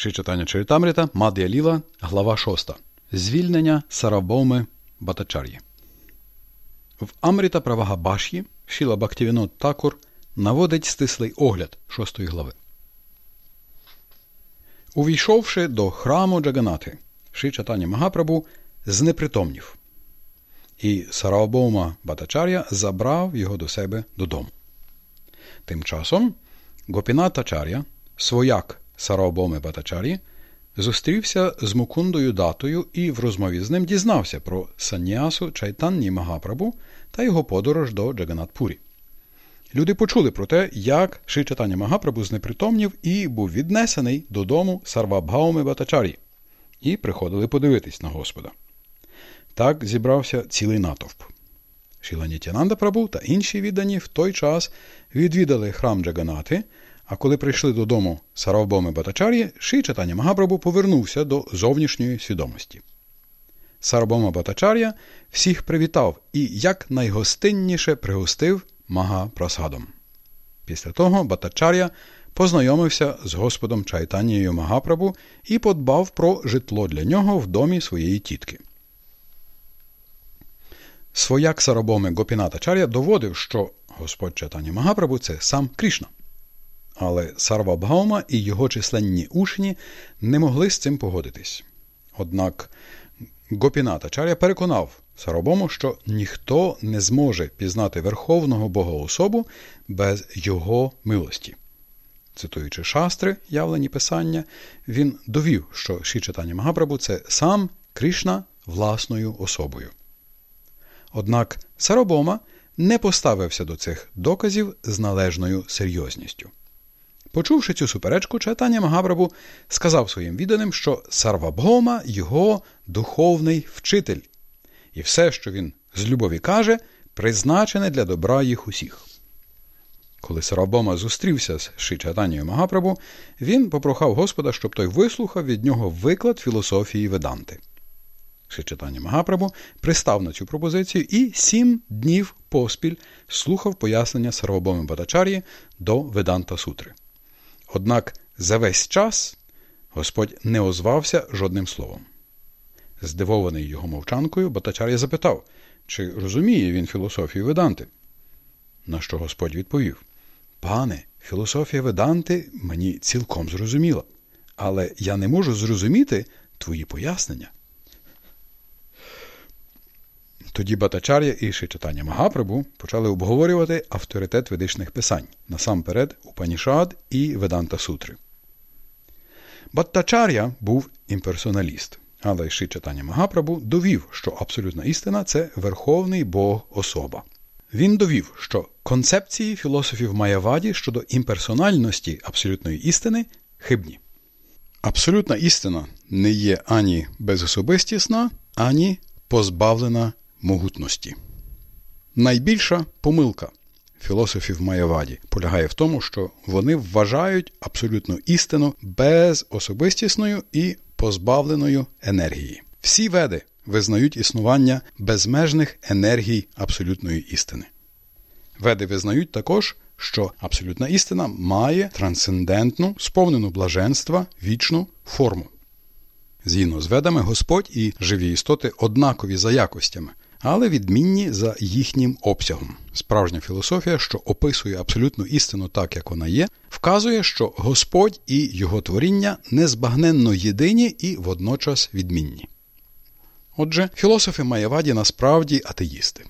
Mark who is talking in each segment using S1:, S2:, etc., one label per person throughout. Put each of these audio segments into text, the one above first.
S1: Ши читання Чаритамрита, Мад'я Ліла, глава 6. Звільнення Сарабоми Батачар'ї. В Амріта Правага Баш'ї Шіла Бактівінот Такур наводить стислий огляд 6 глави. Увійшовши до храму Джаганати, Ши читання Магапрабу знепритомнів. І Сарабома Батачар'я забрав його до себе додому. Тим часом Гопінатачар'я, свояк Сарабоми Батачар'ї, зустрівся з Мукундою датою і в розмові з ним дізнався про санясу Чайтанні Магапрабу та його подорож до Джаганатпурі. Люди почули про те, як шичатання Магапрабу знепритомнів і був віднесений додому Сарвабгауми Батачар'ї, і приходили подивитись на Господа. Так зібрався цілий натовп. Шіланітянанда Прабу та інші віддані в той час відвідали храм Джаганати, а коли прийшли додому Саравбоми Батачар'ї, Ши Чатаня Магапрабу повернувся до зовнішньої свідомості. Сарабома Батачар'я всіх привітав і як найгостинніше пригостив Мага Прасадом. Після того Батачар'я познайомився з Господом Чайтанією Магапрабу і подбав про житло для нього в домі своєї тітки. Свояк Сарабоми Гопіната Чар'я доводив, що Господь Чайтані Магапрабу це сам Крішна. Але Сарвабгаума і його численні учні не могли з цим погодитись. Однак Гопіната Чаря переконав Сарабому, що ніхто не зможе пізнати Верховного Бога особу без його милості. Цитуючи шастри, явлені писання, він довів, що Шічатані Магапрабу це сам Кришна власною особою. Однак Сарабома не поставився до цих доказів з належною серйозністю. Почувши цю суперечку, Чайтання Магабрабу сказав своїм відданим, що Сарвабгома його духовний вчитель, і все, що він з любові каже, призначене для добра їх усіх. Коли Сарвабома зустрівся з Шичатанією Магапрабу, він попрохав Господа, щоб той вислухав від нього виклад філософії Веданти. Шичатані Магапрабу пристав на цю пропозицію і сім днів поспіль слухав пояснення Сарвабоми Батачар'ї до Веданта Сутри. Однак за весь час Господь не озвався жодним словом. Здивований його мовчанкою, Батачар'я запитав, чи розуміє він філософію Веданти. На що Господь відповів: Пане, філософія Веданти мені цілком зрозуміла, але я не можу зрозуміти твої пояснення. Тоді Батачар'я і Шичатання Магапрабу почали обговорювати авторитет ведичних писань, насамперед Упанішад і Веданта Сутри. Баттачар'я був імперсоналіст, але Шичатання Магапрабу довів, що абсолютна істина це верховний Бог особа. Він довів, що концепції філософів Маяваді щодо імперсональності абсолютної істини хибні. Абсолютна істина не є ані безособистісна, ані позбавлена могутності. Найбільша помилка філософів Маяваді полягає в тому, що вони вважають абсолютну істину безособистісною і позбавленою енергії. Всі веди визнають існування безмежних енергій абсолютної істини. Веди визнають також, що абсолютна істина має трансцендентну, сповнену блаженства вічну форму. Згідно з ведами, Господь і живі істоти однакові за якостями, але відмінні за їхнім обсягом. Справжня філософія, що описує абсолютну істину так, як вона є, вказує, що Господь і його творіння незбагненно єдині і водночас відмінні. Отже, філософи Маєваді насправді атеїсти.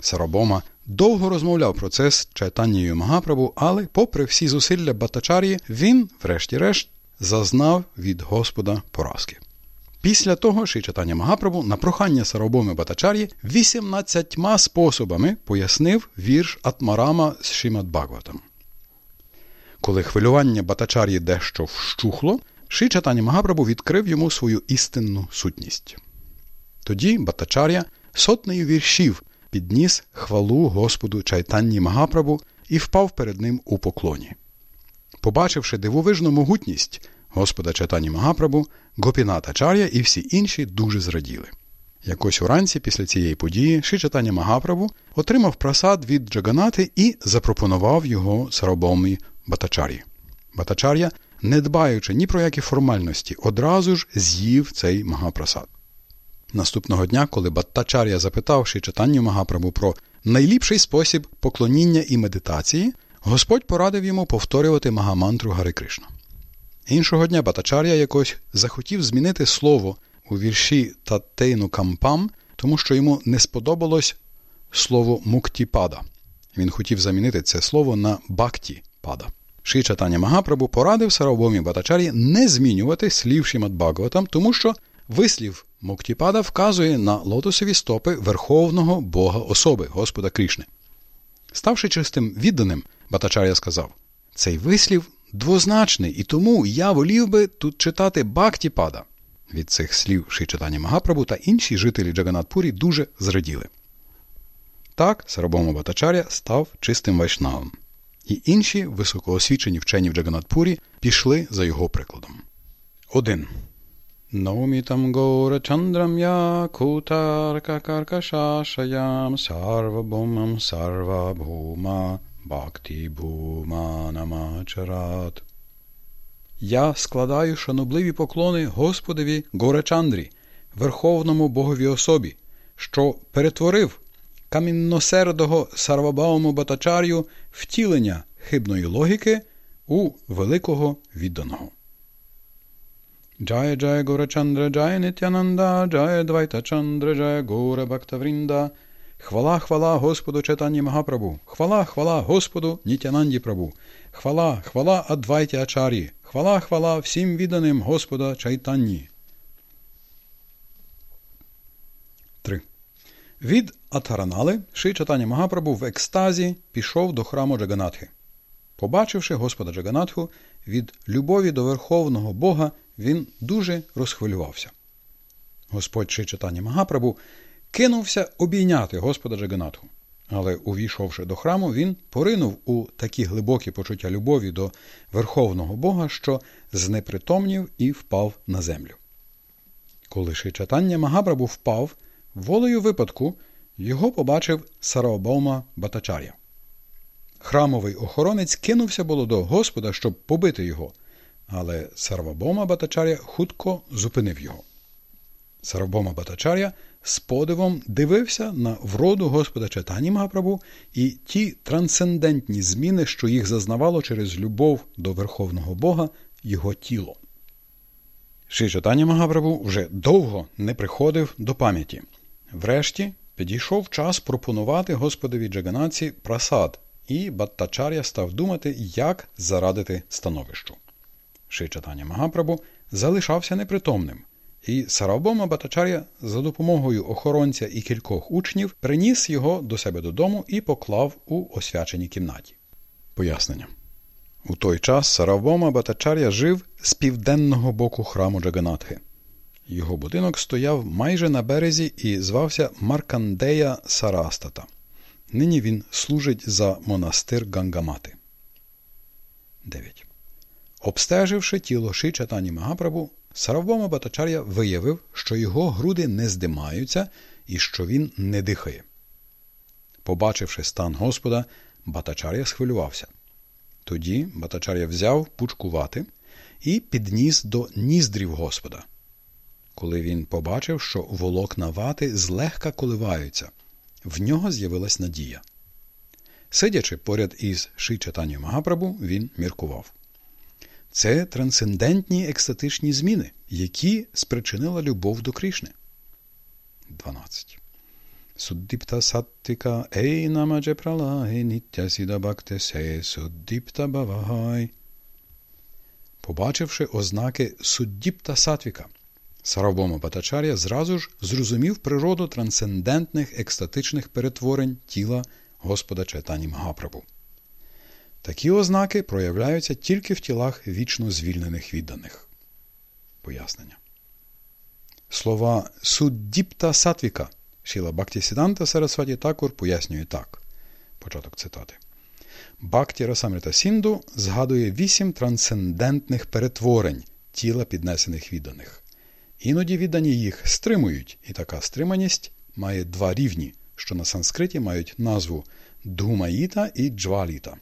S1: Сарабома довго розмовляв про це з Чайтаннією Магапрабу, але, попри всі зусилля Батачар'ї, він, врешті-решт, зазнав від Господа поразки. Після того Шичатання Магапрабу на прохання Сарабоми Батачар'ї 18 способами пояснив вірш Атмарама з Шимат Бхагаватам. Коли хвилювання Батачар'ї дещо вщухло, Шичатання Магапрабу відкрив йому свою істинну сутність. Тоді Батачар'я сотнею віршів підніс хвалу Господу Чайтанні Магапрабу і впав перед ним у поклоні. Побачивши дивовижну могутність Господа Чайтані Магапрабу, Гопіната Чар'я і всі інші дуже зраділи. Якось уранці після цієї події Шичатаня Магапрабу отримав просад від Джаганати і запропонував його Сарабомі Батачар'ї. Батачар'я не дбаючи ні про які формальності, одразу ж з'їв цей магапрасад. Наступного дня, коли Баттачар'я запитав читанню Магапрабу про найліпший спосіб поклоніння і медитації, Господь порадив йому повторювати магамантру Гари Кришна. Іншого дня Батачар'я якось захотів змінити слово у вірші Таттейну Кампам, тому що йому не сподобалось слово муктіпада. Він хотів замінити це слово на бакті-пада. Ши Чатаня Магапрабу порадив Сарабомі Батачарі не змінювати слів Шімат тому що вислів Муктіпада вказує на лотосові стопи Верховного Бога особи, Господа Крішни. Ставши чистим відданим, Батачар'я сказав: цей вислів двозначний, і тому я волів би тут читати Бактіпада. Від цих слів Шичатані Магапрабу та інші жителі Джаганатпурі дуже зраділи. Так, Сарабома Батачаря став чистим вайшнавом. І інші високоосвічені вчені в Джаганатпурі пішли за його прикладом. 1. Номітам гора чандрам я кутарка каркашашаям сарвабомам сарвабхума бхакти бхума намачарат. Я складаю шанобливі поклони Господові Горачандрі, Верховному Богові особі, що перетворив камінносердого Сарвабауму Батачар'ю втілення хибної логіки у великого відданого. Джая Джая Горачандра, Джая Нитянанда, Джая Двайта Чандра, Джая Гора Бхактаврінда. Хвала, хвала Господу Чайтані Магапрабу, хвала, хвала Господу Нітянанді Прабу, хвала, хвала Адвайті Ачарі, хвала, хвала всім відданим Господа Чайтанні. 3. Від Атаранали Ши Чатані Магапрабу в екстазі пішов до храму Джаганатхи. Побачивши Господа Джаганатху, від любові до Верховного Бога він дуже розхвилювався. Господь Ши Чатані Магапрабу кинувся обійняти Господа Джаганатху. Але, увійшовши до храму, він поринув у такі глибокі почуття любові до Верховного Бога, що знепритомнів і впав на землю. Коли Шичатання Магабрабу впав, волею випадку його побачив Сараобома Батачар'я. Храмовий охоронець кинувся було до Господа, щоб побити його, але Сарвабома Батачар'я хутко зупинив його. Сарвабома Батачар'я з подивом дивився на вроду Господа Чатані Магапрабу і ті трансцендентні зміни, що їх зазнавало через любов до Верховного Бога його тіло. Ши Чатані Магапрабу вже довго не приходив до пам'яті. Врешті підійшов час пропонувати Господові Джаганаці прасад, і Баттачар'я став думати, як зарадити становищу. Ши Чатані Магапрабу залишався непритомним. І Сарабома Батачар'я за допомогою охоронця і кількох учнів приніс його до себе додому і поклав у освяченій кімнаті. Пояснення. У той час Сарабома Батачар'я жив з південного боку храму Джаганатхи. Його будинок стояв майже на березі і звався Маркандея Сарастата. Нині він служить за монастир Гангамати. 9. Обстеживши тіло Ши Чатані Магапрабу, Саравбома Батачар'я виявив, що його груди не здимаються і що він не дихає. Побачивши стан Господа, Батачар'я схвилювався. Тоді Батачар'я взяв пучку вати і підніс до ніздрів Господа. Коли він побачив, що волокна вати злегка коливаються, в нього з'явилась надія. Сидячи поряд із Шичатанію Магапрабу, він міркував. Це трансцендентні екстатичні зміни, які спричинила любов до Кришни. 12. Суддіпта саттика ей намадже пралай ниття сіда бхакте се суддіпта бавагай. Побачивши ознаки суддіпта сатвіка, Сарабома Батачар'я зразу ж зрозумів природу трансцендентних екстатичних перетворень тіла Господа Чайтані Магапрабу. Такі ознаки проявляються тільки в тілах вічно звільнених відданих. Пояснення. Слова суддіпта сатвіка Шіла Бактісіданта Сарасваті Такур пояснює так. Початок цитати. Бакті Расамрита Сінду згадує вісім трансцендентних перетворень тіла піднесених відданих. Іноді віддані їх стримують, і така стриманість має два рівні, що на санскриті мають назву Дгумаїта і Джваліта.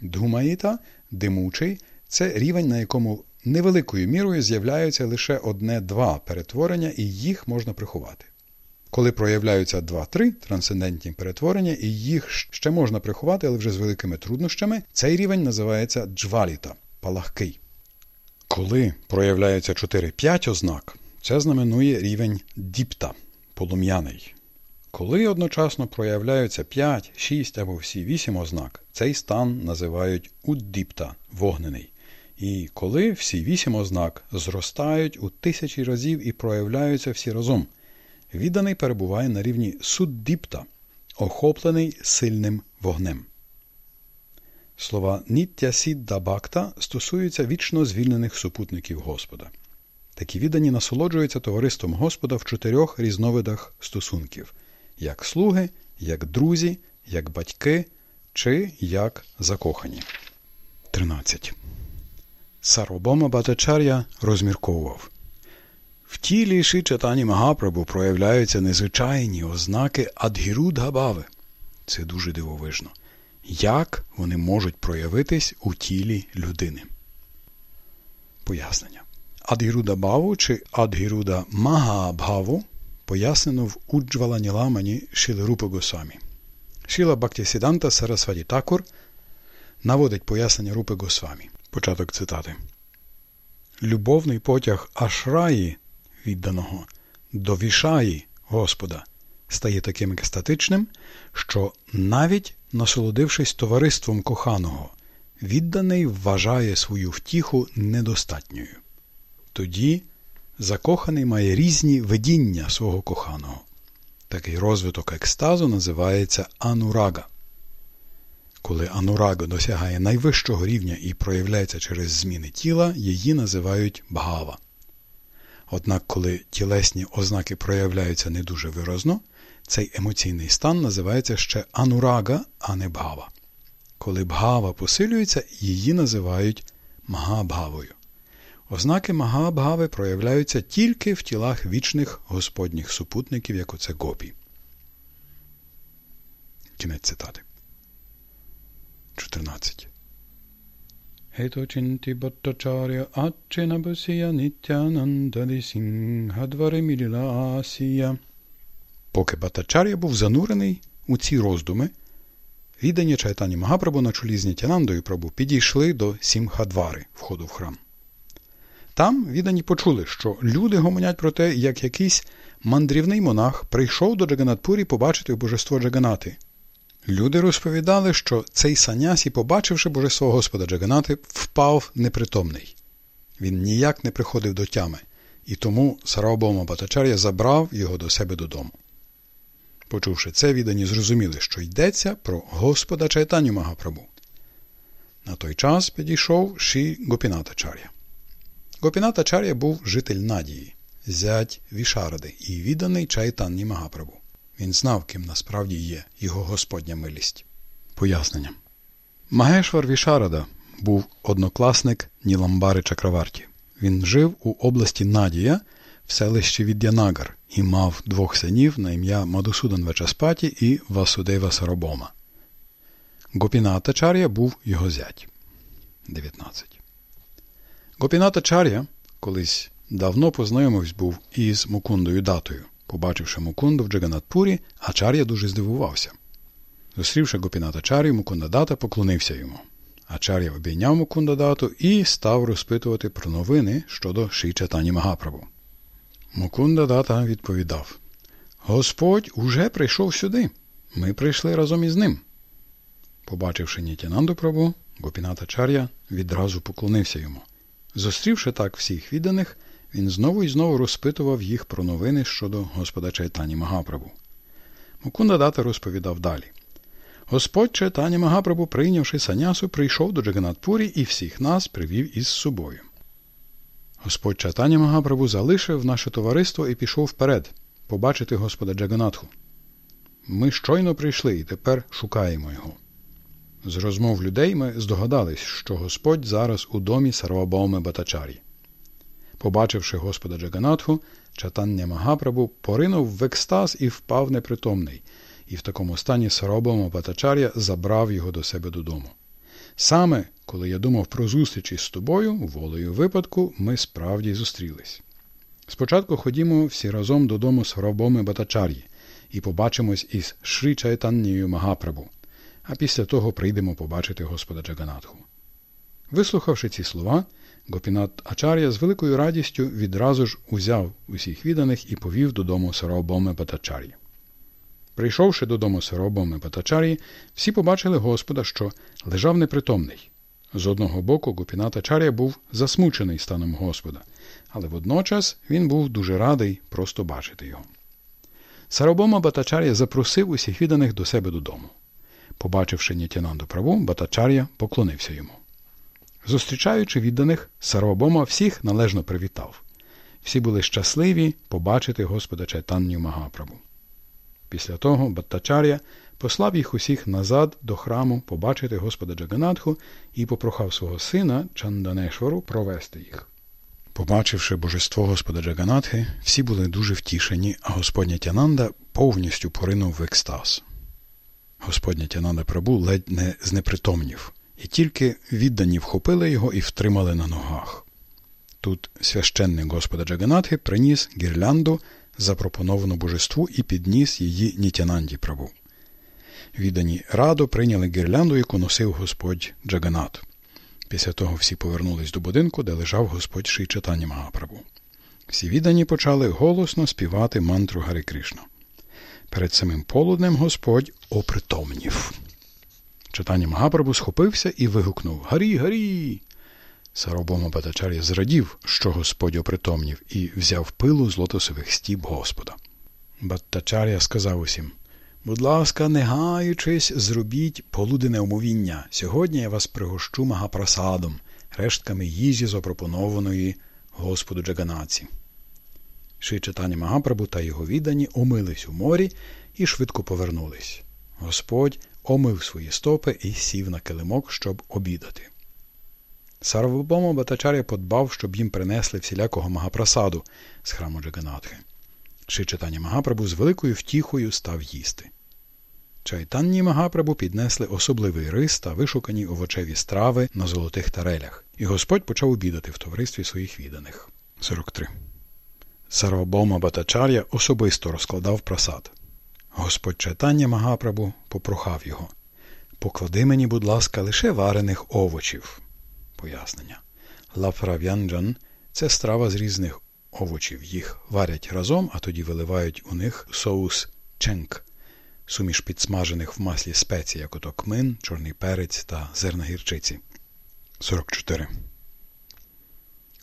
S1: Дгумаїта димучий це рівень, на якому невеликою мірою з'являються лише одне-два перетворення, і їх можна приховати. Коли проявляються два-три трансцендентні перетворення, і їх ще можна приховати, але вже з великими труднощами, цей рівень називається джваліта палахкий. Коли проявляються 4-5 ознак, це знаменує рівень діпта полум'яний. Коли одночасно проявляються 5, 6 або всі 8 ознак, цей стан називають уддіпта вогнений. І коли всі 8 ознак зростають у тисячі разів і проявляються всі разом, відданий перебуває на рівні суддіпта, охоплений сильним вогнем. Слова ніття сідда бакта стосуються вічно звільнених супутників Господа. Такі віддані насолоджуються товариством Господа в чотирьох різновидах стосунків як слуги, як друзі, як батьки чи як закохані. 13. Саробома Батачар'я розмірковував. В тілі Ши Чатані Магапрабу проявляються незвичайні ознаки Адгірудгабави. Це дуже дивовижно. Як вони можуть проявитись у тілі людини? Пояснення. Адгіруда Баву чи Адгіруда Магабхаву пояснено в Уджвала Ніламані Шіли Рупа Госвамі. Шіла Бактісіданта Сарасваді Такур наводить пояснення Рупи Госвамі. Початок цитати. Любовний потяг Ашраї відданого до вішаї Господа стає таким екстатичним, що навіть насолодившись товариством коханого, відданий вважає свою втіху недостатньою. Тоді закоханий має різні видіння свого коханого. Такий розвиток екстазу називається анурага. Коли анурага досягає найвищого рівня і проявляється через зміни тіла, її називають бгава. Однак, коли тілесні ознаки проявляються не дуже виразно, цей емоційний стан називається ще анурага, а не бгава. Коли бгава посилюється, її називають магабгавою. Ознаки Магабгави проявляються тільки в тілах вічних господніх супутників, як оце гопі. Кінець цитати. 14. Геточинти Баттачаря Ачинабусія Нітянандалі Сінгадвари Міліласія. Поки Баттачаря був занурений у ці роздуми, віддані Чайтані Магапрабу на чолі з Нітянандою Прабу підійшли до Сімхадвари, входу в храм. Там віддані почули, що люди гомонять про те, як якийсь мандрівний монах прийшов до Джаганатпурі побачити божество Джаганати. Люди розповідали, що цей санясі, побачивши божество Господа Джаганати, впав непритомний. Він ніяк не приходив до тями, і тому Сарабома Батачар'я забрав його до себе додому. Почувши це, віддані зрозуміли, що йдеться про Господа Чайтаню Магапрабу. На той час підійшов Ші Гопінатачар'я. Гопінатачар'я був житель Надії, зять Вішаради і відданий Чайтанні Магапрабу. Він знав, ким насправді є його Господня милість. Пояснення. Магешвар Вішарада був однокласник Ніламбари Чакраварті. Він жив у області Надія в селищі Віддянагар і мав двох синів на ім'я Мадусудан Вачаспаті і Васудева Саробома. Гопінатачар'я був його зять. 19. Гопінатачар'я колись давно познайомився був із Мукундою датою. Побачивши Мукунду в Джаганатпурі, Ачар'я дуже здивувався. Зустрівши Гопіната Чарі, Мукундадата поклонився йому. Ачар'я обійняв Мукундадату і став розпитувати про новини щодо Шичатані Магапрабу. Мукундадата відповідав Господь уже прийшов сюди. Ми прийшли разом із ним. Побачивши Нітянанду Прабу, Гопіната Чар'я відразу поклонився йому. Зустрівши так всіх відданих, він знову і знову розпитував їх про новини щодо Господа Чайтані Магапрабу. Мукунда Дата розповідав далі. Господь Чайтані Магапрабу, прийнявши санясу, прийшов до Джаганатпурі і всіх нас привів із собою. Господь Чайтані Магапрабу залишив наше товариство і пішов вперед побачити Господа Джаганатху. Ми щойно прийшли і тепер шукаємо його. З розмов людей ми здогадались, що Господь зараз у домі Сарвабауми Батачарі. Побачивши Господа Джаганатху, чатання Магапрабу поринув в екстаз і впав непритомний, і в такому стані Сарабома Батачар'я забрав його до себе додому. Саме Коли я думав про зустріч із тобою, волею випадку, ми справді зустрілись. Спочатку ходімо всі разом додому з Рабоми Батачар'ї і побачимось із Шрі Чайтаннією Магапрабу, а після того прийдемо побачити Господа Джаганатху. Вислухавши ці слова, Гопінат Ачар'я з великою радістю відразу ж узяв усіх відданих і повів додому Сарабоми Батачар'ї. Прийшовши додому Сарабоми Батачар'ї, всі побачили Господа, що лежав непритомний. З одного боку, Гопінат Ачар'я був засмучений станом Господа, але водночас він був дуже радий просто бачити його. Сарабома Батачар'я запросив усіх відданих до себе додому. Побачивши Нітянанду праву, Батачар'я поклонився йому. Зустрічаючи відданих, Сарабома всіх належно привітав. Всі були щасливі побачити Господа Чайтанню Магапрабу. Після того Баттачар'я послав їх усіх назад до храму побачити Господа Джаганатху і попрохав свого сина Чанданешвару провести їх. Побачивши божество Господа Джаганатхи, всі були дуже втішені, а Господня Тянанда повністю поринув в екстаз. Господня Тянанда Прабу ледь не знепритомнів, і тільки віддані вхопили його і втримали на ногах. Тут священник Господа Джаганатхи приніс гірлянду, запропоновану божеству, і підніс її Нітянанді Прабу. Віддані радо прийняли гірлянду, яку носив Господь Джаганат. Після того всі повернулись до будинку, де лежав Господь Шийчатані Магапрабу. Всі віддані почали голосно співати мантру Гари Кришна. Перед самим полуднем Господь опритомнів. Читання Магапрабу схопився і вигукнув Гарі, гарі. Саробома Батачар'я зрадів, що Господь опритомнів, і взяв пилу з лотосових стіб Господа. Баттачар'я сказав усім Будь ласка, не гаючись, зробіть полудене умовіння. Сьогодні я вас пригощу магапрасадом, рештками їжі, запропонованої Господу Джаганаці. Ши читання Магапрабу та його віддані омились у морі і швидко повернулись. Господь омив свої стопи і сів на килимок, щоб обідати. Сарвобома Батачаря подбав, щоб їм принесли всілякого магапрасаду з храму Джаганатхи. Ши читання Магапрабу з великою втіхою став їсти. Чайтанні Магапрабу піднесли особливий рис та вишукані овочеві страви на золотих тарелях, і Господь почав обідати в товаристві своїх відданих. 43. Сарвабома Батачар'я особисто розкладав просад. Господь читання Магапрабу попрохав його Поклади мені, будь ласка, лише варених овочів. Пояснення. Лафрав'янджан це страва з різних овочів. Їх варять разом, а тоді виливають у них соус ченк, суміш підсмажених в маслі спецій, як ото кмин, чорний перець та зерна гірчиці. 44.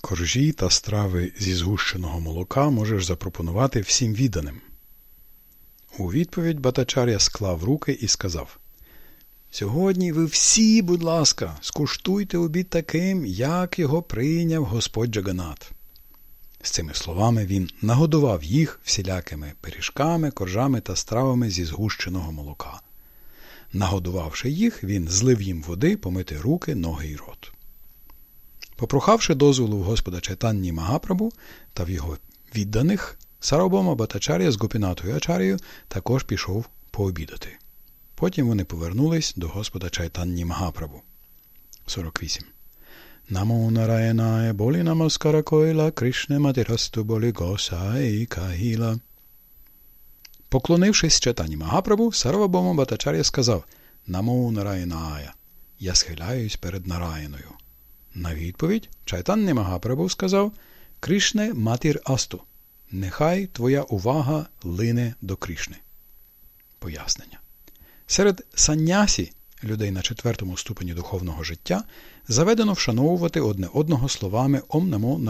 S1: Коржі та страви зі згущеного молока можеш запропонувати всім відданим. У відповідь Батачар'я склав руки і сказав Сьогодні ви всі, будь ласка, скуштуйте обід таким, як його прийняв Господь Джаганат. З цими словами він нагодував їх всілякими пиріжками, коржами та стравами зі згущеного молока. Нагодувавши їх, він злив їм води помити руки, ноги й рот. Попрохавши дозволу в Господа Чайтанні Магапрабу та в його відданих, Сарабома Батачар'я з Гопінатою Ачарією також пішов пообідати. Потім вони повернулись до Господа Чайтанні Магапрабу. 48. Намо Нараянає болі намаскара койла, Кришне матирасту болі госай кахіла. Поклонившись Чайтанні Магапрабу, Сарвабома Батачар'я сказав Намо Нараянає, я схиляюсь перед Нараяною. На відповідь Чайтанні Магапрабу сказав Кришне матір Асту. Нехай твоя увага лине до Кришни. Пояснення. Серед саннясі, людей на четвертому ступені духовного життя, заведено вшановувати одне одного словами Ом намо.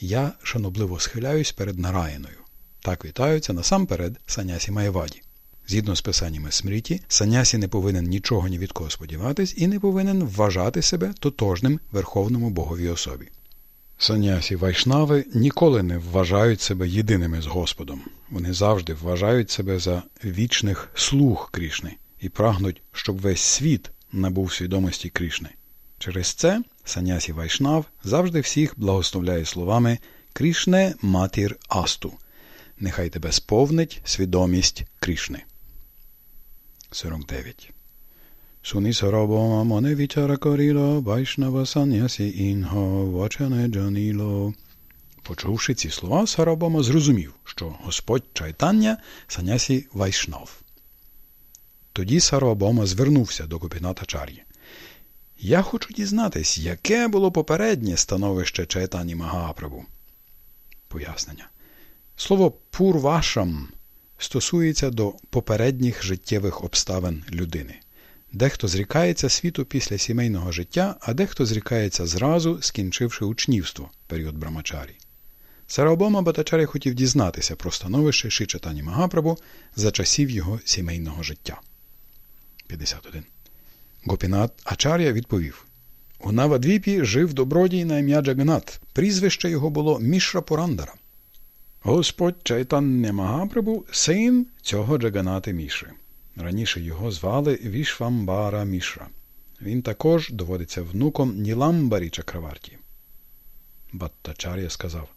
S1: Я шанобливо схиляюсь перед Нараяною. Так вітаються насамперед санясі Маєваді. Згідно з писаннями Смріті, санясі не повинен нічого ні від кого сподіватись і не повинен вважати себе тотожним Верховному Боговій особі. Санясі Вайшнави ніколи не вважають себе єдиними з Господом. Вони завжди вважають себе за вічних слуг Крішни і прагнуть, щоб весь світ набув свідомості Крішни. Через це Санясі Вайшнав завжди всіх благословляє словами Крішне матір Асту. Нехай тебе сповнить свідомість Крішни. 49. Суні Сарабома моне вічара коріло, Вайшнава санясі інго, вачане джаніло. Почувши ці слова, Сарабома зрозумів, що Господь Чайтання санясі Вайшнав. Тоді Сарабома звернувся до Гопіната Чар'ї. Я хочу дізнатись, яке було попереднє становище Чайтані Магапрабу. Пояснення. Слово пурвашам стосується до попередніх життєвих обставин людини. Дехто зрікається світу після сімейного життя, а дехто зрікається зразу, скінчивши учнівство період Брамачарі. Сарабома Батачарі хотів дізнатися про становище Шичатані Магапрабу за часів його сімейного життя. 51. Гопінат Ачар'я відповів У Навадвіпі жив добродій на ім'я Джаганат. Прізвище його було Мішра Пурандара. Господь Чайтанне Магапрабу син цього Джаганати Мішри. Раніше його звали Вішвамбара Мішра. Він також доводиться внуком Ніламбарі Чакраварті. Баттачар'я сказав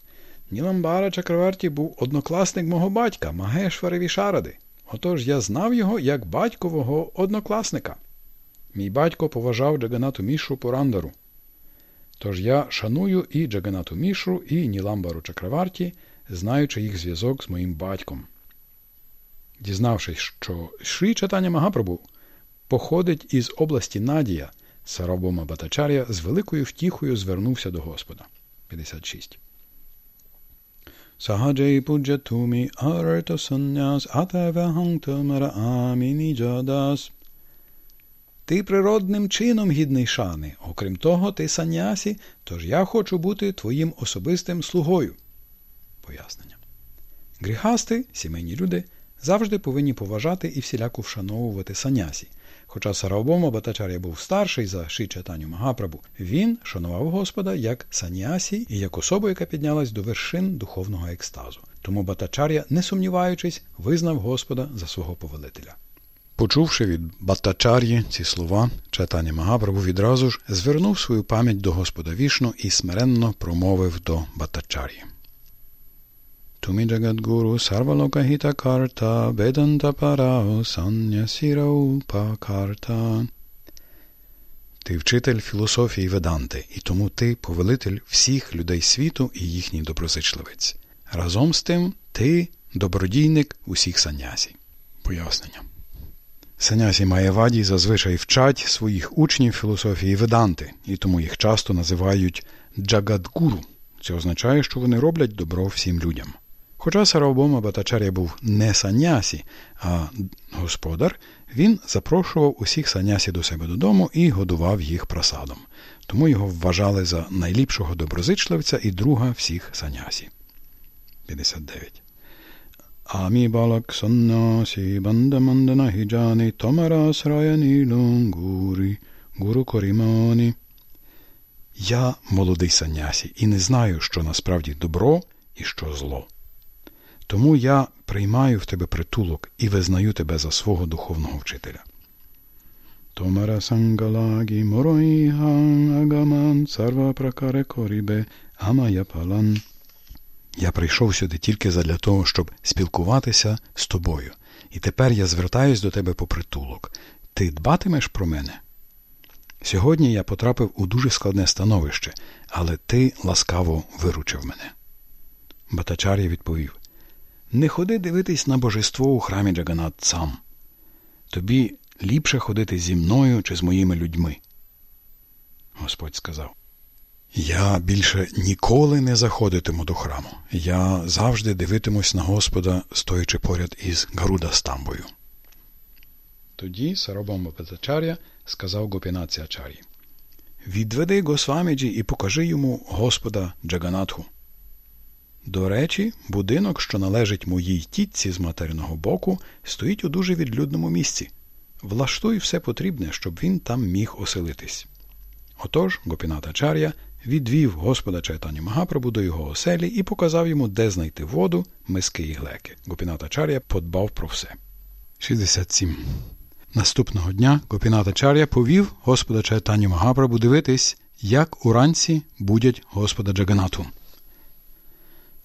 S1: Ніламбара Чакраварті був однокласник мого батька Магешвари Вішаради. Отож я знав його як батькового однокласника. Мій батько поважав Джаганату Мішу Порандару. Тож я шаную і Джаганату Мішу, і Ніламбару Чакраварті, знаючи їх зв'язок з моїм батьком. Дізнавшись, що Шрі Чатаня Магапрабу походить із області Надія, Сарабома Батачар'я з великою втіхою звернувся до Господа. 56. Сагаджей пуджатумі арето санняс аміні джадас. Ти природним чином гідний шани. Окрім того, ти санясі, тож я хочу бути твоїм особистим слугою. Пояснення. Гріхасти, сімейні люди, завжди повинні поважати і всіляко вшановувати санясі. Хоча Сарабома Батачар'я був старший за Шичатаню Магапрабу, він шанував Господа як санясі і як особу, яка піднялась до вершин духовного екстазу. Тому Батачар'я, не сумніваючись, визнав Господа за свого повелителя. Почувши від Батачар'ї ці слова, читання Магапрабу відразу ж звернув свою пам'ять до Господа вішну і смиренно промовив до Батачар'ї. Джагадгуру Сарвалокахіта карта Веданта парао саннясірау пакарта. Ти вчитель філософії Веданти, і тому ти повелитель всіх людей світу і їхній доброзичливець. Разом з тим ти добродійник усіх санясі. Пояснення. Санясі Маєваді зазвичай вчать своїх учнів філософії Веданти, і тому їх часто називають джагадгуру. Це означає, що вони роблять добро всім людям. Хоча Сарабома Батачар'я був не санясі, а господар, він запрошував усіх санясі до себе додому і годував їх просадом. Тому його вважали за найліпшого доброзичливця і друга всіх санясі. 59. Амі балак саннасі бандамандана томара сраяні лунгурі гуру корімані. Я молодий санясі і не знаю, що насправді добро і що зло. Тому я приймаю в тебе притулок і визнаю тебе за свого духовного вчителя. Томара сангалагі мороїган агаман сарва пракаре корібе амая палан. Я прийшов сюди тільки задля того, щоб спілкуватися з тобою. І тепер я звертаюсь до тебе по притулок. Ти дбатимеш про мене? Сьогодні я потрапив у дуже складне становище, але ти ласкаво виручив мене. Батачар'я відповів Не ходи дивитись на божество у храмі Джаганат сам. Тобі ліпше ходити зі мною чи з моїми людьми. Господь сказав Я більше ніколи не заходитиму до храму. Я завжди дивитимусь на Господа, стоячи поряд із Гаруда Стамбою. Тоді Сарабама Батачар'я сказав Гопінаці Ачар'ї Відведи Госваміджі і покажи йому Господа Джаганатху. До речі, будинок, що належить моїй тітці з материного боку, стоїть у дуже відлюдному місці. Влаштуй все потрібне, щоб він там міг оселитись. Отож, Гопіната Чар'я відвів Господа Чайтані Магапрабу до його оселі і показав йому, де знайти воду, миски і глеки. Гопіната Чар'я подбав про все. 67. Наступного дня Гопіната Чар'я повів Господа Чайтані Магапрабу дивитись, як уранці будять Господа Джаганату.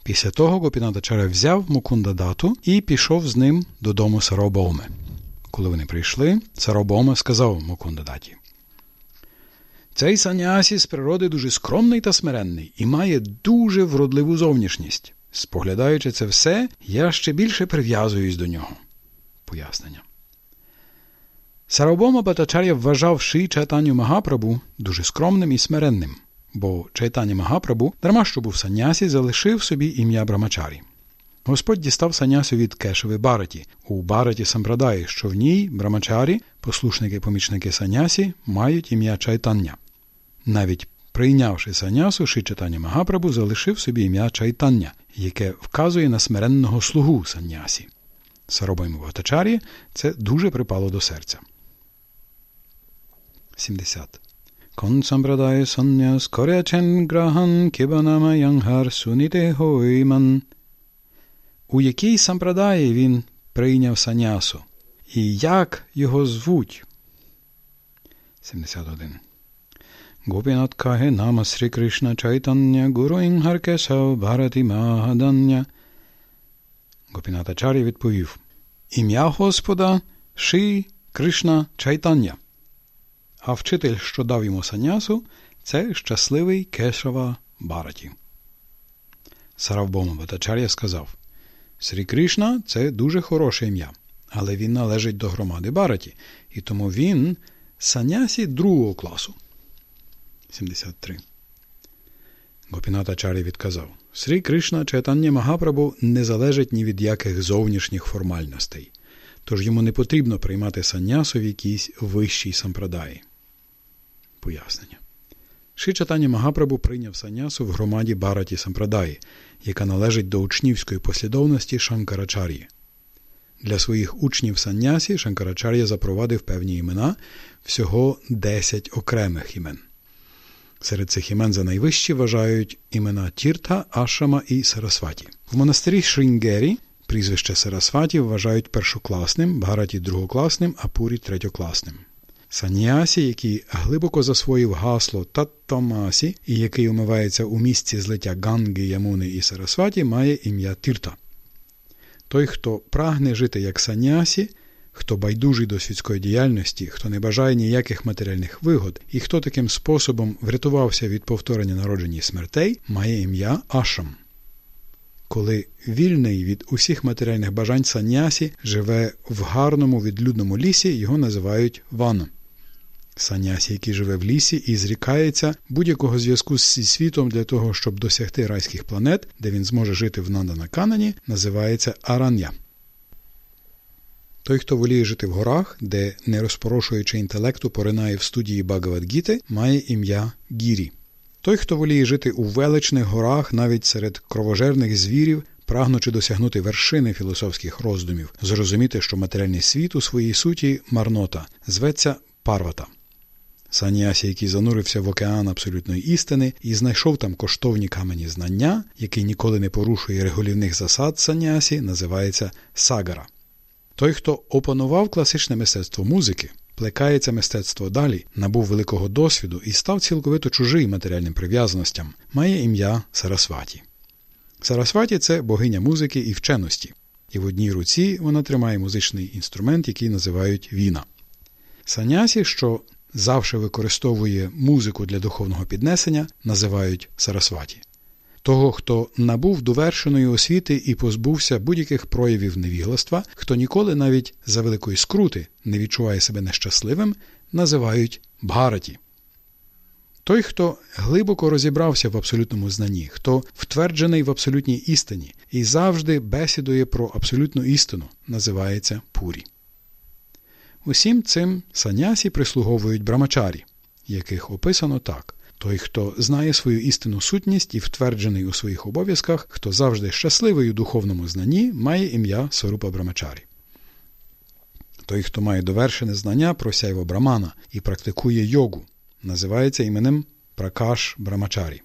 S1: Після того Гопінатачаря взяв Мукундадату і пішов з ним додому Саробауми. Коли вони прийшли, Царобома сказав Мукундадаті. Цей санясі з природи дуже скромний та смиренний і має дуже вродливу зовнішність. Споглядаючи це все, я ще більше прив'язуюсь до нього. Пояснення. Сарабома Батачар'я вважав Ши Чайтаню Магапрабу дуже скромним і смиренним, бо Чайтані Магапрабу, дарма що був санясі, залишив собі ім'я Брамачарі. Господь дістав санясу від Кешеви Бараті у Бараті Сампрадаї, що в ній Брамачарі, послушники помічники санясі, мають ім'я Чайтання. Навіть прийнявши санясу, Шичатані Магапрабу залишив собі ім'я Чайтання, яке вказує на смиренного слугу санясі. Саробайму Ватачарі це дуже припало до серця. 70. Кон сампрадає санняс корячен грахан кібанама янгар суніте гойман. У якій сампрадаї він прийняв санясу? І як його звуть? 71. Гопінат каже нама Срі Кришна Чайтання Гуру Інгаркесав Бхарати Махадання. Гопінатачарі відповів Ім'я Господа Ши Кришна Чайтання. А вчитель, що дав йому санясу, це щасливий Кешава Бараті. Саравбома Батачар'я сказав Срі Кришна це дуже хороше ім'я, але він належить до громади Бараті, і тому він санясі другого класу. 73. Гопіната Чарі відказав Срі Кришна Чайтання Магапрабу не залежить ні від яких зовнішніх формальностей, тож йому не потрібно приймати санясу в якійсь вищій сампрадаї. Пояснення. Ши Чайтання Магапрабу прийняв санясу в громаді Бараті Сампрадаї, яка належить до учнівської послідовності Шанкарачар'ї. Для своїх учнів санясі Шанкарачар'я запровадив певні імена, всього 10 окремих імен. Серед цих імен за найвищі вважають імена Тірта, Ашама і Сарасваті. В монастирі Шрінгері прізвище Сарасваті вважають першокласним, Бгараті другокласним, а Пурі третьокласним. Саніасі, який глибоко засвоїв гасло Таттамасі і який умивається у місці злиття Ганги, Ямуни і Сарасваті, має ім'я Тірта. Той, хто прагне жити як санясі, хто байдужий до світської діяльності, хто не бажає ніяких матеріальних вигод, і хто таким способом врятувався від повторення народження і смертей, має ім'я Ашам. Коли вільний від усіх матеріальних бажань санясі живе в гарному відлюдному лісі, його називають ваном. Санясі, який живе в лісі і зрікається будь-якого зв'язку з світом для того, щоб досягти райських планет, де він зможе жити в Нанданаканані, називається Аран'я. Той, хто воліє жити в горах, де, не розпорошуючи інтелекту, поринає в студії Багавадгіти, має ім'я Гірі. Той, хто воліє жити у величних горах, навіть серед кровожерних звірів, прагнучи досягнути вершини філософських роздумів, зрозуміти, що матеріальний світ у своїй суті марнота, зветься Парвата. Саніасі, який занурився в океан абсолютної істини і знайшов там коштовні камені знання, який ніколи не порушує регулівних засад саніасі, називається сагара. Той, хто опанував класичне мистецтво музики, плекається мистецтво далі, набув великого досвіду і став цілковито чужий матеріальним прив'язаностям, має ім'я Сарасваті. Сарасваті це богиня музики і вченості, і в одній руці вона тримає музичний інструмент, який називають віна. Санясі, що завжди використовує музику для духовного піднесення, називають Сарасваті. Того, хто набув довершеної освіти і позбувся будь-яких проявів невігластва, хто ніколи навіть за великої скрути не відчуває себе нещасливим, називають Бхараті. Той, хто глибоко розібрався в абсолютному знанні, хто втверджений в абсолютній істині і завжди бесідує про абсолютну істину, називається Пурі. Усім цим санясі прислуговують брамачарі, яких описано так. Той, хто знає свою істинну сутність і втверджений у своїх обов'язках, хто завжди щасливий у духовному знанні, має ім'я Сорупа Брамачарі. Той, хто має довершене знання про сяйво Брамана і практикує йогу, називається іменем Пракаш Брамачарі.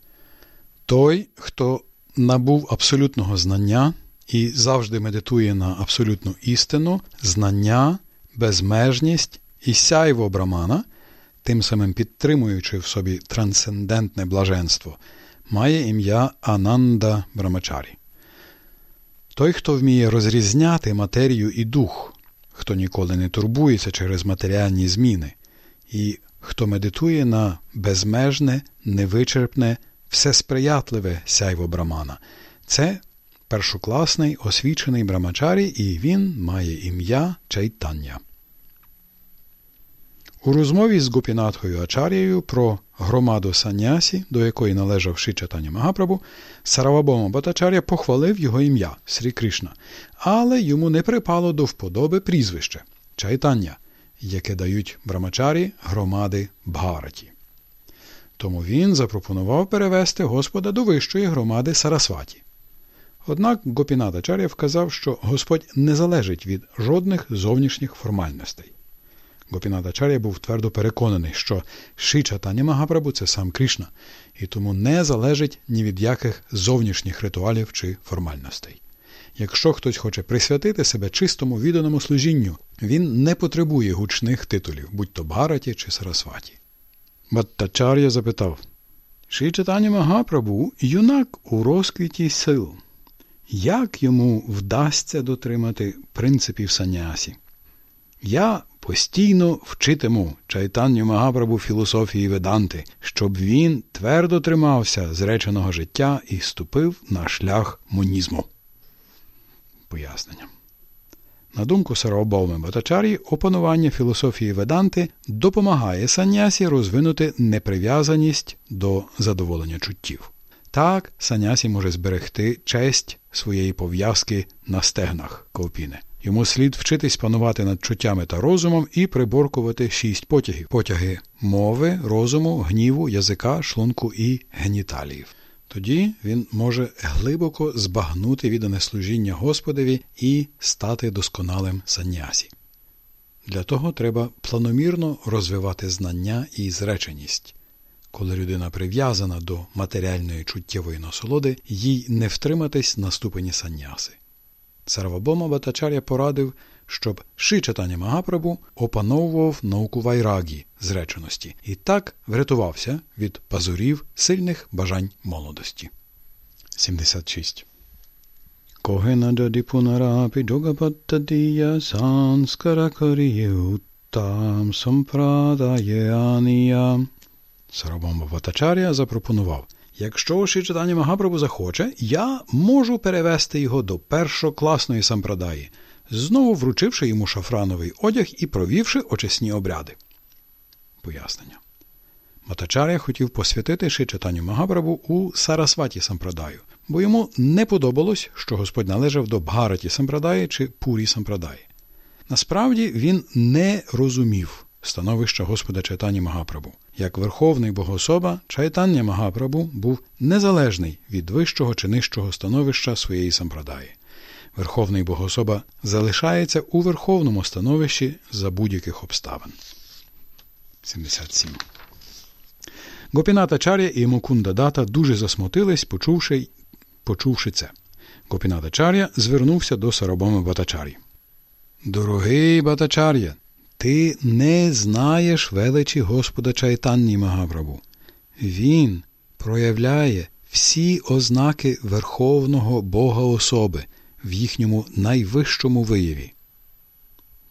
S1: Той, хто набув абсолютного знання і завжди медитує на абсолютну істину, знання, безмежність і сяйво Брамана – тим самим підтримуючи в собі трансцендентне блаженство, має ім'я Ананда Брамачарі. Той, хто вміє розрізняти матерію і дух, хто ніколи не турбується через матеріальні зміни, і хто медитує на безмежне, невичерпне, всесприятливе сяйво брамана. Це першокласний освічений брамачарі, і він має ім'я Чайтання. У розмові з Гопінатхою Ачарією про громаду Санясі, до якої належав Шичатані Магапрабу, Саравабома Батачаря похвалив його ім'я Срі Кришна, але йому не припало до вподоби прізвище Чайтання, яке дають брамачарі громади Бхараті. Тому він запропонував перевести Господа до вищої громади Сарасваті. Однак Гопінатачаря вказав, що Господь не залежить від жодних зовнішніх формальностей. Гопінатачаря був твердо переконаний, що Шичатані Магапрабу це сам Кришна, і тому не залежить ні від яких зовнішніх ритуалів чи формальностей. Якщо хтось хоче присвятити себе чистому відданому служінню, він не потребує гучних титулів, будь то Бхараті чи Сарасваті. Баттачар'я запитав Шичатані Магапрабу юнак у розквіті сил. Як йому вдасться дотримати принципів санясі? Я постійно вчитиму чайтанню Магапрабу філософії Веданти, щоб він твердо тримався зреченого життя і ступив на шлях монізму. Пояснення. На думку Сарабауми Батачарі, опанування філософії Веданти допомагає санясі розвинути неприв'язаність до задоволення чуттів. Так, санясі може зберегти честь своєї пов'язки на стегнах ковпіни. Йому слід вчитись панувати над чуттями та розумом і приборкувати шість потягів: потяги мови, розуму, гніву, язика, шлунку і геніталіїв. Тоді він може глибоко збагнути віддане служіння Господові і стати досконалим санясі. Для того треба планомірно розвивати знання і зреченість. Коли людина прив'язана до матеріальної чуттєвої насолоди, їй не втриматись на ступені саняси. Сарвабома Батачаря порадив, щоб Ши читання Магапрабу опановував науку вайрагі зреченості і так врятувався від пазурів сильних бажань молодості. 76. Когенададі пунарапі джогапаттадія санскаракаріютам сампрадаєанія. Сарабомба Батачаря запропонував Якщо Шичатані Магапрабу захоче, я можу перевести його до першокласної сампрадаї, знову вручивши йому шафрановий одяг і провівши очисні обряди. Пояснення. Матачаря хотів посвятити Шичатаню Магапрабу у Сарасваті сампрадаю, бо йому не подобалось, що Господь належав до Бхараті сампрадаї чи Пурі сампрадаї. Насправді він не розумів становища Господа Чайтані Магапрабу. Як верховний богособа, Чайтання Магапрабу був незалежний від вищого чи нижчого становища своєї сампрадаї. Верховний богособа залишається у верховному становищі за будь-яких обставин. 77. Гопіната Чаря і Мукунда Дата дуже засмутились, почувши почувши це. Гопіната Чаря звернувся до Сарабоми Батачарі. Дорогий Батачар'я, ти не знаєш величі Господа Чайтанні Магапрабу. Він проявляє всі ознаки Верховного Бога особи в їхньому найвищому вияві.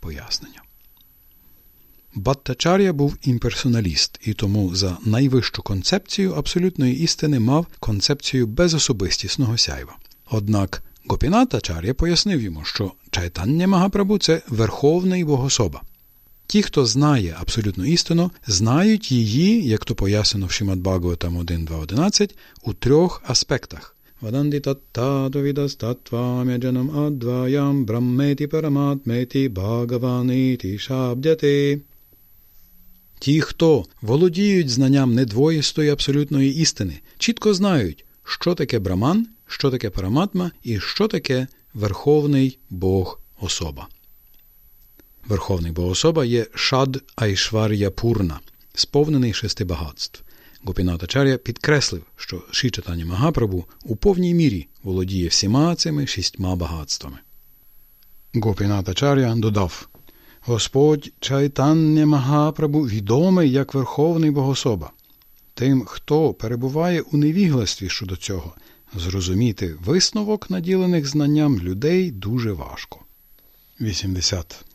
S1: Пояснення. Баттачар'я був імперсоналіст і тому за найвищу концепцію абсолютної істини мав концепцію безособистісного сяйва. Однак Гопінатачар'я пояснив йому, що Чайтання Магапрабу це верховний богособа. Ті, хто знає абсолютну істину, знають її, як то пояснено в Шимат Бхагаватам 1.2.11, у трьох аспектах. Ті, хто володіють знанням недвоїстої абсолютної істини, чітко знають, що таке браман, що таке параматма і що таке Верховний Бог особа. Верховний Богособа є Шад Айшвар'я Пурна, сповнений шести багатств. Гопінатачаря підкреслив, що Шичатані Магапрабу у повній мірі володіє всіма цими шістьма багатствами. Гопінатачаря додав Господь Чайтання Магапрабу відомий як Верховний Богособа. Тим, хто перебуває у невігластві щодо цього, зрозуміти висновок наділених знанням людей дуже важко. 80.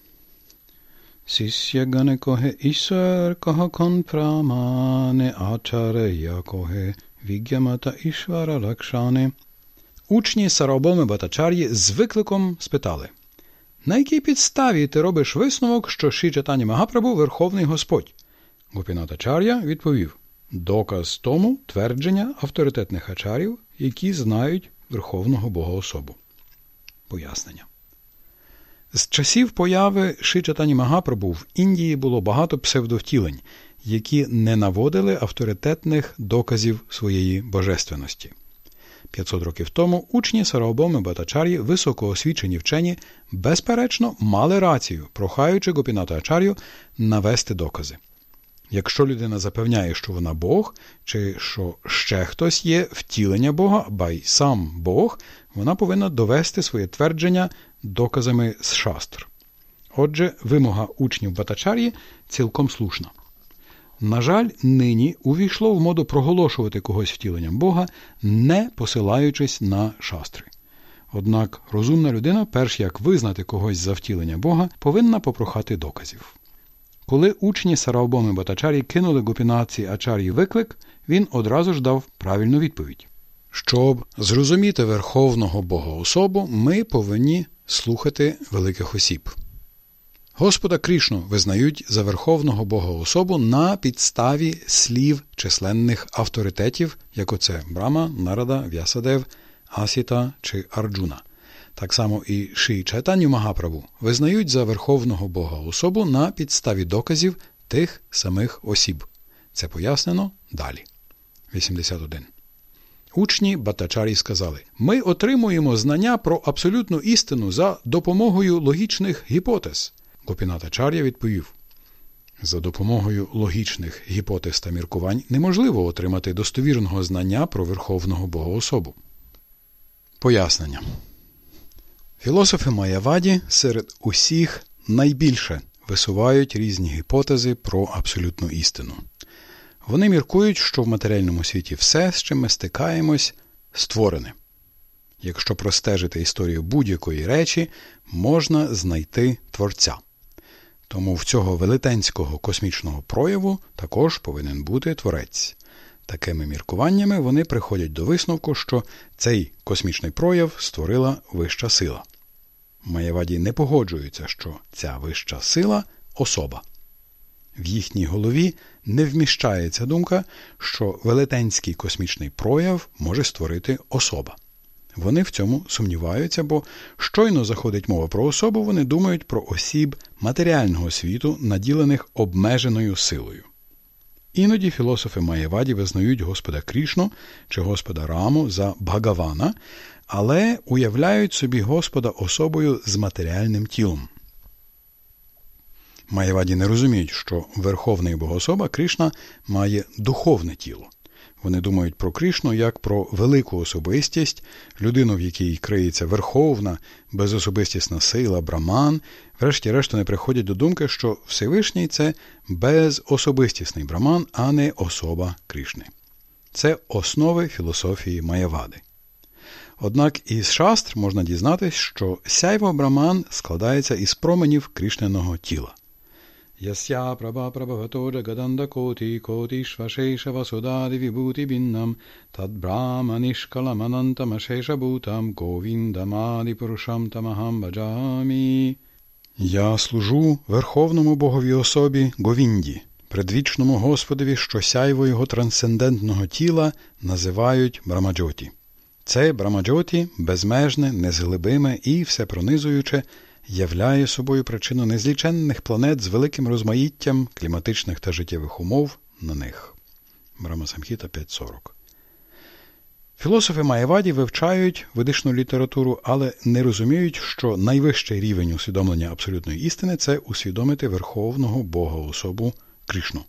S1: Сісya гане коге ішвар кого кон прамане ачарея коге вігямата ішвара лакшане. Учні Сарабоми Батачар'ї з викликом спитали На якій підставі ти робиш висновок, що Ші Чатані Магапрабу Верховний Господь? Гопінатачар'я відповів Доказ тому твердження авторитетних ачарів, які знають Верховного Бога особу. Пояснення. З часів появи Шичатані Магапрабу в Індії було багато псевдовтілень, які не наводили авторитетних доказів своєї божественності. 500 років тому учні Сараобоми Батачар'ї, високоосвічені вчені, безперечно мали рацію, прохаючи Гопіната Ачар'ю навести докази. Якщо людина запевняє, що вона Бог, чи що ще хтось є втілення Бога, або й сам Бог, вона повинна довести своє твердження доказами з шастр. Отже, вимога учнів Батачар'ї цілком слушна. На жаль, нині увійшло в моду проголошувати когось втіленням Бога, не посилаючись на шастри. Однак розумна людина, перш як визнати когось за втілення Бога, повинна попрохати доказів. Коли учні Сараобоми Батачарі кинули Гопінаці Ачарі виклик, він одразу ж дав правильну відповідь. Щоб зрозуміти Верховного Бога особу, ми повинні слухати великих осіб. Господа Крішну визнають за Верховного Бога особу на підставі слів численних авторитетів, як оце Брама, Нарада, В'ясадев, Асіта чи Арджуна. Так само і Ши Чайтаню Магаправу визнають за Верховного Бога особу на підставі доказів тих самих осіб. Це пояснено далі. 81. Учні Батачарі сказали: Ми отримуємо знання про абсолютну істину за допомогою логічних гіпотез. Гопінатачар'я відповів: За допомогою логічних гіпотез та міркувань неможливо отримати достовірного знання про Верховного Бога особу. Пояснення. Філософи Маяваді серед усіх найбільше висувають різні гіпотези про абсолютну істину. Вони міркують, що в матеріальному світі все, з чим ми стикаємось, створене. Якщо простежити історію будь-якої речі, можна знайти творця. Тому в цього велетенського космічного прояву також повинен бути творець. Такими міркуваннями вони приходять до висновку, що цей космічний прояв створила вища сила. Маєваді не погоджуються, що ця вища сила особа. В їхній голові не вміщається думка, що велетенський космічний прояв може створити особа. Вони в цьому сумніваються, бо щойно заходить мова про особу, вони думають про осіб матеріального світу, наділених обмеженою силою. Іноді філософи Маєваді визнають Господа Крішну чи Господа Раму за Бхагавана, але уявляють собі Господа особою з матеріальним тілом. Маєваді не розуміють, що Верховний Богособа Кришна має духовне тіло. Вони думають про Кришну як про велику особистість, людину, в якій криється верховна, безособистісна сила, браман. Врешті-решт вони приходять до думки, що Всевишній це безособистісний браман, а не особа Кришни. Це основи філософії Маєвади. Однак із шастр можна дізнатися, що сяйво браман складається із променів Кришненого тіла. Вібути біннам тадбраманішкаламанантамашейша бутам говіндамади пурушам тамахам баджамі. Я служу Верховному Богові особі Говінді, предвічному Господові, що сяйво його трансцендентного тіла називають Брамаджоті. Це Брамаджоті безмежне, незглибиме і всепронизуюче являє собою причину незліченних планет з великим розмаїттям кліматичних та життєвих умов на них. Брамасамхіта 5.40 Філософи Маєваді вивчають ведичну літературу, але не розуміють, що найвищий рівень усвідомлення абсолютної істини це усвідомити Верховного Бога особу Кришну.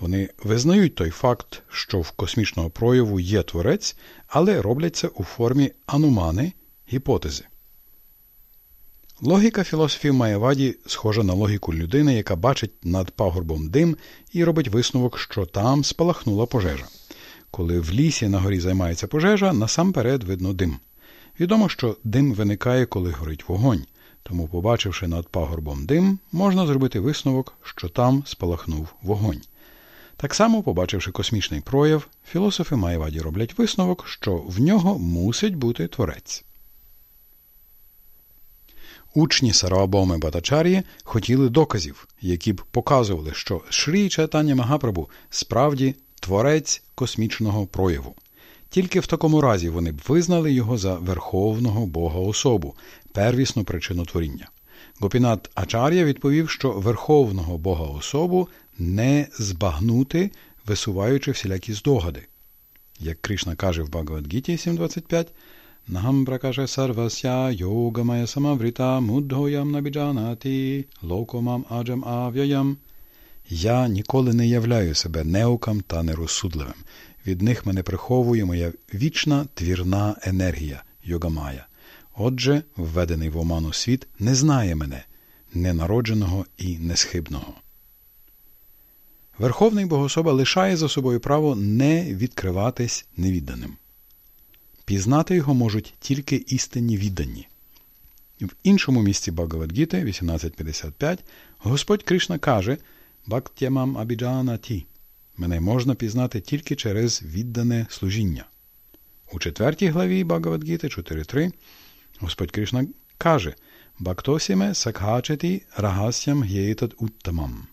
S1: Вони визнають той факт, що в космічного прояву є творець, але роблять це у формі анумани гіпотези. Логіка філософів Маєваді схожа на логіку людини, яка бачить над пагорбом дим і робить висновок, що там спалахнула пожежа. Коли в лісі на горі займається пожежа, насамперед видно дим. Відомо, що дим виникає, коли горить вогонь, Тому, побачивши над пагорбом дим, можна зробити висновок, що там спалахнув вогонь. Так само, побачивши космічний прояв, філософи Майваді роблять висновок, що в нього мусить бути творець. Учні Сарабоми Батачар'ї хотіли доказів, які б показували, що Шрі Чайтання Магапрабу справді творець космічного прояву. Тільки в такому разі вони б визнали його за верховного Бога особу, первісну причину творіння. Гопінат Ачар'я відповів, що верховного Бога особу не збагнути, висуваючи всілякі здогади. Як Кришна каже в Багавадгіті 7.25, Нагам пракаше сарвася йогамая самаврита муддоям набіджанати локомам аджам ав'яям. Я ніколи не являю себе неукам та нерозсудливим. Від них мене приховує моя вічна твірна енергія йогамая. Отже, введений в оману світ не знає мене, ненародженого і несхибного. Верховний Богособа лишає за собою право не відкриватись невідданим. Пізнати його можуть тільки істинні віддані. В іншому місці Багавадгіти 1855 Господь Кришна каже Бактямам Абіджана Ті. Мене можна пізнати тільки через віддане служіння. У четвертій главі Багавадгіти 4.3 Господь Кришна каже Бактосіме сакхачеті рагасям гєйтат уттамам.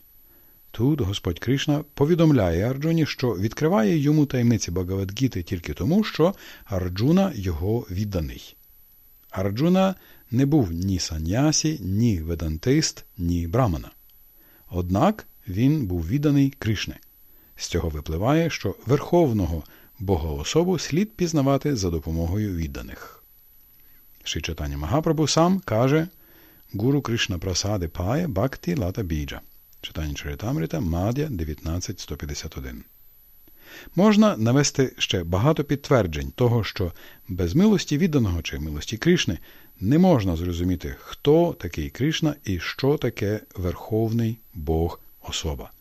S1: Тут Господь Кришна повідомляє Арджуні, що відкриває йому таємниці Багавадгіти тільки тому, що Арджуна його відданий. Арджуна не був ні санясі, ні ведантист, ні брамана. Однак він був відданий Кришне. З цього випливає, що верховного богоособу слід пізнавати за допомогою відданих. Шичатання Магапрабу сам каже Гуру Кришна Прасади Пає Бакти Лата Біджа. Читання Чаритамрита, Мадя 19.151. Можна навести ще багато підтверджень того, що без милості відданого чи милості Кришни не можна зрозуміти, хто такий Кришна і що таке Верховний Бог особа.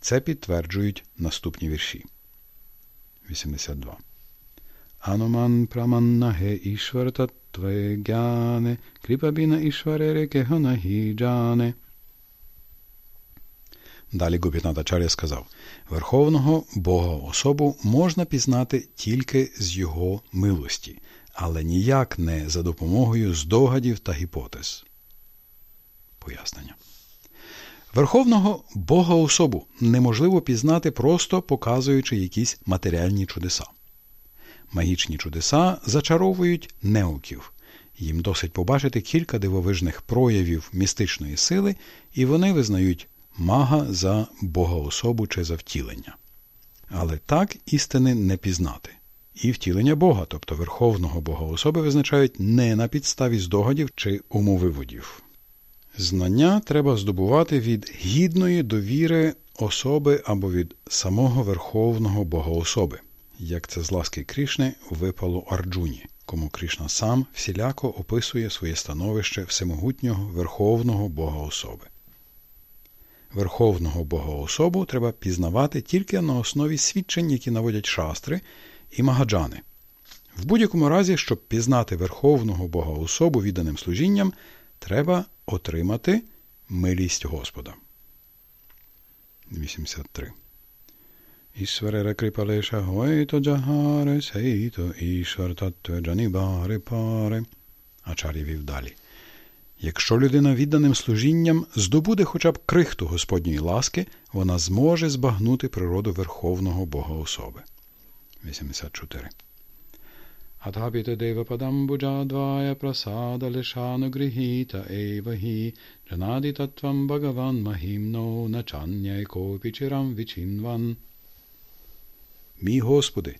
S1: Це підтверджують наступні вірші. 82. Ануман праманнаге ішвар тве гяне, кріпабіна ішварере кегонагі джане. Далі Гопінатачаря сказав Верховного Бога особу можна пізнати тільки з Його милості, але ніяк не за допомогою здогадів та гіпотез. Пояснення. Верховного Бога особу неможливо пізнати, просто показуючи якісь матеріальні чудеса. Магічні чудеса зачаровують неуків. Їм досить побачити кілька дивовижних проявів містичної сили, і вони визнають мага за богоособу чи за втілення. Але так істини не пізнати. І втілення Бога, тобто Верховного Богоособи, визначають не на підставі здогадів чи умовиводів. Знання треба здобувати від гідної довіри особи або від самого Верховного Богоособи, як це з ласки Крішни випало Арджуні, кому Кришна сам всіляко описує своє становище всемогутнього Верховного Богоособи. Верховного Богоособу треба пізнавати тільки на основі свідчень, які наводять шастри і магаджани. В будь-якому разі, щоб пізнати Верховного Богоособу відданим служінням, треба отримати милість Господа. 83. Ішварера крипалеша гойто джагаре сейто ішвар таттве джанібаре паре. Ачарі вів далі. Якщо людина відданим служінням здобуде хоча б крихту Господньої ласки, вона зможе збагнути природу Верховного Бога особи. 84. Атабіте девападам буджадвая прасада лишану грихіта евахі, джанаді татвам багаван махімно начання копічерам вічінван. Мій Господи,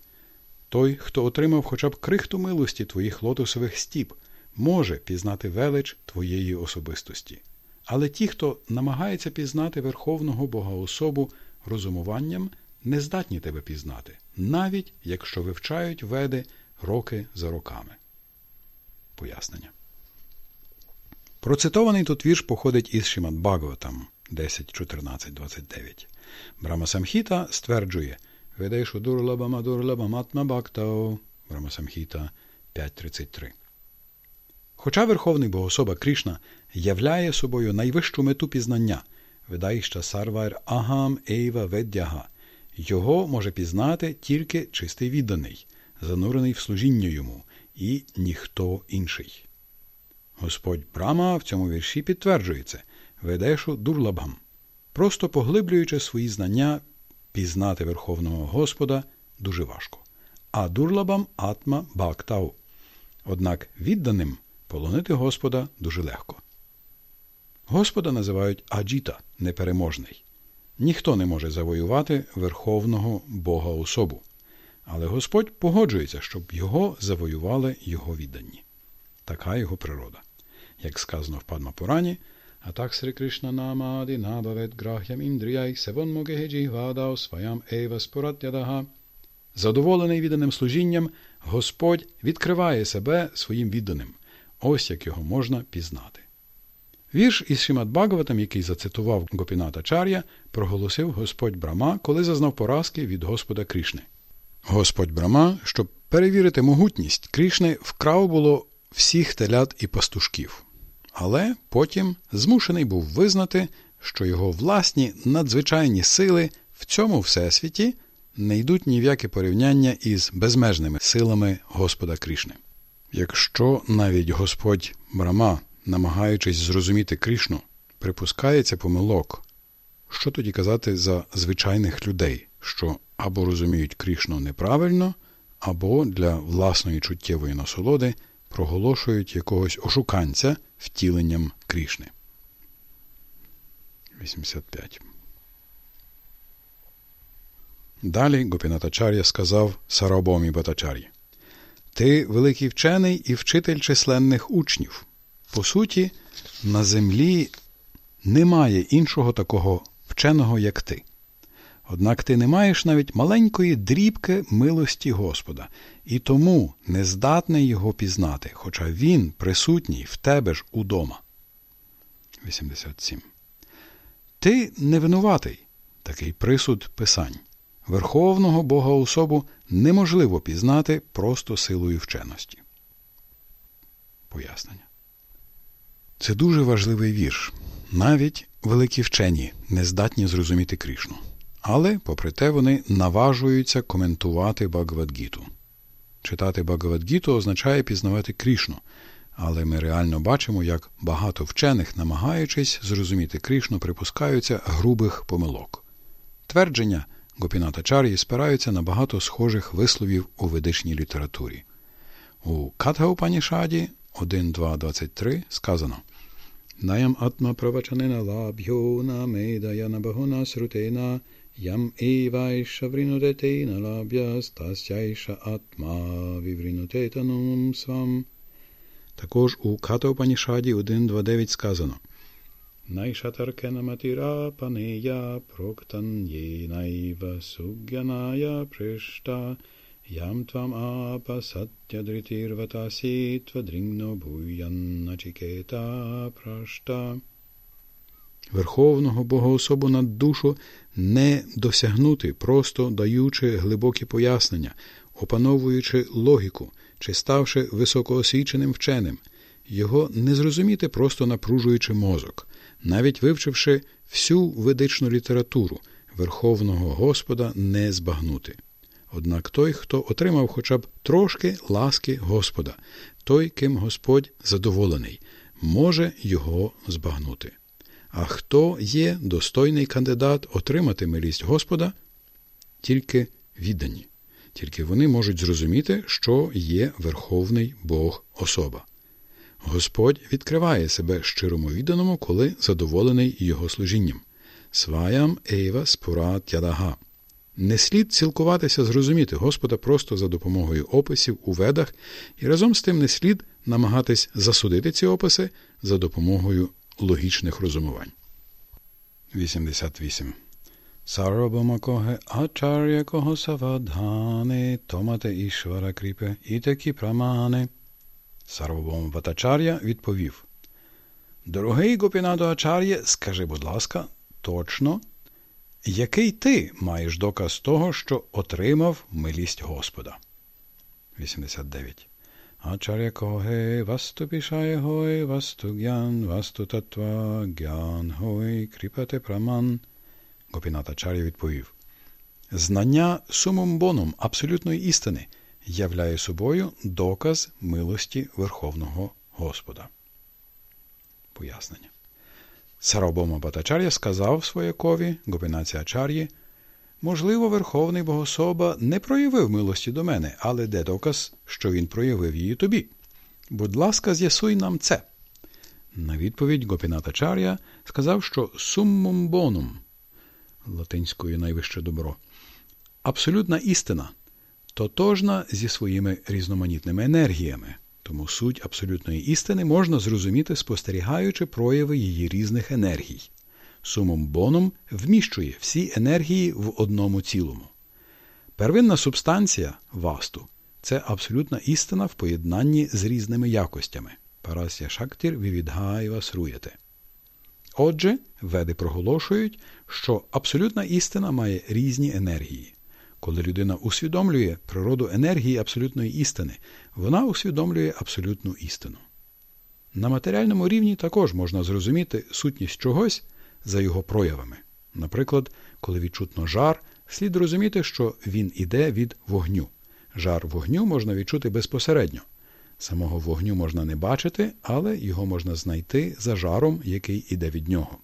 S1: той, хто отримав хоча б крихту милості твоїх лотосових стіп, може пізнати велич твоєї особистості. Але ті, хто намагається пізнати Верховного Богоособу розумуванням, не здатні тебе пізнати, навіть якщо вивчають веди роки за роками. Пояснення. Процитований тут вірш походить із Шимат Бхагаватам 10.14.29. Брамасамхіта стверджує Ведешу дурлабама дурлабаматма бактау Брамасамхіта 5.33. Хоча Верховний Богособа Кришна являє собою найвищу мету пізнання, видаїща Сарвайр Агам Ейва Веддяга, його може пізнати тільки чистий відданий, занурений в служіння йому, і ніхто інший. Господь Брама в цьому вірші підтверджує це Ведешу Дурлабгам, просто поглиблюючи свої знання, пізнати Верховного Господа дуже важко. А дурлабам атма бактау. Однак відданим полонити Господа дуже легко. Господа називають Аджіта непереможний. Ніхто не може завоювати Верховного Бога особу. Але Господь погоджується, щоб його завоювали його віддані. Така його природа. Як сказано в Падмапурані, а Сри Кришна намади набавет грахям індріяй севон могегеджі вадау своям ейва споратядага. Задоволений відданим служінням, Господь відкриває себе своїм відданим. Ось як його можна пізнати. Вірш із Шимат Багаватам, який зацитував Гопіната Чар'я, проголосив Господь Брама, коли зазнав поразки від Господа Крішни. Господь Брама, щоб перевірити могутність Крішни, вкрав було всіх телят і пастушків. Але потім змушений був визнати, що його власні надзвичайні сили в цьому всесвіті не йдуть ні в яке порівняння із безмежними силами Господа Крішни. Якщо навіть Господь Брама, намагаючись зрозуміти Крішну, припускається помилок, що тоді казати за звичайних людей, що або розуміють Крішну неправильно, або для власної чуттєвої насолоди проголошують якогось ошуканця втіленням Крішни. 85. Далі Гопінатачар'я сказав Сарабомі Батачар'ї Ти великий вчений і вчитель численних учнів. По суті, на землі немає іншого такого вченого, як ти. Однак ти не маєш навіть маленької дрібки милості Господа, і тому не здатний його пізнати, хоча він присутній в тебе ж удома. 87. Ти не винуватий. Такий присуд писань. Верховного Бога особу неможливо пізнати просто силою вченості. Пояснення. Це дуже важливий вірш. Навіть великі вчені не здатні зрозуміти Крішну. Але, попри те, вони наважуються коментувати Багавадгіту. Читати Багавадгіту означає пізнавати Крішну, але ми реально бачимо, як багато вчених, намагаючись зрозуміти Крішну, припускаються грубих помилок. Твердження Гопіната Чар'ї спираються на багато схожих висловів у ведичній літературі. У Катгаупанішаді 1.2.23 сказано Наям атма правачанена лабхьо намедая набагона срутена ям евайша вринудетейна лаб'ястасяйша атма вівринутетанум свам. Також у Катаупанішаді 1.2.9 сказано Найшатаркенаматіра панея проктан'єнайва сугяная пришта ям твам апа саттядритірватасі твадрінгно буянначікета прашта. Верховного Богоособу над душу не досягнути, просто даючи глибокі пояснення, опановуючи логіку чи ставши високоосвіченим вченим, його не зрозуміти, просто напружуючи мозок навіть вивчивши всю ведичну літературу, Верховного Господа не збагнути. Однак той, хто отримав хоча б трошки ласки Господа, той, ким Господь задоволений, може його збагнути. А хто є достойний кандидат отримати милість Господа? Тільки віддані. Тільки вони можуть зрозуміти, що є Верховний Бог особа. Господь відкриває себе щирому відданому, коли задоволений його служінням. Сваям Ейва спурат ядага. Не слід цілкуватися зрозуміти Господа просто за допомогою описів у ведах, і разом з тим не слід намагатись засудити ці описи за допомогою логічних розумувань. 88. Сарабамакоге ачар'я кого савадгане, томате ішвара кріпе, і такі прамане. Сарвабом Ватачар'я відповів Дорогий Гопінадо Ачар'є, скажи, будь ласка, точно, який ти маєш доказ того, що отримав милість Господа? 89. Ачар'я коге васту пішає гой, васту гян, васту татва, гян гой, кріпате праман. Гопіната Чар'я відповів. Знання сумом боном абсолютної істини являє собою доказ милості Верховного Господа. Пояснення. Сарабома Батачар'я сказав своякові, Гопінаці Ачар'ї, можливо, Верховний Богособа не проявив милості до мене, але де доказ, що він проявив її тобі. Будь ласка, з'ясуй нам це. На відповідь Гопінатачар'я сказав, що суммум бонум, латинською найвище добро, абсолютна істина, тотожна зі своїми різноманітними енергіями. Тому суть абсолютної істини можна зрозуміти, спостерігаючи прояви її різних енергій. Сумом боном вміщує всі енергії в одному цілому. Первинна субстанція васту це абсолютна істина в поєднанні з різними якостями. Парасya Шактір вівідгаєва сруєте. Отже, веди проголошують, що абсолютна істина має різні енергії. Коли людина усвідомлює природу енергії абсолютної істини, вона усвідомлює абсолютну істину. На матеріальному рівні також можна зрозуміти сутність чогось за його проявами. Наприклад, коли відчутно жар, слід розуміти, що він іде від вогню. Жар вогню можна відчути безпосередньо. Самого вогню можна не бачити, але його можна знайти за жаром, який іде від нього.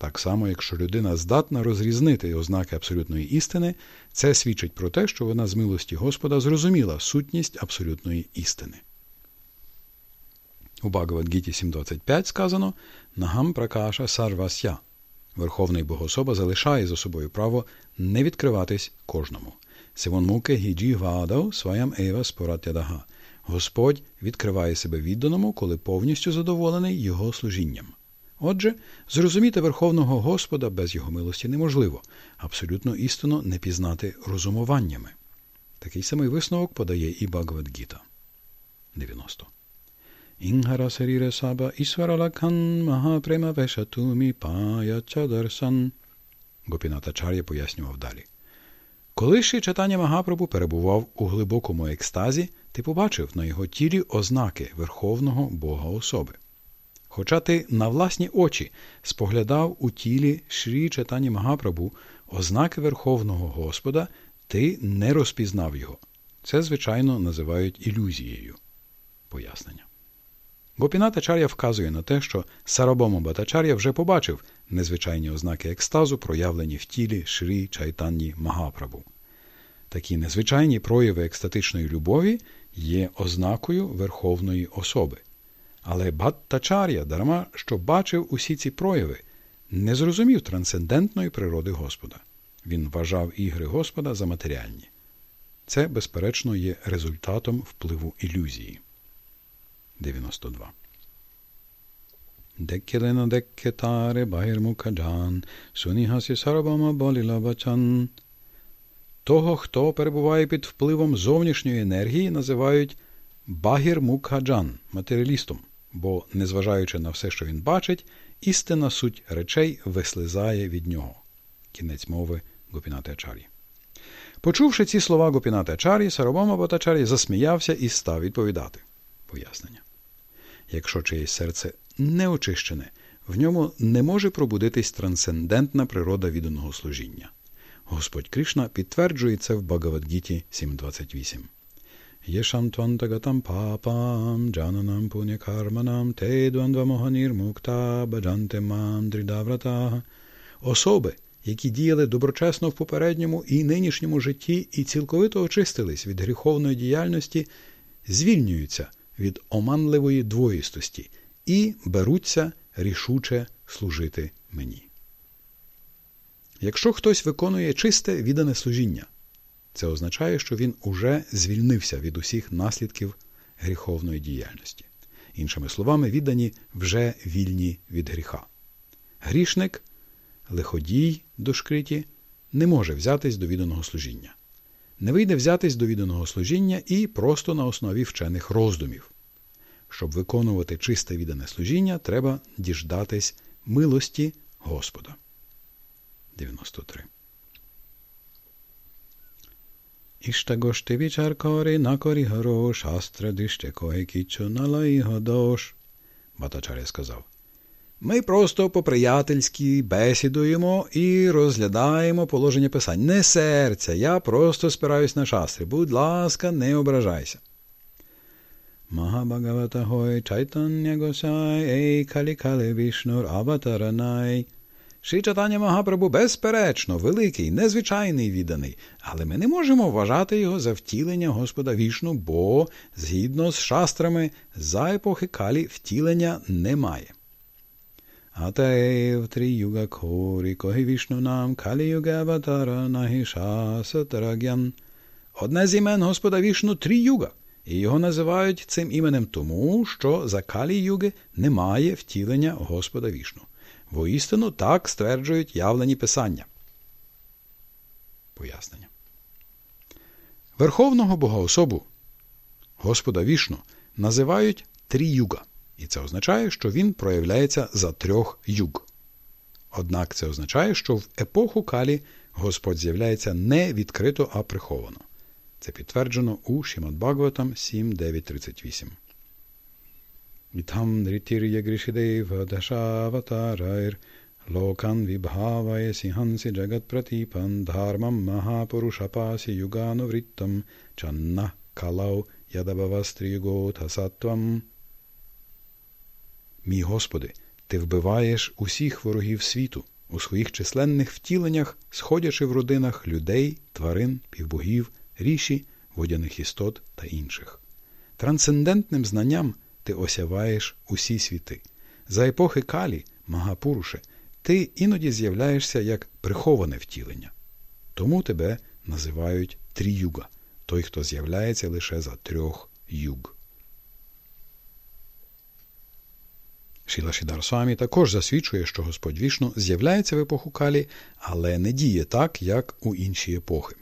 S1: Так само, якщо людина здатна розрізнити ознаки абсолютної істини, це свідчить про те, що вона з милості Господа зрозуміла сутність абсолютної істини. У Багавадгіті 7.25 сказано Нагам пракаша сарвася. Верховний Богособа залишає за собою право не відкриватись кожному. Сивонмуке гіджі гвадав своям ева споратядага. Господь відкриває себе відданому, коли повністю задоволений його служінням. Отже, зрозуміти Верховного Господа без його милості неможливо, абсолютно істину не пізнати розумуваннями. Такий самий висновок подає і Багавадгіта. 90. Інгара Саріре Саба Ісваралакан Магапрема Вешатумі Пая Чадарсан. Гопінатачар'я пояснював далі. Коли читання Магапрабу перебував у глибокому екстазі, ти побачив на його тілі ознаки Верховного Бога особи. Хоча ти на власні очі споглядав у тілі Шрі Читані Магапрабу ознаки Верховного Господа, ти не розпізнав його. Це, звичайно, називають ілюзією. Пояснення. Гопінатачар'я вказує на те, що Сарабома Батачар'я вже побачив незвичайні ознаки екстазу, проявлені в тілі Шрі Чайтанні Магапрабу. Такі незвичайні прояви екстатичної любові є ознакою Верховної особи. Але Бхаттачар'я, дарма що бачив усі ці прояви, не зрозумів трансцендентної природи Господа. Він вважав ігри Господа за матеріальні. Це, безперечно, є результатом впливу ілюзії. 92. Деккелена деккетаре багірмукаджан, сунігасі сарабама болілабачан. Того, хто перебуває під впливом зовнішньої енергії, називають багір-мукхаджан матеріалістом, бо, незважаючи на все, що він бачить, істинна суть речей вислизає від нього. Кінець мови Гопінати Ачарі. Почувши ці слова Гопінати Ачарі, Сарабома Батачарі засміявся і став відповідати. Пояснення. Якщо чиєсь серце не очищене, в ньому не може пробудитись трансцендентна природа відданого служіння. Господь Кришна підтверджує це в Багавадгіті 7.28. Єшантвантагатам папам джананам пунякарманам те двандвамоганірмукта баджанте мандрідаврата. Особи, які діяли доброчесно в попередньому і нинішньому житті і цілковито очистились від гріховної діяльності, звільнюються від оманливої двоїстості і беруться рішуче служити мені. Якщо хтось виконує чисте віддане служіння, це означає, що він уже звільнився від усіх наслідків гріховної діяльності. Іншими словами, віддані вже вільні від гріха. Грішник, лиходій дошкриті, не може взятись до відданого служіння. Не вийде взятись до відданого служіння і просто на основі вчених роздумів. Щоб виконувати чисте віддане служіння, треба діждатись милості Господа. 93. Іштагошти вічаркори накорі горо, шастра дище кої кічу налаї годош. Батачаря сказав. Ми просто по-приятельськи бесідуємо і розглядаємо положення писань. Не серця, я просто спираюсь на шастри. Будь ласка, не ображайся. Магабагавата гой чайтання госай, ей калі калі вішнур аватаранай. Ши читання Магапрабу, безперечно, великий, незвичайний відданий, але ми не можемо вважати його за втілення Господа вішну, бо, згідно з шастрами, за епохи калі втілення немає. Атаев три корі, коги вішну нам, калі юга аватара, нагіша сатарагян. Одне з імен Господа вішну три юга, і його називають цим іменем тому, що за калі юги немає втілення Господа вішну. Воістину так стверджують явлені писання. Пояснення. Верховного Богоособу Господа вішну називають три юга. І це означає, що він проявляється за трьох юг. Однак це означає, що в епоху Калі Господь з'являється не відкрито, а приховано. Це підтверджено у Шімадбагватам 7.9.38. Ітам дрітір'я грішідейва дашаватарайр локан вібхаває сігансі джагат пратіпан дхармам махапурушапасі юганувриттам чанна калау ядабавастріюгота саттвам. Мій Господи, Ти вбиваєш усіх ворогів світу у своїх численних втіленнях, сходячи в родинах людей, тварин, півбогів, ріші, водяних істот та інших. Трансцендентним знанням ти осяваєш усі світи. За епохи Калі, Магапуруше, ти іноді з'являєшся як приховане втілення. Тому тебе називають тріюга, той, хто з'являється лише за трьох юг. Шіла Шідар також засвідчує, що Господь вішну з'являється в епоху Калі, але не діє так, як у інші епохи.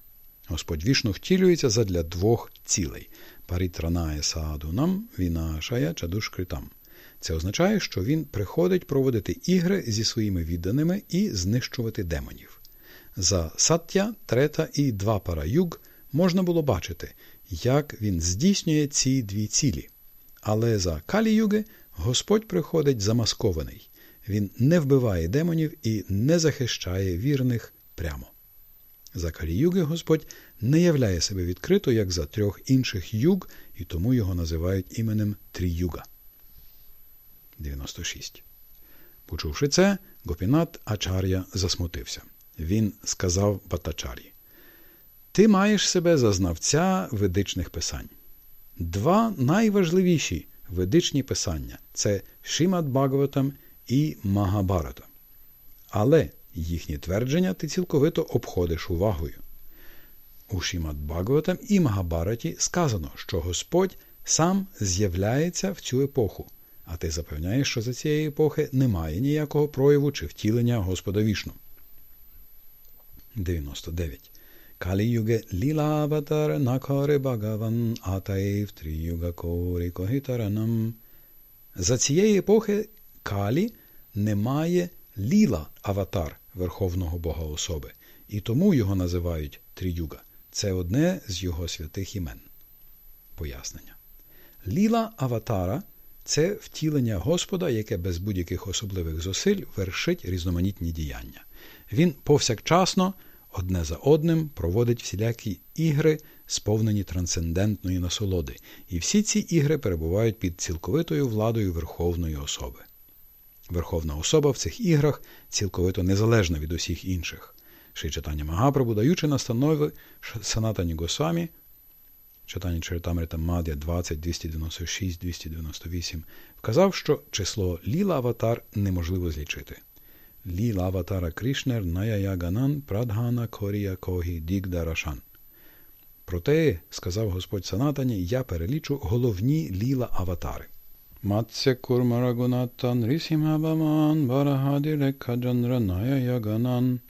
S1: Господь вішну втілюється задля двох цілей парітранає саадунам, вінашая чадушкритам. Це означає, що він приходить проводити ігри зі своїми відданими і знищувати демонів. За саття, трета і два параюг можна було бачити, як він здійснює ці дві цілі. Але за калі-юги Господь приходить замаскований. Він не вбиває демонів і не захищає вірних прямо. За калі-юги Господь не являє себе відкрито, як за трьох інших юг, і тому його називають іменем Тріюга. 96. Почувши це, Гопінат Ачар'я засмутився. Він сказав Батачарі: Ти маєш себе за знавця ведичних писань. Два найважливіші ведичні писання це Шимат Бхагаватам і Магабарата. Але їхні твердження ти цілковито обходиш увагою. У Шімат Бхагаватам і Магабараті сказано, що Господь сам з'являється в цю епоху, а ти запевняєш, що за цієї епохи немає ніякого прояву чи втілення Господа Вішну. 99. Калі-юге лілаватар накаре Багаван атаїв тріюга корі когітаранам. За цієї епохи Калі немає ліла аватар Верховного Бога особи, і тому його називають Тріюга. Це одне з його святих імен. Пояснення. Ліла аватара це втілення Господа, яке без будь-яких особливих зусиль вершить різноманітні діяння. Він повсякчасно одне за одним проводить всілякі ігри, сповнені трансцендентної насолоди, і всі ці ігри перебувають під цілковитою владою Верховної особи. Верховна особа в цих іграх цілковито незалежна від усіх інших. Ши читання Магапрабу, даючи настанови Санатані Госвамі, читання Чаритамрита Мадя 20, 296, 298, вказав, що число ліла аватар неможливо злічити. Ліла аватара Кришнер Наяяганан Прадгана Корія Когі Дігдарашан. Проте, сказав Господь Санатані, я перелічу головні ліла аватари. Матсya Kurmaragunatan Рісімабаман Барагаділекаджанра Наяяганан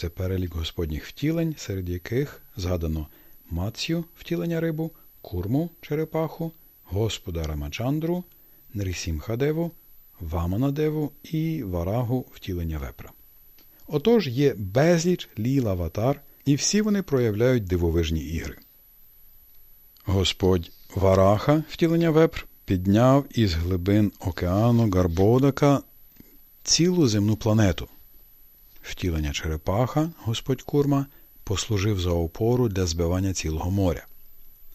S1: це перелік господніх втілень, серед яких згадано Мацю втілення рибу, курму черепаху, Господа Рамачандру, Нрісімхадеву, Ваманадеву і Варагу втілення вепра. Отож є безліч ліл аватар, і всі вони проявляють дивовижні ігри. Господь Вараха, втілення вепр, підняв із глибин океану Гарбодака цілу земну планету. Втілення черепаха, Господь Курма, послужив за опору для збивання цілого моря.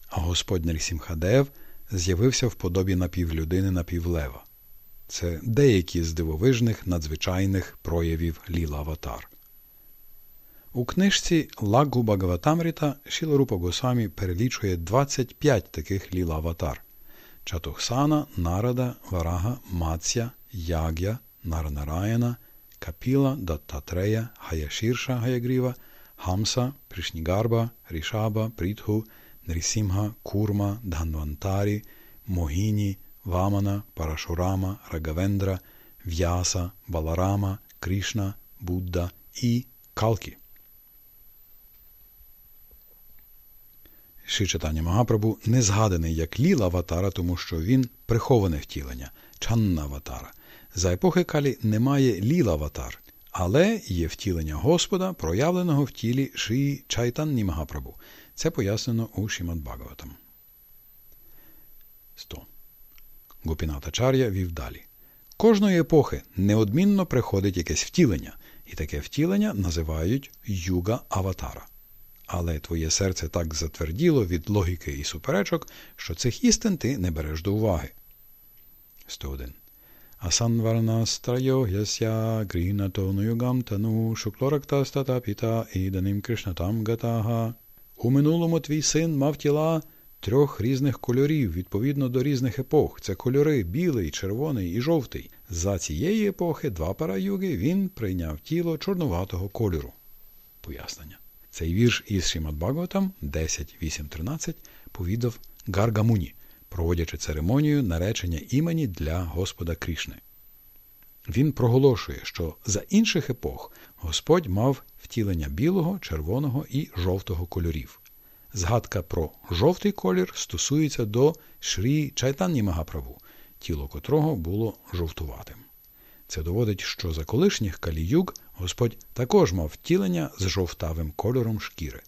S1: А Господь Нерсімхадев з'явився в подобі напівлюдини напівлева. Це деякі з дивовижних надзвичайних проявів Ліла Аватар. У книжці Лагу Багаватамріта Шіларупа Госамі перелічує 25 таких ліла аватар Чатухсана, Нарада, Варага, Маця, Яг'я, Нарнараяна, Капіла, Даттатрея, Хаяшірша Гаягріва, Хамса, Пришнігарба, Рішаба, Прітху, Нрісімга, Курма, Дганвантарі, Могіні, Вамана, Парашурама, Рагавендра, В'яса, Баларама, Крішна, Будда і Калкі. Ши читання Магапрабу не згаданий як ліла аватара, тому що він приховане втілення, чанна аватара. За епохи Калі немає ліла аватар, але є втілення Господа, проявленого в тілі Ши Чайтанні Магапрабу. Це пояснено у Шімад Бхагаватам. 100. Гопінатачар'я вів далі. Кожної епохи неодмінно приходить якесь втілення, і таке втілення називають юга аватара але твоє серце так затверділо від логіки і суперечок, що цих істин ти не береш до уваги. 101. Асанварнастрайо яся грінатонуюгам тану шуклорактастата піта іданим кришнатам гатага. У минулому твій син мав тіла трьох різних кольорів відповідно до різних епох. Це кольори білий, червоний і жовтий. За цієї епохи два пара юги він прийняв тіло чорнуватого кольору. Пояснення. Цей вірш із Шімат Бхагаватам 10.8.13 повідав Гаргамуні, проводячи церемонію наречення імені для Господа Крішни. Він проголошує, що за інших епох Господь мав втілення білого, червоного і жовтого кольорів. Згадка про жовтий колір стосується до Шрі Чайтанні Магаправу, тіло котрого було жовтуватим. Це доводить, що за колишніх каліюг Господь також мав втілення з жовтавим кольором шкіри.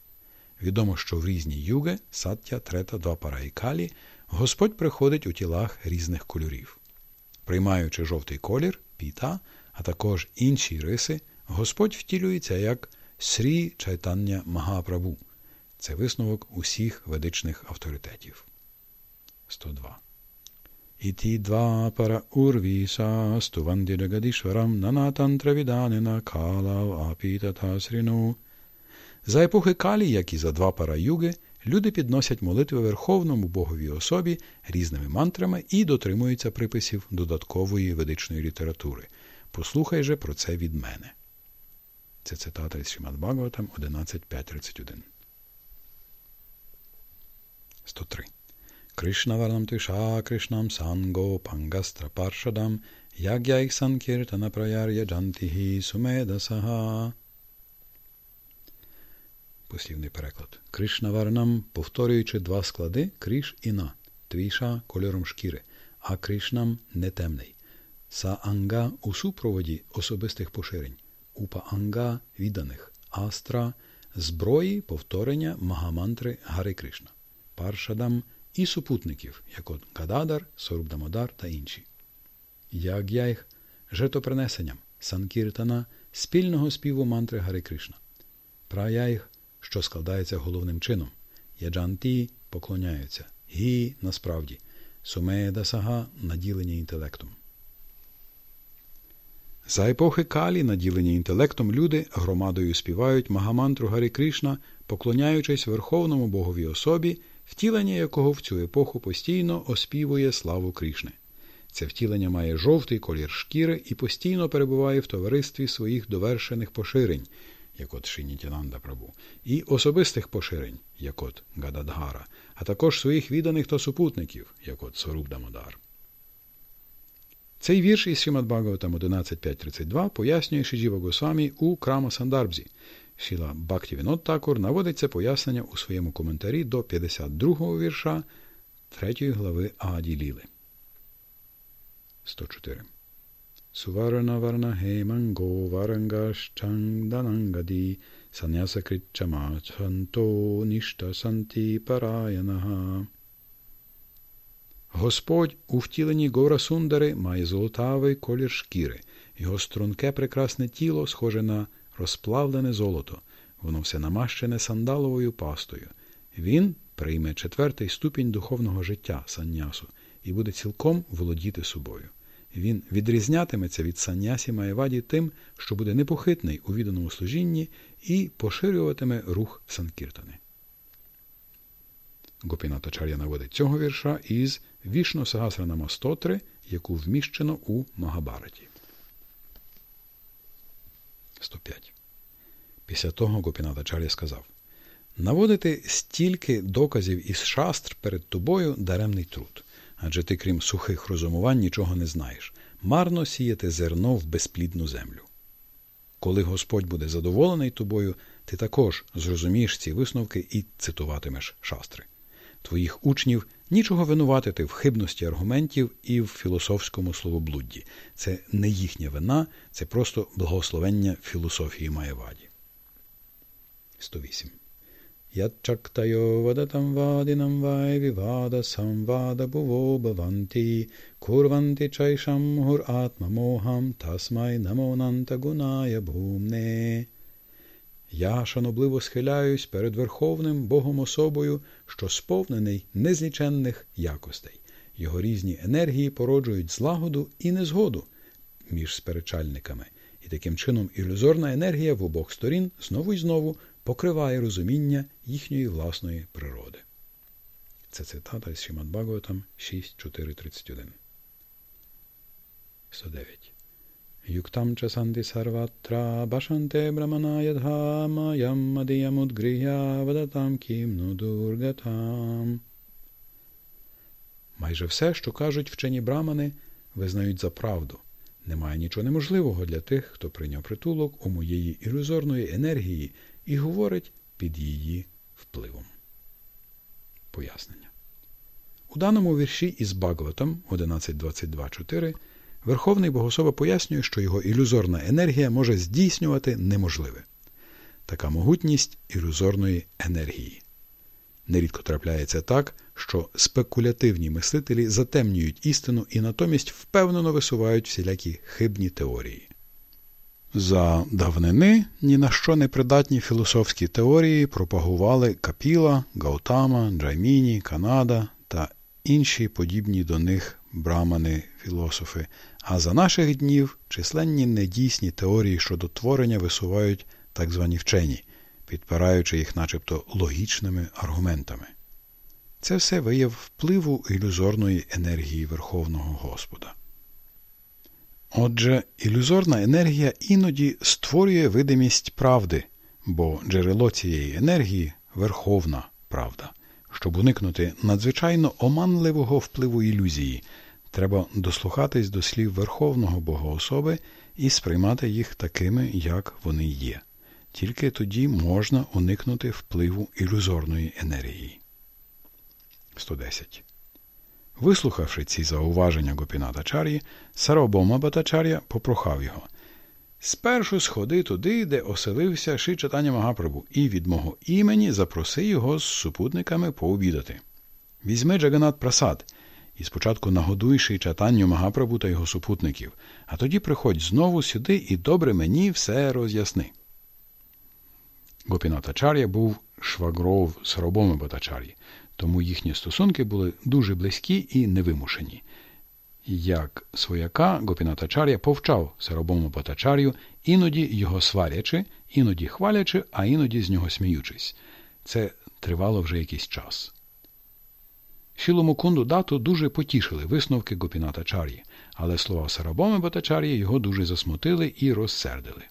S1: Відомо, що в різні юги, саття, трета, двапара і калі, Господь приходить у тілах різних кольорів. Приймаючи жовтий колір, піта, а також інші риси, Господь втілюється як Срі Чайтання Магапрабу. Це висновок усіх ведичних авторитетів. 102 Іті два пара урвіса стувандірагадішварам нанатантравіданина калав апітатасріну. За епохи Калі, як і за два пара юги, люди підносять молитви Верховному Боговій особі різними мантрами і дотримуються приписів додаткової ведичної літератури. Послухай же про це від мене. Це цитата із Шимат Бхагаватам 11.5.31. 103 Krishnavarnam Tisha Krishnam Sango Pangасtra Parshadam Ягьяйх Санкіртана Праяр'я Джантігі Сумедасага. Послівний переклад. Кришна Варнам, повторюючи два склади, криш і на, твіша кольором шкіри, а кришнам не темний. Са анга у супроводі особистих поширень, упа анга відданих, астра зброї повторення Магамантри Гари Кришна. Паршадам – і супутників, як от Гададар, Сорубдамодар та інші. Як я Санкіртана спільного співу мантри Гари Кришна. Праяїх, що складається головним чином. Яджанті поклоняються. Гі насправді. Сумеда сага наділені інтелектом. За епохи Калі, наділені інтелектом, люди громадою співають Магамантру Гарі Кришна, поклоняючись Верховному Боговій особі втілення якого в цю епоху постійно оспівує славу Крішни. Це втілення має жовтий колір шкіри і постійно перебуває в товаристві своїх довершених поширень, як от Шинітянанда Прабу, і особистих поширень, як от Гададгара, а також своїх відданих та супутників, як от Сорубдамодар. Цей вірш із Шімад Бхагаватам 11.5.32 пояснює Шиджіва Госвамі у Крама Сандарбзі, Шіла Бактівінот Такур наводить це пояснення у своєму коментарі до 52-го вірша 3 глави Аді Ліли. 104. Гейманго варанга щанданагаді санясакритчамачанто нішта санті параянага. Господь у втіленні Гора Сундари має золотавий колір шкіри, його струнке прекрасне тіло схоже на розплавлене золото, воно все намащене сандаловою пастою. Він прийме четвертий ступінь духовного життя саннясу і буде цілком володіти собою. Він відрізнятиметься від саннясі Маєваді тим, що буде непохитний у відданому служінні і поширюватиме рух Санкіртани. Гопінатачар'я наводить цього вірша із Вішно Сагасранама 103, яку вміщено у Магабараті. 105. Після того Гопінатачар'я сказав Наводити стільки доказів із шастр перед тобою даремний труд адже ти, крім сухих розумувань, нічого не знаєш. Марно сіяти зерно в безплідну землю. Коли Господь буде задоволений тобою, ти також зрозумієш ці висновки і цитуватимеш шастри. Твоїх учнів нічого винуватити в хибності аргументів і в філософському словоблудді. Це не їхня вина, це просто благословення філософії Маєваді. 108 यच्चक्तयो वदतं वादिनं वाय विवादसंवादभुवो भवन्ति कुर्वन्ति चैषं मुहुरात्ममोहं тасмай намонантагунає бумне. Я шанобливо схиляюсь перед Верховним Богом особою, що сповнений незліченних якостей. Його різні енергії породжують злагоду і незгоду між сперечальниками, і таким чином ілюзорна енергія в обох сторін знову й знову покриває розуміння їхньої власної природи. Це цитата з Шімад Бхагаватам 6.4.31. 109. Юктам часанти сарватра башанте брамана ядхама яммадиямудгрия вадатам кімну дургатам. Майже все, що кажуть вчені брамани, визнають за правду. Немає нічого неможливого для тих, хто прийняв притулок у моєї ілюзорної енергії і говорить під її впливом. Пояснення. У даному вірші із Багватом 11.22.4 Верховний Богособа пояснює, що його ілюзорна енергія може здійснювати неможливе. Така могутність ілюзорної енергії. Нерідко трапляється так, що спекулятивні мислителі затемнюють істину і натомість впевнено висувають всілякі хибні теорії. За давнини ні на що не придатні філософські теорії пропагували Капіла, Гаутама, Джайміні, Канада та інші подібні до них брамани філософи, а за наших днів численні недійсні теорії щодо творення висувають так звані вчені, підпираючи їх начебто логічними аргументами. Це все вияв впливу ілюзорної енергії Верховного Господа. Отже, ілюзорна енергія іноді створює видимість правди, бо джерело цієї енергії верховна правда. Щоб уникнути надзвичайно оманливого впливу ілюзії, треба дослухатись до слів Верховного Богоособи і сприймати їх такими, як вони є. Тільки тоді можна уникнути впливу ілюзорної енергії. 110 Вислухавши ці зауваження Гопіната Чар'ї, Сарабома Батачар'я попрохав його. Спершу сходи туди, де оселився Ши Чатаня Магапрабу, і від мого імені запроси його з супутниками пообідати. Візьми Джаганат Прасад і спочатку нагодуй Ши Чатанню Магапрабу та його супутників, а тоді приходь знову сюди і добре мені все роз'ясни. Гопінатачар'я був швагров Сарабоми Батачар'ї, тому їхні стосунки були дуже близькі і невимушені. Як свояка Гопінатачар'я повчав Сарабому Батачар'ю, іноді його сварячи, іноді хвалячи, а іноді з нього сміючись. Це тривало вже якийсь час. Шіломукунду дату дуже потішили висновки Гопінатачар'ї, але слова Сарабоми Батачар'ї його дуже засмутили і розсердили.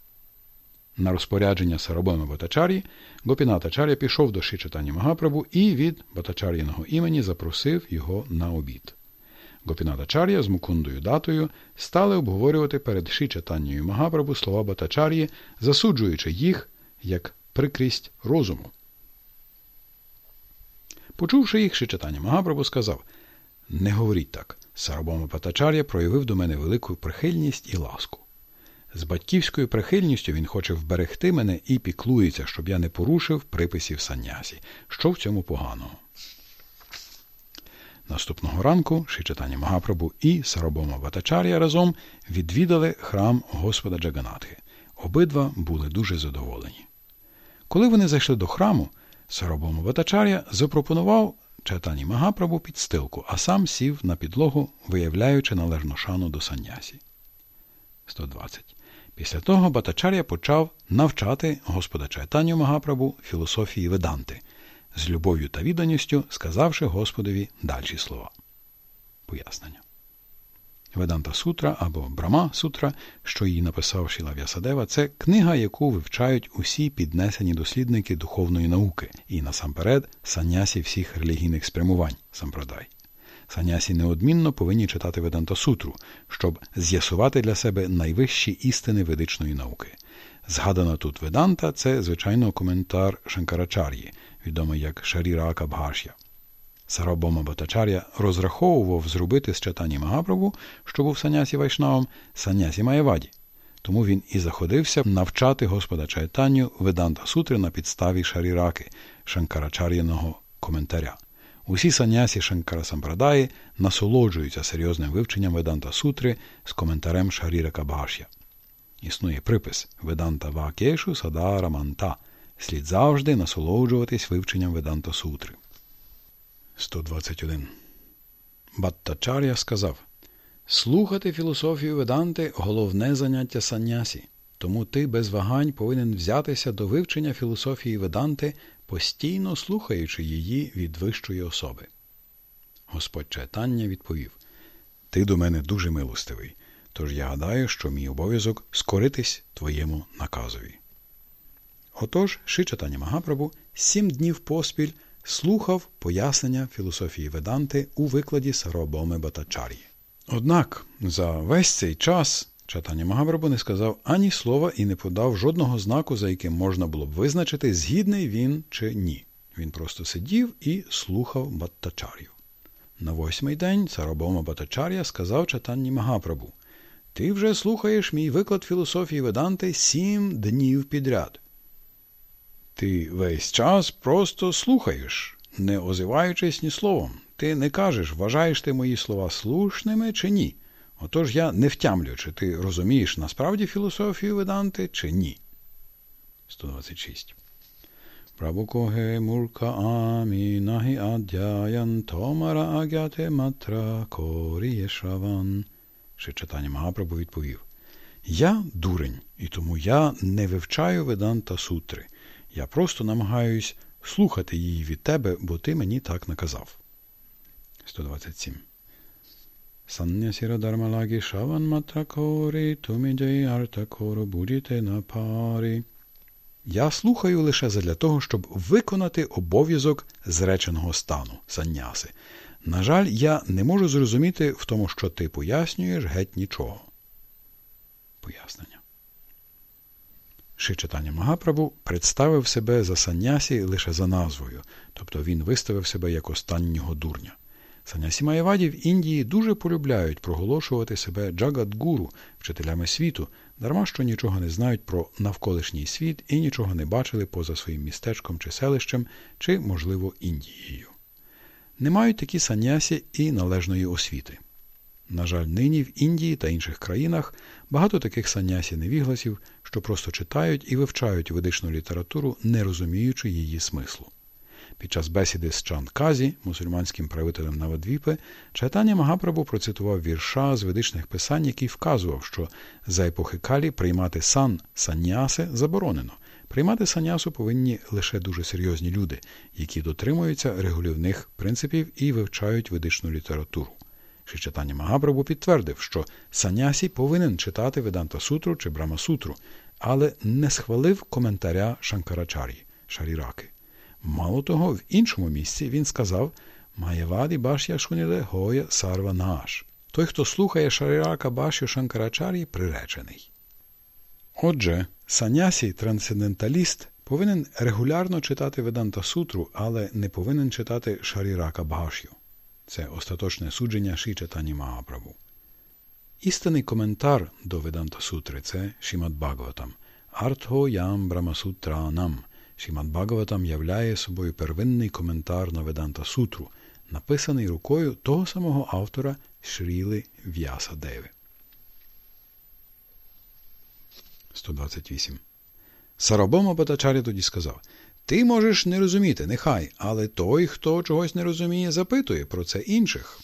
S1: На розпорядження Сарабоми Батачарі Гопінатачаря пішов до Шичатані Магапрабу і від Батачар'їного імені запросив його на обід. Гопінатачар'я з Мукундою датою стали обговорювати перед Шичатанню Магапрабу слова Батачар'ї, засуджуючи їх як прикрість розуму. Почувши їх, Шичатаня Магапрабу сказав Не говоріть так. Сарабома Батачар'я проявив до мене велику прихильність і ласку. З батьківською прихильністю він хоче вберегти мене і піклується, щоб я не порушив приписів саннясі. Що в цьому поганого? Наступного ранку Шичатані Магапрабу і Сарабома Батачар'я разом відвідали храм Господа Джаганатхи. Обидва були дуже задоволені. Коли вони зайшли до храму, Сарабома Батачар'я запропонував Чайтані Магапрабу підстилку, а сам сів на підлогу, виявляючи належну шану до саннясі. 120. Після того Батачар'я почав навчати Господа Чайтаню Магапрабу філософії Веданти, з любов'ю та відданістю сказавши Господові дальші слова. Пояснення. Веданта Сутра або Брама Сутра, що її написав Шіла В'ясадева, це книга, яку вивчають усі піднесені дослідники духовної науки і насамперед санясі всіх релігійних спрямувань сампродай. Санясі неодмінно повинні читати Веданта Сутру, щоб з'ясувати для себе найвищі істини ведичної науки. Згадана тут Веданта це, звичайно, коментар Шанкарачар'ї, відомий як Шарірака Бхаш'я. Сарабома Батачар'я розраховував зробити з читанні Магапрабу, що був санясі Вайшнавом, санясі Маєваді. Тому він і заходився навчати Господа Чайтанню Веданта Сутри на підставі Шаріраки, Шанкарачар'яного коментаря. Усі санясі Шанкара Сампрадаї насолоджуються серйозним вивченням Веданта Сутри з коментарем Шарірака Бхаш'я. Існує припис Веданта Вакешу Садара Манта. Слід завжди насолоджуватись вивченням Веданта Сутри. 121. Баттачар'я сказав Слухати філософію Веданти головне заняття саннясі, тому ти без вагань повинен взятися до вивчення філософії Веданти, постійно слухаючи її від вищої особи. Господь Чайтання відповів Ти до мене дуже милостивий, тож я гадаю, що мій обов'язок скоритись твоєму наказові. Отож, Шичатані Магапрабу сім днів поспіль слухав пояснення філософії Веданти у викладі Саробоми Батачар'ї. Однак за весь цей час Чатані Магабрабу не сказав ані слова і не подав жодного знаку, за яким можна було б визначити, згідний він чи ні. Він просто сидів і слухав Баттачар'ю. На восьмий день Саробома Батачар'я сказав Чатанні Магапрабу Ти вже слухаєш мій виклад філософії Веданти сім днів підряд. Ти весь час просто слухаєш, не озиваючись ні словом. Ти не кажеш, вважаєш ти мої слова слушними чи ні. Отож я не втямлю, чи ти розумієш насправді філософію Веданти, чи ні. 126. Прабукоге мурка амі нагі адяян томара агяте матра коріє шраван. Ще читання Магапрабу відповів. Я дурень, і тому я не вивчаю Веданта сутри. Я просто намагаюсь слухати її від тебе, бо ти мені так наказав. 127. Саннясіра дармалагі шаван матракорі, туміджей артакоро будіте на парі. Я слухаю лише задля того, щоб виконати обов'язок зреченого стану, санняси. На жаль, я не можу зрозуміти в тому, що ти пояснюєш геть нічого. Пояснення. Шичатання Магапрабу представив себе за саннясі лише за назвою, тобто він виставив себе як останнього дурня. Санясі Маєваді Індії дуже полюбляють проголошувати себе джагадгуру, вчителями світу, дарма що нічого не знають про навколишній світ і нічого не бачили поза своїм містечком чи селищем, чи, можливо, Індією. Не мають такі санясі і належної освіти. На жаль, нині в Індії та інших країнах багато таких санясі невігласів, що просто читають і вивчають ведичну літературу, не розуміючи її смислу. Під час бесіди з Чан Казі, мусульманським правителем Навадвіпи, читання Магапрабу процитував вірша з ведичних писань, який вказував, що за епохи Калі приймати сан саняси заборонено. Приймати санясу повинні лише дуже серйозні люди, які дотримуються регулівних принципів і вивчають ведичну літературу. Шичатання Магапрабу підтвердив, що санясі повинен читати Веданта Сутру чи Брама Сутру, але не схвалив коментаря Шанкарачарі Шаріраки. Мало того, в іншому місці він сказав Маєваді башя шуніле гоя сарва наш. Той, хто слухає Шарірака Башю Шанкарачарі, приречений. Отже, санясі трансценденталіст повинен регулярно читати Веданта Сутру, але не повинен читати Шарірака Башю. Це остаточне судження Ші Чатані. Істинний коментар до Веданта Сутри це Шімат Бхагаватам. Артхо ям Брамасутранам. Шімат Бхагаватам являє собою первинний коментар на Веданта Сутру, написаний рукою того самого автора Шріли В'яса Деви. 128. Сарабома Батачарі тоді сказав Ти можеш не розуміти, нехай, але той, хто чогось не розуміє, запитує про це інших.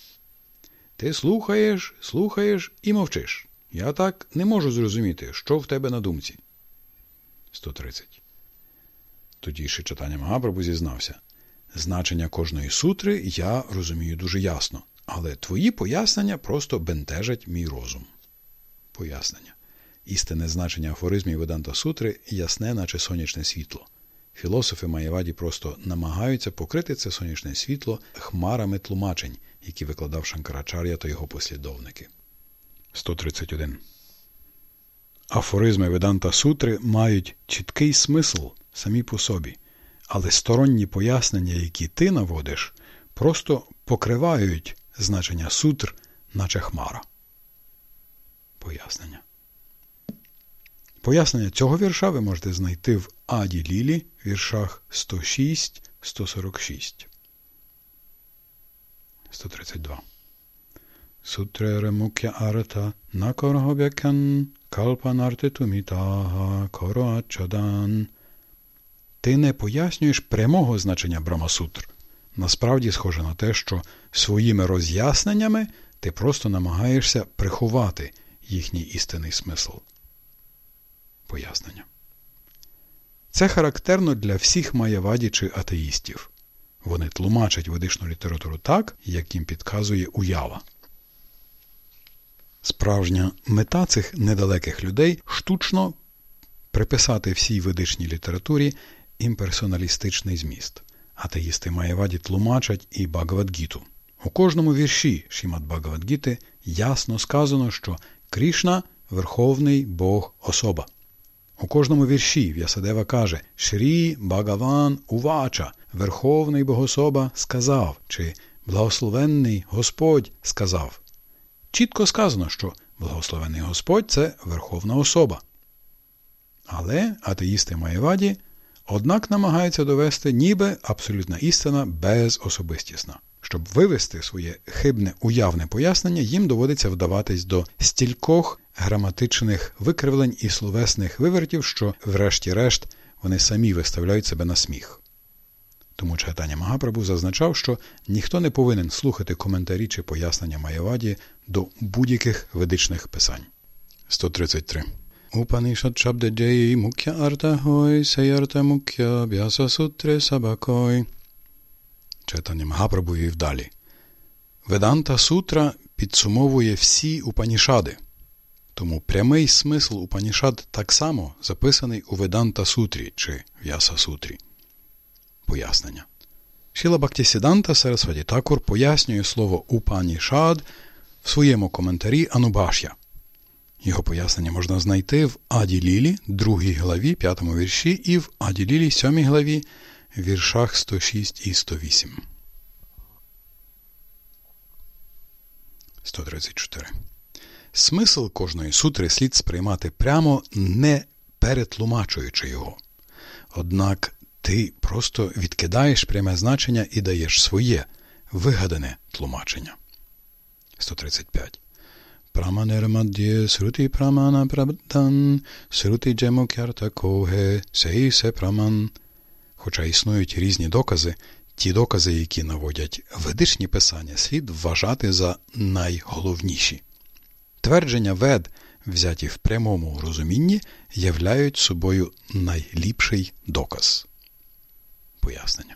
S1: Ти слухаєш, слухаєш і мовчиш. Я так не можу зрозуміти, що в тебе на думці. 130. Тоді ще читання Магапрабу зізнався. Значення кожної сутри я розумію дуже ясно, але твої пояснення просто бентежать мій розум. Пояснення. Істинне значення афоризмів Веданта Сутри ясне, наче сонячне світло. Філософи Маєваді просто намагаються покрити це сонячне світло хмарами тлумачень, які викладав Шанкарачар'я та його послідовники. 131. Афоризми Веданта Сутри мають чіткий смисл самі по собі, але сторонні пояснення, які ти наводиш, просто покривають значення сутр, наче хмара. Пояснення. Пояснення цього вірша ви можете знайти в Аді Лілі, віршах 106-146. 132. Сутрере мукя арта накоргобякан калпанарте тумітага короачадан. Ти не пояснюєш прямого значення Брамасутр. Насправді схоже на те, що своїми роз'ясненнями ти просто намагаєшся приховати їхній істинний смисл пояснення. Це характерно для всіх маяваді чи атеїстів. Вони тлумачать ведичну літературу так, як їм підказує уява. Справжня мета цих недалеких людей штучно приписати всій ведичній літературі імперсоналістичний зміст. Атеїсти Маєваді тлумачать і Багавадгіту. У кожному вірші Шімат Багавадгіти ясно сказано, що Крішна Верховний Бог особа. У кожному вірші В'ясадева каже Шрі Багаван Увача, Верховний Богособа сказав, чи Благословенний Господь сказав. Чітко сказано, що благословенний Господь це Верховна особа. Але атеїсти Маєваді однак намагаються довести, ніби абсолютна істина безособистісна. Щоб вивести своє хибне уявне пояснення, їм доводиться вдаватись до стількох граматичних викривлень і словесних вивертів, що, врешті-решт, вони самі виставляють себе на сміх. Тому читання Магапрабу зазначав, що ніхто не повинен слухати коментарі чи пояснення Маєваді до будь-яких ведичних писань. 133. Упанішат Шабдеджеї Мукя Артагой Сеярта Мукя Бяса Сутре Сабакой. Читання Магапрабу і вдалі. Веданта Сутра підсумовує всі Упанішади. Тому прямий смисл Упанішад так само записаний у Веданта Сутрі чи В'яса Сутрі. Пояснення. Шіла Бактісіданта Сарасваді Такур пояснює слово Упанішад в своєму коментарі Анубашя. Його пояснення можна знайти в Аді Лілі, 2 главі, 5 вірші, і в Аді Лілі, 7 главі, віршах 106 і 108. 134. Смисл кожної сутри слід сприймати прямо не перетлумачуючи його. Однак ти просто відкидаєш пряме значення і даєш своє вигадане тлумачення. 135. Праманермадє срути прамана прабдан, срути джемокярта коге, сейсе праман. Хоча існують різні докази, ті докази, які наводять ведичні писання, слід вважати за найголовніші. Твердження вед, взяті в прямому розумінні, являють собою найліпший доказ. Пояснення.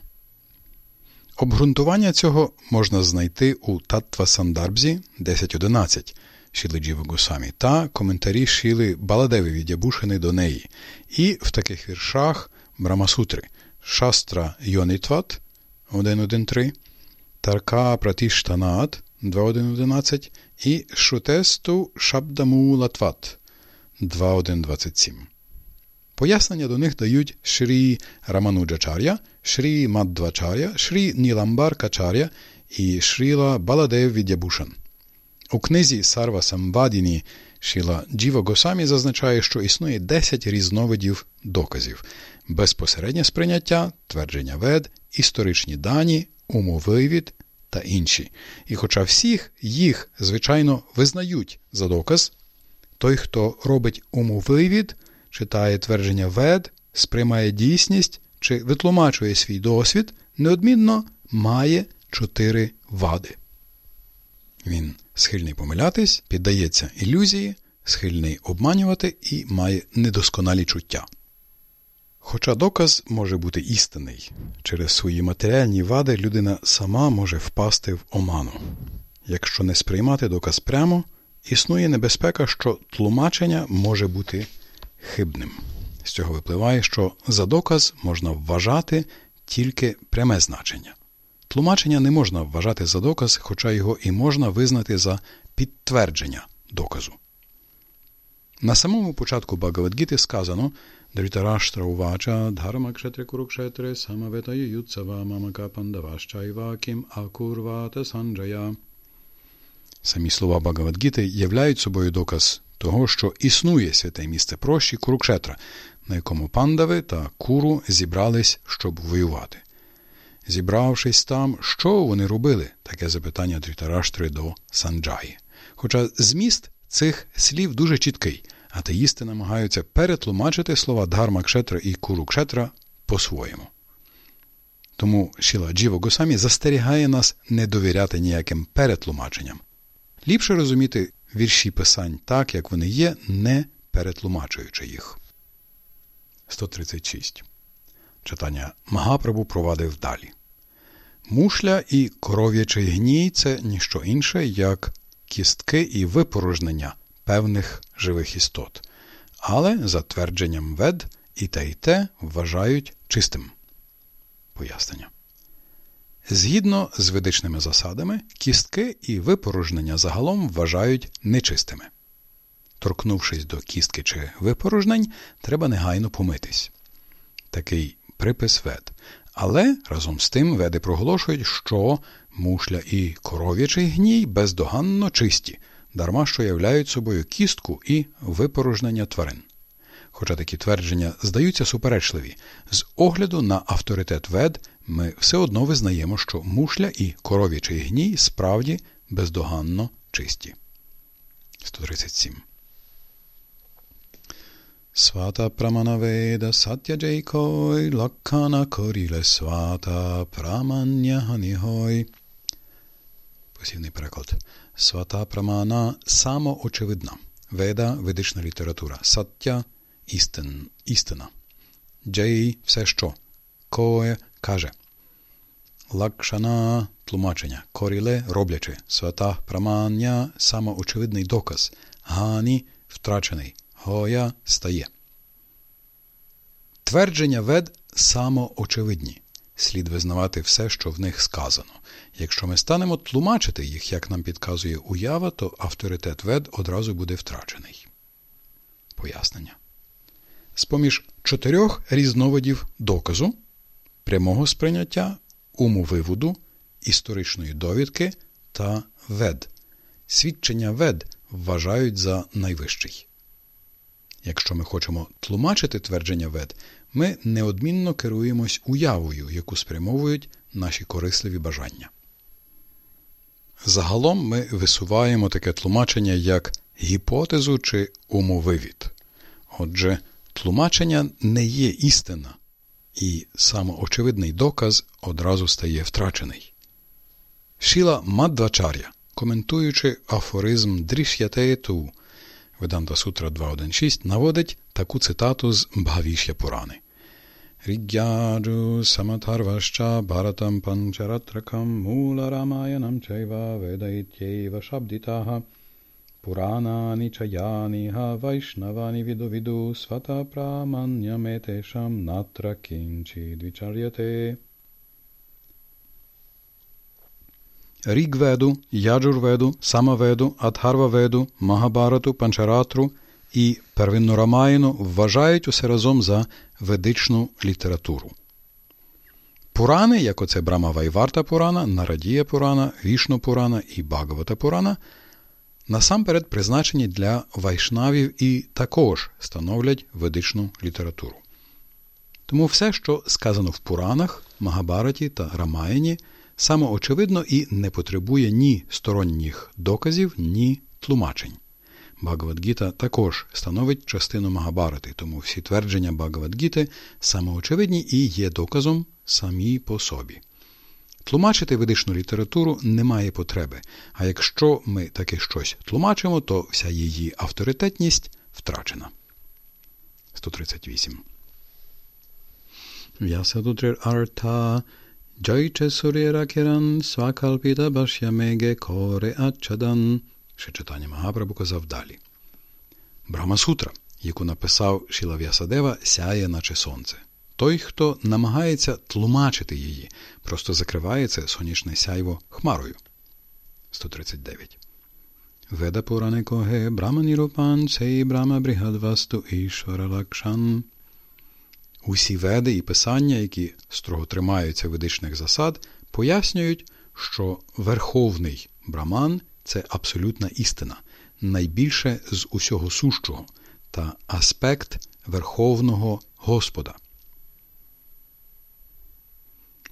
S1: Обґрунтування цього можна знайти у Таттва Сандарбзі 10.11 Шіледжіви Гусамі та коментарі Шіли Баладеви Відябушини до неї, і в таких віршах Брамасутри Шастра Йонітват 1.1.3, Тарка Пратіштанат 2.1.11 і Шутесту Шабдаму Латват 2.1.27. Пояснення до них дають Шрі Рамануджачар'я, Шрі Мадвачар'я, Шрі Ніламбар Качар'я і Шріла Баладев Відябушан. У книзі Сарва Самбадіні Шіла Джіва Госамі зазначає, що існує 10 різновидів доказів: безпосереднє сприйняття, твердження вед, історичні дані, умовивід та інші. І хоча всіх їх, звичайно, визнають за доказ, той, хто робить умовивід, читає твердження вед, сприймає дійсність чи витлумачує свій досвід, неодмінно має чотири вади. Він схильний помилятись, піддається ілюзії, схильний обманювати і має недосконалі чуття. Хоча доказ може бути істинний, через свої матеріальні вади людина сама може впасти в оману. Якщо не сприймати доказ прямо, існує небезпека, що тлумачення може бути хибним. З цього випливає, що за доказ можна вважати тільки пряме значення. Тлумачення не можна вважати за доказ, хоча його і можна визнати за підтвердження доказу. На самому початку Багавадгіти сказано Дритараштра увача дхарма кшетри курукшетри самаветаю юцава мамака пандавашчайва кім акурвата санджая. Самі слова Багавадгіти являють собою доказ того, що існує святе місце прощі Курукшетра, на якому пандави та куру зібрались, щоб воювати. Зібравшись там, що вони робили? Таке запитання Дрітараштри до Санджаї. Хоча зміст цих слів дуже чіткий, атеїсти намагаються перетлумачити слова Дharma Кшетра і Куру Кшетра по-своєму. Тому Шіла Джіво Госамі застерігає нас не довіряти ніяким перетлумаченням. Ліпше розуміти вірші писань так, як вони є, не перетлумачуючи їх. 136. Читання Магапрабу провадив далі. Мушля і коров'ячий гній це ніщо інше, як кістки і випорожнення певних живих істот. Але, за твердженням вед, і те, і те вважають чистим. Пояснення. Згідно з ведичними засадами, кістки і випорожнення загалом вважають нечистими. Торкнувшись до кістки чи випорожнень, треба негайно помитись. Такий припис вед. Але разом з тим веди проголошують, що мушля і коров'ячий гній бездоганно чисті, дарма що являють собою кістку і випорожнення тварин. Хоча такі твердження здаються суперечливі, з огляду на авторитет вед ми все одно визнаємо, що мушля і коров'ячий гній справді бездоганно чисті. 137 Свата Праманаведа Сатяджейкой Лакхана Коріле Свата Праманняганігой. Посівний переклад. Свата Прамана самоочевидна. Веда ведична література. Саття істин, істина. Джей все що. Кое каже. Лакшана тлумачення. Коріле роблячи. Свата прамання самоочевидний доказ. Гані втрачений. Гоя стає. Твердження вед самоочевидні. Слід визнавати все, що в них сказано. Якщо ми станемо тлумачити їх, як нам підказує уява, то авторитет вед одразу буде втрачений. Пояснення. З поміж чотирьох різновидів доказу, прямого сприйняття, уму виводу, історичної довідки та вед. Свідчення вед вважають за найвищий. Якщо ми хочемо тлумачити твердження вед, ми неодмінно керуємось уявою, яку спрямовують наші корисливі бажання. Загалом ми висуваємо таке тлумачення як гіпотезу чи умовивід. Отже, тлумачення не є істина, і самоочевидний доказ одразу стає втрачений. Шіла Мадвачар'я, коментуючи афоризм Дріш'ятеєту – Веданта Сутра 2.1.6 наводить таку цитату з Бхавіш'я Пурани. Рігяджу саматарваща бharatам панчаратракам мула рамаянам чайва ведайтєйва шабдітага Пуранані чаяні га вайшнавані віду віду свата праманняметешам натра кінчі двічар'яте. Рігведу, Яджурведу, Самаведу, Адхарваведу, Магабарату, Панчаратру і первинну Рамаїну вважають усе разом за ведичну літературу. Пурани, як оце Брама Вайварта Пурана, Нарадія Пурана, Вішну Пурана і Багавата Пурана, насамперед призначені для вайшнавів і також становлять ведичну літературу. Тому все, що сказано в Пуранах, Магабараті та Рамаяні, самоочевидно і не потребує ні сторонніх доказів, ні тлумачень. Багавадгіта також становить частину Магабарати, тому всі твердження Багавадгіти самоочевидні і є доказом самі по собі. Тлумачити ведичну літературу немає потреби, а якщо ми таки щось тлумачимо, то вся її авторитетність втрачена. 138. В'ясадутрир арта Джайче сурєра керан свакалпіта башямеге коре ачадан ще читання Магапрабу казав далі. Брахмасутра, яку написав Шіла В'ясадева, сяє, наче сонце. Той, хто намагається тлумачити її, просто закриває це сонячне сяйво хмарою. 139. Веда Пуране коге Браманірупан цей Брама Бригадвасту Ішвара Лакшан. Усі веди і писання, які строго тримаються ведичних засад, пояснюють, що Верховний Браман це абсолютна істина, найбільше з усього сущого та аспект Верховного Господа.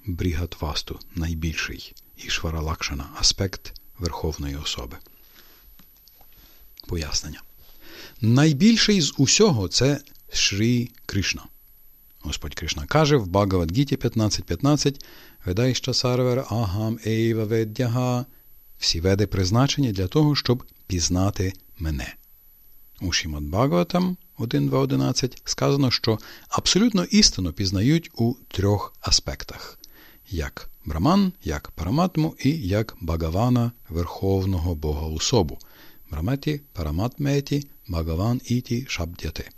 S1: Брігатвасту найбільший Ішвара Лакшана аспект Верховної особи. Пояснення. Найбільший з усього це Шрі Кришна. Господь Кришна каже в Багавадгіті 15.15 Ведайща сарвер агам ейва веддяга всі веди призначені для того, щоб пізнати мене. У Шімад Бхагаватам 1.2.11 сказано, що абсолютно істину пізнають у трьох аспектах як Браман, як Параматму і як Багавана Верховного Бога особу. Браматі, Параматметі, Багаван Іті Шабдяти.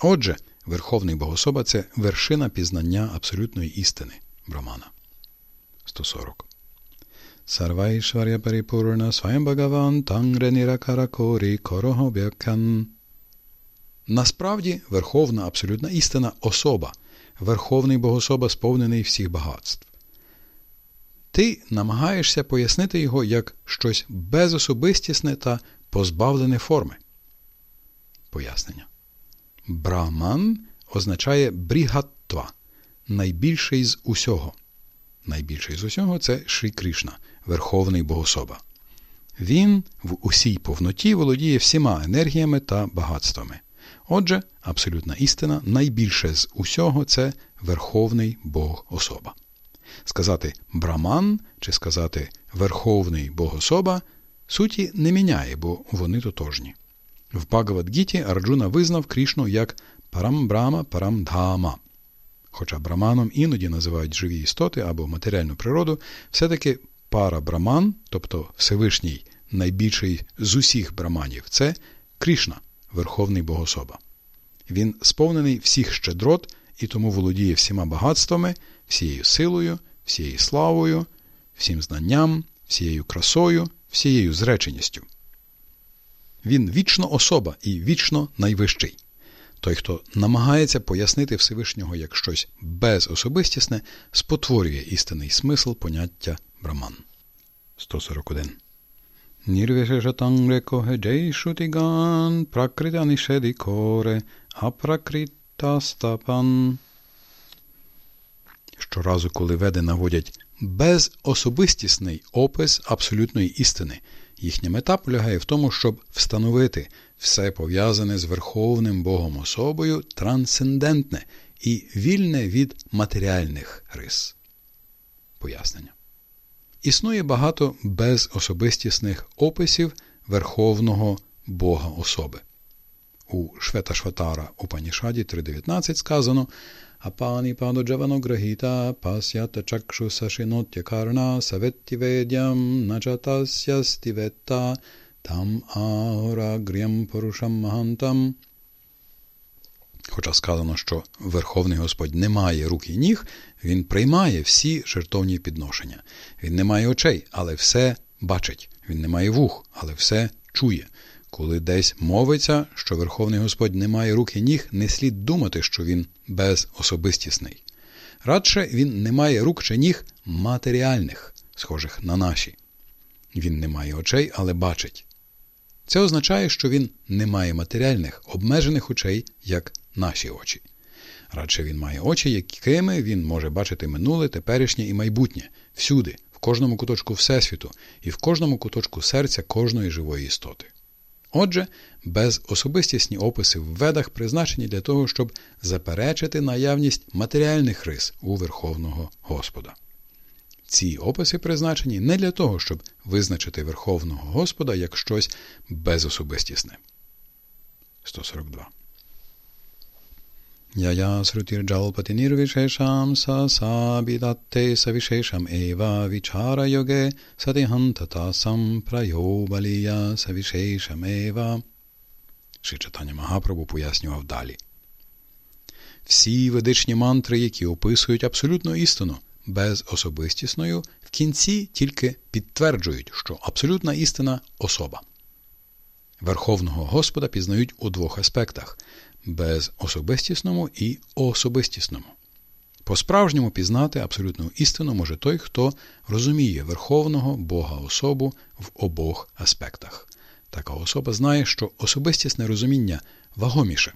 S1: Отже, Верховний Богособа це вершина пізнання абсолютної істини Брамана. 140. Sarvaishvarya Paripurna Swayam Bhagavan Tangre Nirakara Kori Корого Бякан. Насправді, верховна абсолютна істина особа, верховний богособа, сповнений всіх багатств. Ти намагаєшся пояснити його як щось безособистісне та позбавлене форми. Пояснення. Браман означає брігаттва, найбільший з усього. Найбільший з усього це Шрі Кришна, Верховний Богособа. Він в усій повноті володіє всіма енергіями та багатствами. Отже, абсолютна істина найбільше з усього це Верховний Бог особа. Сказати Браман чи сказати Верховний Богособа суті не міняє, бо вони тотожні. В Багавадгіті Арджуна визнав Крішну як Парамбрама Парамдхама. Хоча браманом іноді називають живі істоти або матеріальну природу, все-таки пара браман, тобто Всевишній найбільший з усіх браманів, це Крішна, Верховний Богособа. Він сповнений всіх щедрот і тому володіє всіма багатствами, всією силою, всією славою, всім знанням, всією красою, всією зреченістю. Він вічно особа і вічно найвищий. Той, хто намагається пояснити Всевишнього як щось безособистісне, спотворює істинний смисл поняття браман. 141. Нірвешетангре когеджей шутіган пракрита нішеді коре апракрита стапан. Щоразу, коли веди наводять безособистісний опис абсолютної істини, їхня мета полягає в тому, щоб встановити все пов'язане з Верховним Богом особою трансцендентне і вільне від матеріальних рис. Пояснення. Існує багато безособистісних описів Верховного Бога особи. У Шветашватара у Панішаді 3.19 сказано Апані падо джаванограхіта пасята чакшу сашинотя карна саветтіведям начатася стіветта там агорагрям порушам магантам. Хоча сказано, що Верховний Господь не має рук і ніг, він приймає всі жертовні підношення. Він не має очей, але все бачить. Він не має вух, але все чує. Коли десь мовиться, що Верховний Господь не має рук і ніг, не слід думати, що він безособистісний. Радше він не має рук чи ніг матеріальних, схожих на наші. Він не має очей, але бачить. Це означає, що він не має матеріальних, обмежених очей, як наші очі. Радше він має очі, якими він може бачити минуле, теперішнє і майбутнє всюди, в кожному куточку Всесвіту і в кожному куточку серця кожної живої істоти. Отже, безособистісні описи в ведах призначені для того, щоб заперечити наявність матеріальних рис у Верховного Господа. Ці описи призначені не для того, щоб визначити Верховного Господа як щось безособистісне. 142 यया श्रुतिर्जल्पतिनिर्विशेषां स साभिदत्ते सविशेषम् एव विचारयोगे सतिहं तथा सम्प्रयो बलीया सविशेषमेव. Ши читання Магапрабу пояснював далі. Всі ведичні мантри, які описують абсолютну істину безособистісною, в кінці тільки підтверджують, що абсолютна істина особа. Верховного Господа пізнають у двох аспектах безособистісному і особистісному. По-справжньому пізнати абсолютну істину може той, хто розуміє Верховного Бога особу в обох аспектах. Така особа знає, що особистісне розуміння вагоміше,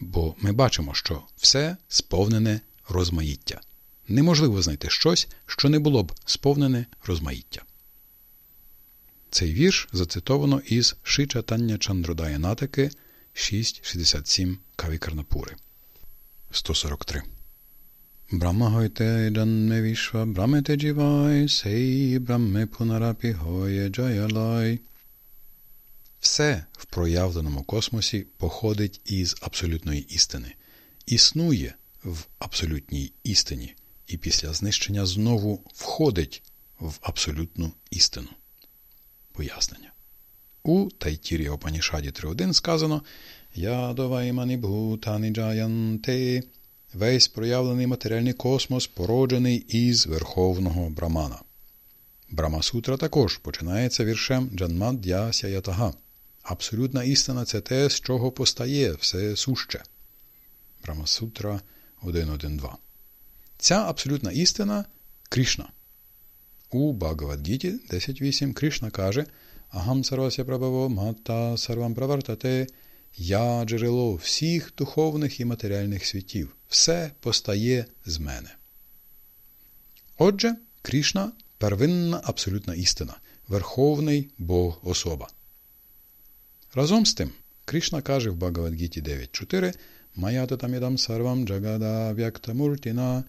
S1: бо ми бачимо, що все сповнене розмаїття. Неможливо знайти щось, що не було б сповнене розмаїття. Цей вірш зацитовано із Шичатання Чандродая Натаки 6.67 Кавікарнапури. 143. Брахма гойте джанме вішва брамете джівай, сей брамме пунарапі гоє джаялай. Все в проявленому космосі походить із абсолютної істини, існує в абсолютній істині, і після знищення знову входить в абсолютну істину. Пояснення. У Тайтірі Опанішаді 3.1 сказано Ядоваймані бхутані джаянте весь проявлений матеріальний космос породжений із Верховного Брамана. Брамасутра також починається віршем Джанмад'яся Ятага. Абсолютна істина це те, з чого постає все суще. Брамасутра 1.1.2. Ця абсолютна істина Кришна. У Багавадгіті 10.8 Кришна каже – Агам сарвася прабаво мата сарвам правартате. Я джерело всіх духовних і матеріальних світів. Все постає з мене. Отже, Крішна первинна абсолютна істина, Верховний Бог особа. Разом з тим, Кришна каже в Багавадгіті 9.4 Маята сарвам джагада вяктамуртіна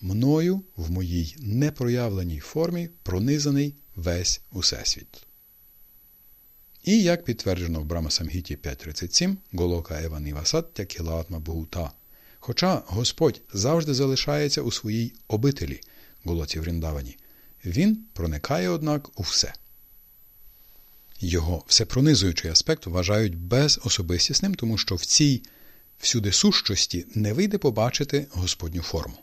S1: мною в моїй непроявленій формі пронизаний весь усесвіт. І як підтверджено в Брама Самгіті 5.37, Голока Ева Нівасаття Кілатма Богута. Хоча Господь завжди залишається у своїй обителі, Голоці Вріндавані, він проникає, однак, у все. Його всепронизуючий аспект вважають безособистісним, тому що в цій всюди сущості не вийде побачити Господню форму.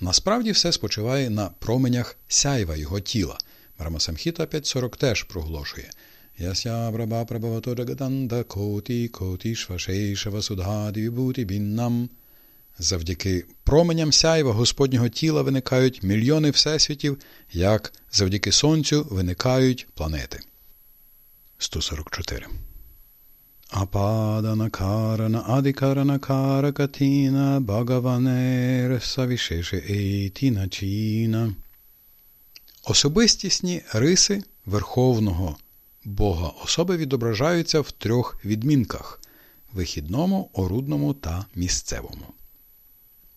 S1: Насправді все спочиває на променях сяйва його тіла. Брамасамхіта 5.40 теж проголошує – Яся Браба Прабхавато Джагатанда Коті Коті Швашейшава Судгаді Вібуті Біннам. Завдяки променям сяйва Господнього тіла виникають мільйони всесвітів, як завдяки Сонцю виникають планети. 144. Ападана карана адикарана каракатіна Багаванер Савішеше Ейтіна Чіна. Особистісні риси Верховного Бога особи відображаються в трьох відмінках вихідному, орудному та місцевому.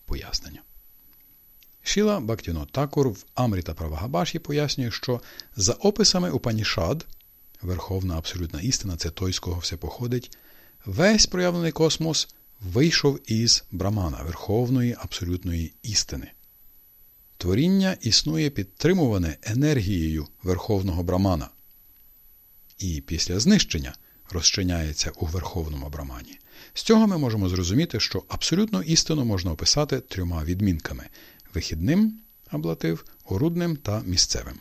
S1: Пояснення. Шіла Бактіно Такур в Амріта Правагабаші пояснює, що за описами Упанішад, Верховна абсолютна істина, це той, з кого все походить, весь проявлений космос вийшов із Брамана, Верховної абсолютної істини. Творіння існує підтримуване енергією Верховного Брамана і після знищення розчиняється у верховному брамані. З цього ми можемо зрозуміти, що абсолютну істину можна описати трьома відмінками вихідним аблатив, орудним та місцевим.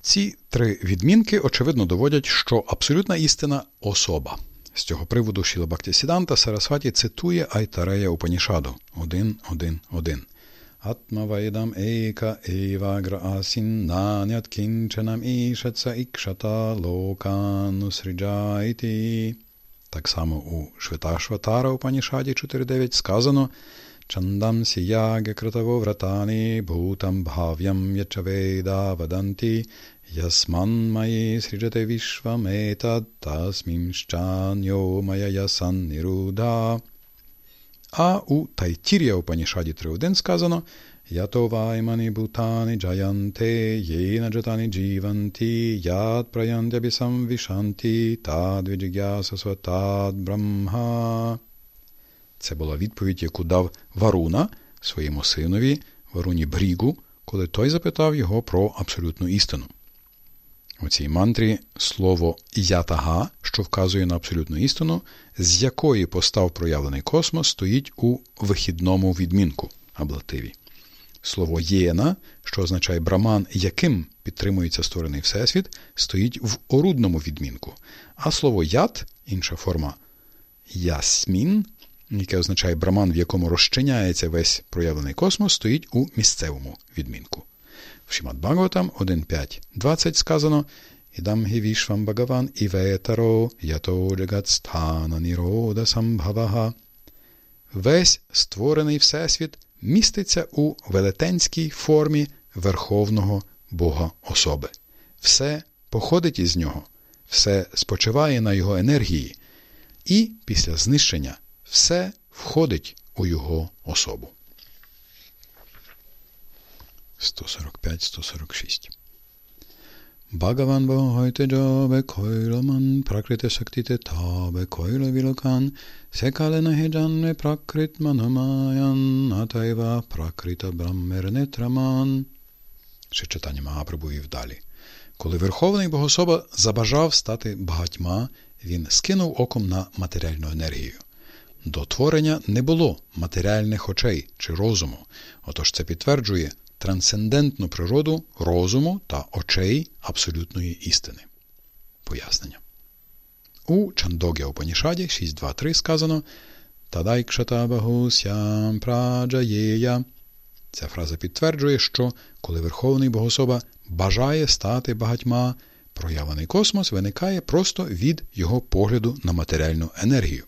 S1: Ці три відмінки, очевидно, доводять, що абсолютна істина особа. З цього приводу Шіла Сіданта Сарасваті цитує Айтарея Упанішаду 1.1.1. Атмавайдам ейка ейвагра асін нанят кінченам ішаться ікшата локанусриджайті. Так само у Швиташватара Панішаді 4.9 сказано Чандам сіяге критаво вратані бхутам бхав'ям ячавейда ваданті ясман маї сриджате вішваметад тасмімщаньо мая ясан ніруда. А у Тайтір'я у Панішаді 3.1 сказано Ято ваймані бутані джаянте, єна джатані джіванті, яд праянтябісам вішанті, тад віджигяса сватад брамха. Це була відповідь, яку дав Варуна своєму синові, Варуні Брігу, коли той запитав його про абсолютну істину. У цій мантрі слово ятага, що вказує на абсолютну істину, з якої постав проявлений космос, стоїть у вихідному відмінку аблативі. Слово єна, що означає браман, яким підтримується створений всесвіт, стоїть в орудному відмінку. А слово ят, інша форма ясмін, яке означає браман, в якому розчиняється весь проявлений космос, стоїть у місцевому відмінку. В Шімат Бхагаватам 1.5.20 сказано Ідам гівішвам Бхагаван іветаро ято джагатстана нірода самбхавага. Весь створений всесвіт міститься у велетенській формі Верховного Бога особи. Все походить із нього, все спочиває на його енергії, і після знищення все входить у його особу. 145-146 Bhagavan Bhoite Jobe Koilaman Prakriti Shaktite Tabe Koila Vilokan Sekalena Hejanne Prakrit Manamayan Ataiva Prakrita Brahmernetraman Ще читання Магапрабу вів далі. Коли Верховний Богособа забажав стати багатьма, він скинув оком на матеріальну енергію. До творення не було матеріальних очей чи розуму, отож це підтверджує трансцендентну природу розуму та очей абсолютної істини. Пояснення. У Чандогя Упанішаді 6.2.3 сказано Тадайкшатабагусям праджаєя. Ця фраза підтверджує, що коли Верховний Богособа бажає стати багатьма, проявлений космос виникає просто від його погляду на матеріальну енергію.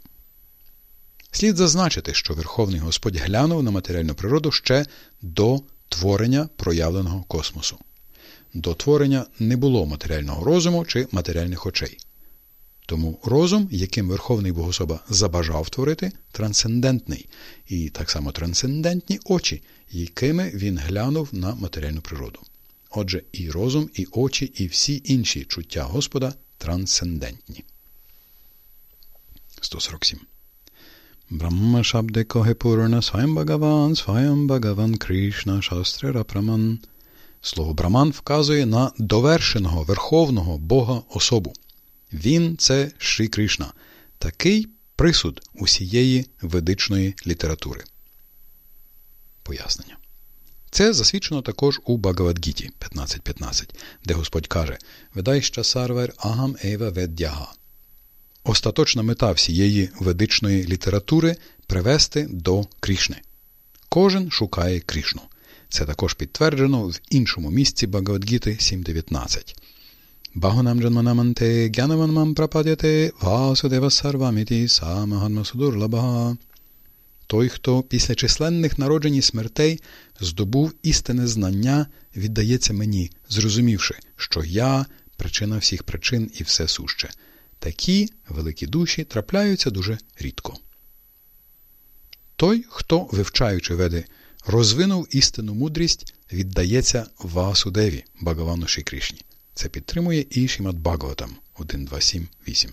S1: Слід зазначити, що Верховний Господь глянув на матеріальну природу ще до творення проявленого космосу. До творення не було матеріального розуму чи матеріальних очей. Тому розум, яким Верховний Богособа забажав творити, трансцендентний, і так само трансцендентні очі, якими він глянув на матеріальну природу. Отже, і розум, і очі, і всі інші чуття Господа трансцендентні. 147 Brahma Shabde Kohe Purna Swayam Bhagavan, Swayam Bhagavan Krishna Shastre Rapраman. Слово Браман вказує на довершеного Верховного Бога особу. Він це Шрі Кришна, такий присуд усієї ведичної літератури. Пояснення. Це засвідчено також у Багавадгіті 15.15, де Господь каже Ведайща сарвер агам ева веддяга. Остаточна мета всієї ведичної літератури привести до Крішни. Кожен шукає Крішну. Це також підтверджено в іншому місці Багавадгіти 7.19. Багонам гянаванмам прападяте васудева сарваміті самаганмасудурлабага. Той, хто після численних народжень і смертей здобув істинне знання, віддається мені, зрозумівши, що я причина всіх причин і все суще. Такі великі душі трапляються дуже рідко. Той, хто, вивчаючи веди, розвинув істинну мудрість, віддається Васудеві, Багавану Ші Це підтримує і Шімат Бхагаватам 1.2.7.8.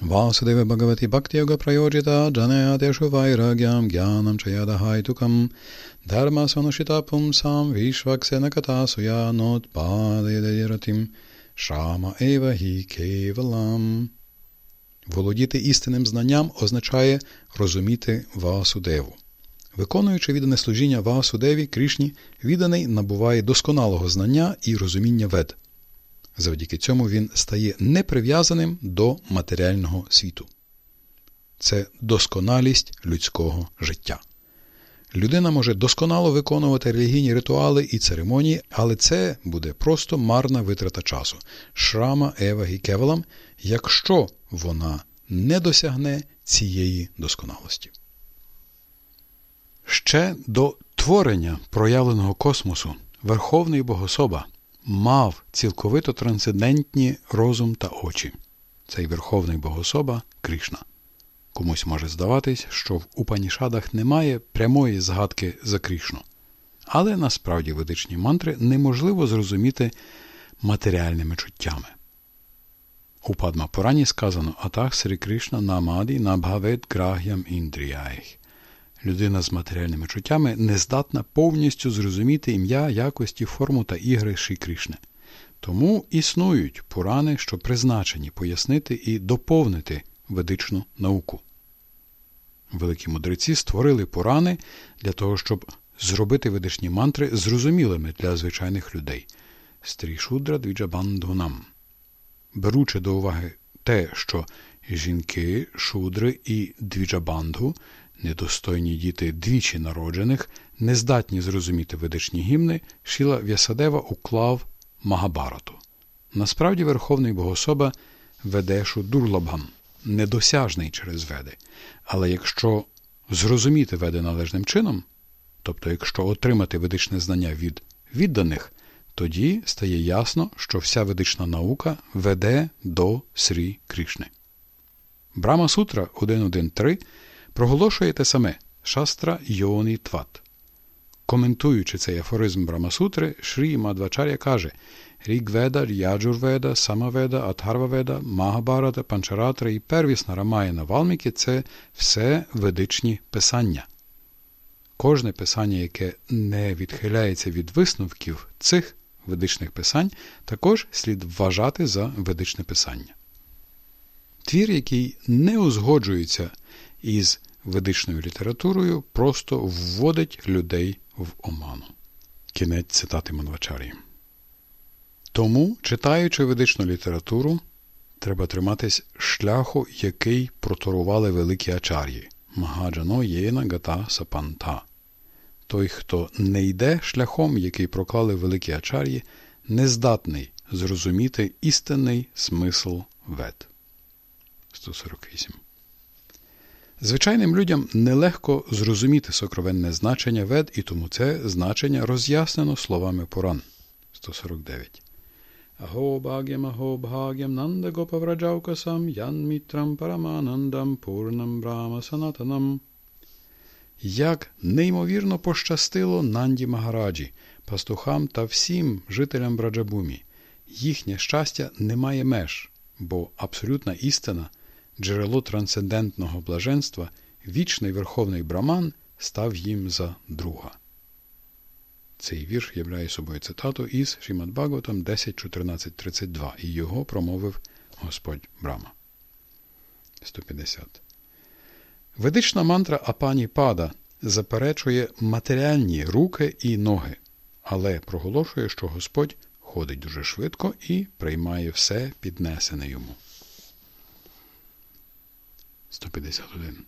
S1: Васудеве Бхагавати Бхакти Йога Прайоджита Джанеатешу Вайрагям Гянам Чаядахайтукам Дharma Санушита Пумсам Вішваксена Катасуя Нот Падеятим Шама Ева Гі Кейвалам. Володіти істинним знанням означає розуміти Ваасудеву. Виконуючи віддане служіння Ваасудеві, Крішні, відданий набуває досконалого знання і розуміння вед. Завдяки цьому він стає неприв'язаним до матеріального світу. Це досконалість людського життя. Людина може досконало виконувати релігійні ритуали і церемонії, але це буде просто марна витрата часу, шрама, ева кевелам, якщо вона не досягне цієї досконалості. Ще до творення проявленого космосу Верховний Богособа мав цілковито трансцендентні розум та очі. Цей Верховний Богособа Кришна. Комусь може здаватись, що в Упанішадах немає прямої згадки за Крішну. Але насправді ведичні мантри неможливо зрозуміти матеріальними чуттями. У Падмапурані сказано Атах Срі Кришна намаді набгавет граг'ям індріяїх. Людина з матеріальними чуттями не здатна повністю зрозуміти ім'я, якості, форму та ігри Ші Кришни. Тому існують пурани, що призначені пояснити і доповнити ведичну науку. Великі мудреці створили пурани для того, щоб зробити ведичні мантри зрозумілими для звичайних людей. Стрішудра двіджабандунам. Беручи до уваги те, що жінки, шудри і двіджабандгу, недостойні діти двічі народжених, не здатні зрозуміти ведичні гімни, Шіла В'ясадева уклав Магабарату. Насправді, Верховний Богособа ведешу Дурлабгам недосяжний через веди. Але якщо зрозуміти веди належним чином, тобто якщо отримати ведичне знання від відданих, тоді стає ясно, що вся ведична наука веде до Срі Крішни. Брама Сутра 1.1.3 проголошує те саме Шастра Йоні Тват. Коментуючи цей афоризм Брамасутри, Шрі Мадвачаря каже – Рігведа, Ряджурведа, Самаведа, Атхарваведа, Магабарата, Панчаратра і первісна Рамаяна Валміки це все ведичні писання. Кожне писання, яке не відхиляється від висновків цих ведичних писань, також слід вважати за ведичне писання. Твір, який не узгоджується із ведичною літературою, просто вводить людей в оману. Кінець цитати Манвачарії. Тому, читаючи ведичну літературу, треба триматись шляху, який проторували великі ачар'ї Магаджано єна гата сапанта. Той, хто не йде шляхом, який проклали великі ачар'ї, не здатний зрозуміти істинний смисл вед. 148. Звичайним людям нелегко зрозуміти сокровенне значення вед, і тому це значення роз'яснено словами Пуран. 149. Ahobhagyam ahobhagyam nanda gopavrajaukasam янмітрам параманандам пурнам брама санатанам. Як неймовірно пощастило Нанді Магараджі, пастухам та всім жителям Браджабумі. Їхнє щастя не має меж, бо абсолютна істина, джерело трансцендентного блаженства, вічний верховний браман став їм за друга. Цей вірш являє собою цитату із Шімад Бхагаватам 10.14.32 і його промовив Господь Брама. 150. Ведична мантра Апані Пада заперечує матеріальні руки і ноги, але проголошує, що Господь ходить дуже швидко і приймає все піднесене йому. 151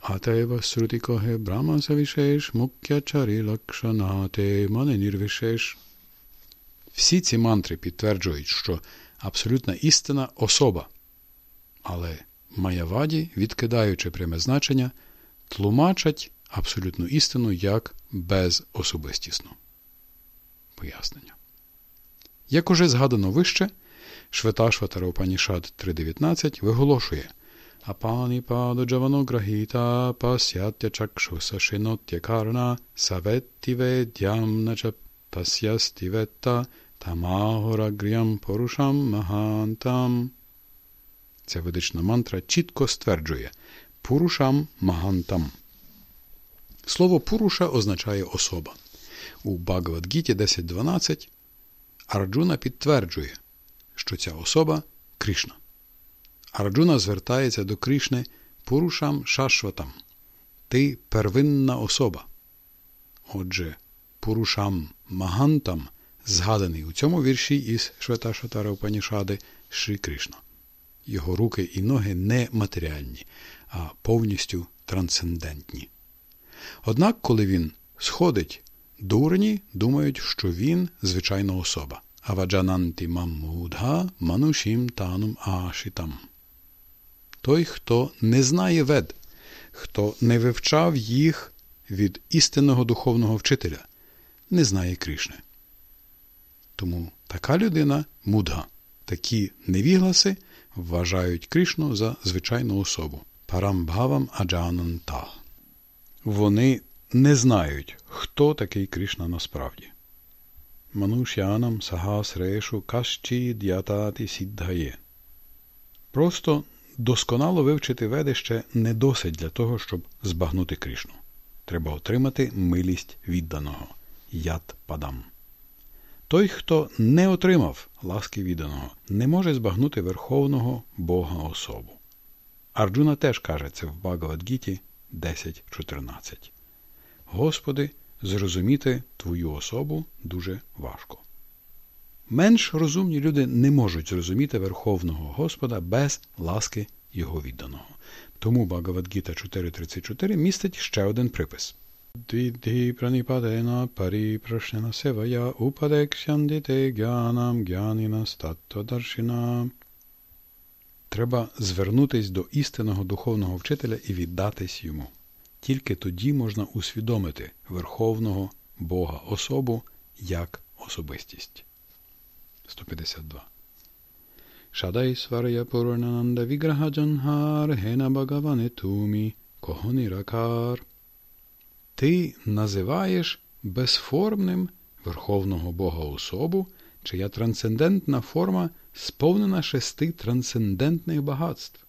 S1: Атева Срутикоге Брама Савішеш Мук'ячарі Лакшанате Мане Нірвішеш. Всі ці мантри підтверджують, що абсолютна істина особа. Але Маяваді, відкидаючи пряме значення, тлумачать абсолютну істину як безособистісну. Пояснення. Як уже згадано вище, Шветашватара Упанішад 3.19 виголошує Chakshusha shinotya karna savetti vedyam nacha pasyasti vetta tamahoragriam porusham mahantam. Ця ведична мантра чітко стверджує Пурушам Магантам. Слово Пуруша означає особа. У Багавадгіті 10.12 Арджуна підтверджує, що ця особа Кришна. Арджуна звертається до Кришни Пурушам Шашватам. Ти первинна особа. Отже, Пурушам Магантам згаданий у цьому вірші із Шветашатара Упанішади Шрі Кришна. Його руки і ноги не матеріальні, а повністю трансцендентні. Однак, коли він сходить, дурні думають, що він звичайна особа. Аваджананти маммудга манушім танум ашітам. Той, хто не знає вед, хто не вивчав їх від істинного духовного вчителя, не знає Кришни. Тому така людина мудга. Такі невігласи вважають Кришну за звичайну особу. Парамбхавам аджананта. Вони не знають, хто такий Кришна насправді. Манушянам сагасрешу кашчі д'ятати сіддає. Просто досконало вивчити веди ще не досить для того, щоб збагнути Кришну. Треба отримати милість відданого яд падам. Той, хто не отримав ласки відданого, не може збагнути Верховного Бога особу. Арджуна теж каже це в Багавадгіті 10.14. Господи, зрозуміти Твою особу дуже важко. Менш розумні люди не можуть зрозуміти Верховного Господа без ласки Його відданого. Тому Багавадгіта 4.34 містить ще один припис. Двідді праніпадена паріпрашнена севая упадекшяндіте гянам гяніна статтодаршина. Треба звернутись до істинного духовного вчителя і віддатись йому. Тільки тоді можна усвідомити Верховного Бога особу як особистість. 152. Шадай сваря Пурананда Віграха Джанхар Гена Багаване Тумі Когоніракар. Ти називаєш безформним Верховного Бога особу, чия трансцендентна форма сповнена шести трансцендентних багатств.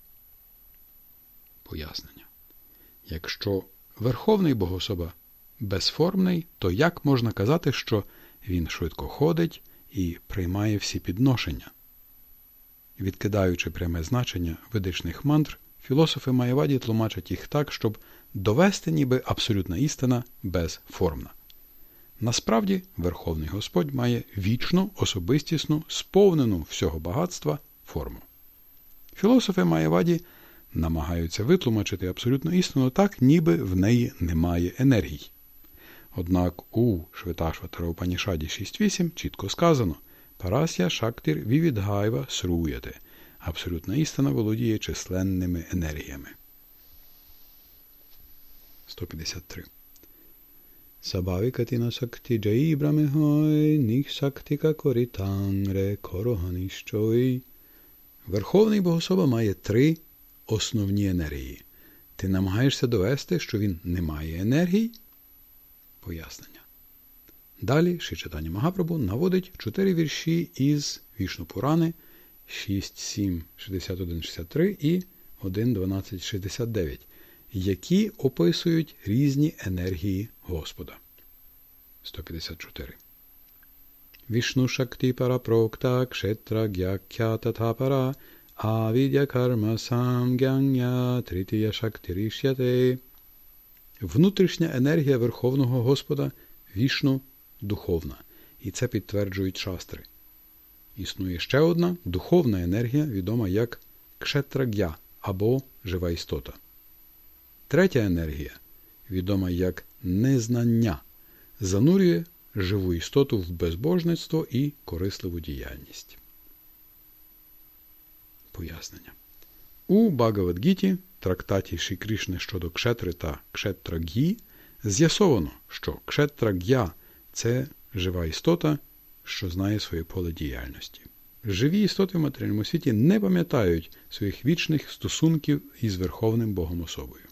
S1: Пояснення. Якщо Верховний Богособа безформний, то як можна казати, що він швидко ходить і приймає всі підношення? Відкидаючи пряме значення ведичних мантр, філософи Маєваді тлумачать їх так, щоб довести ніби абсолютна істина безформна. Насправді, Верховний Господь має вічну, особистісну, сповнену всього багатства форму. Філософи Маєваді намагаються витлумачити абсолютну істину так, ніби в неї немає енергії. Однак у Шветашватараупанішаді 6.8 чітко сказано Парасya Шактір Вівідгайва Сруяте. Абсолютна істина володіє численними енергіями. 153. Сабавікатіна сакті джаї брамихой, ніх сактіка корітангре короганищой. Верховний Богособа має три основні енергії. Ти намагаєшся довести, що він не має енергії? Пояснення. Далі Шичатані Магапрабу наводить чотири вірші із Вішнупурани 6, 7, 61, 63 і 1, 12, 69, які описують різні енергії Господа. 154. Вішну Шакти Парапрокта Кшетра Гякхята Тапара Авідя Карма Самгяння Тритія Шактирішяте. Внутрішня енергія Верховного Господа вішну духовна, і це підтверджують шастри. Існує ще одна духовна енергія, відома як кшетраг'я або жива істота. Третя енергія, відома як незнання, занурює живу істоту в безбожництво і корисливу діяльність. Пояснення. У Багавадгіті, трактаті Ші щодо кшетри та кшетраг'ї, з'ясовано, що кшетраг'я це жива істота, що знає своє поле діяльності. Живі істоти в матеріальному світі не пам'ятають своїх вічних стосунків із Верховним Богом особою.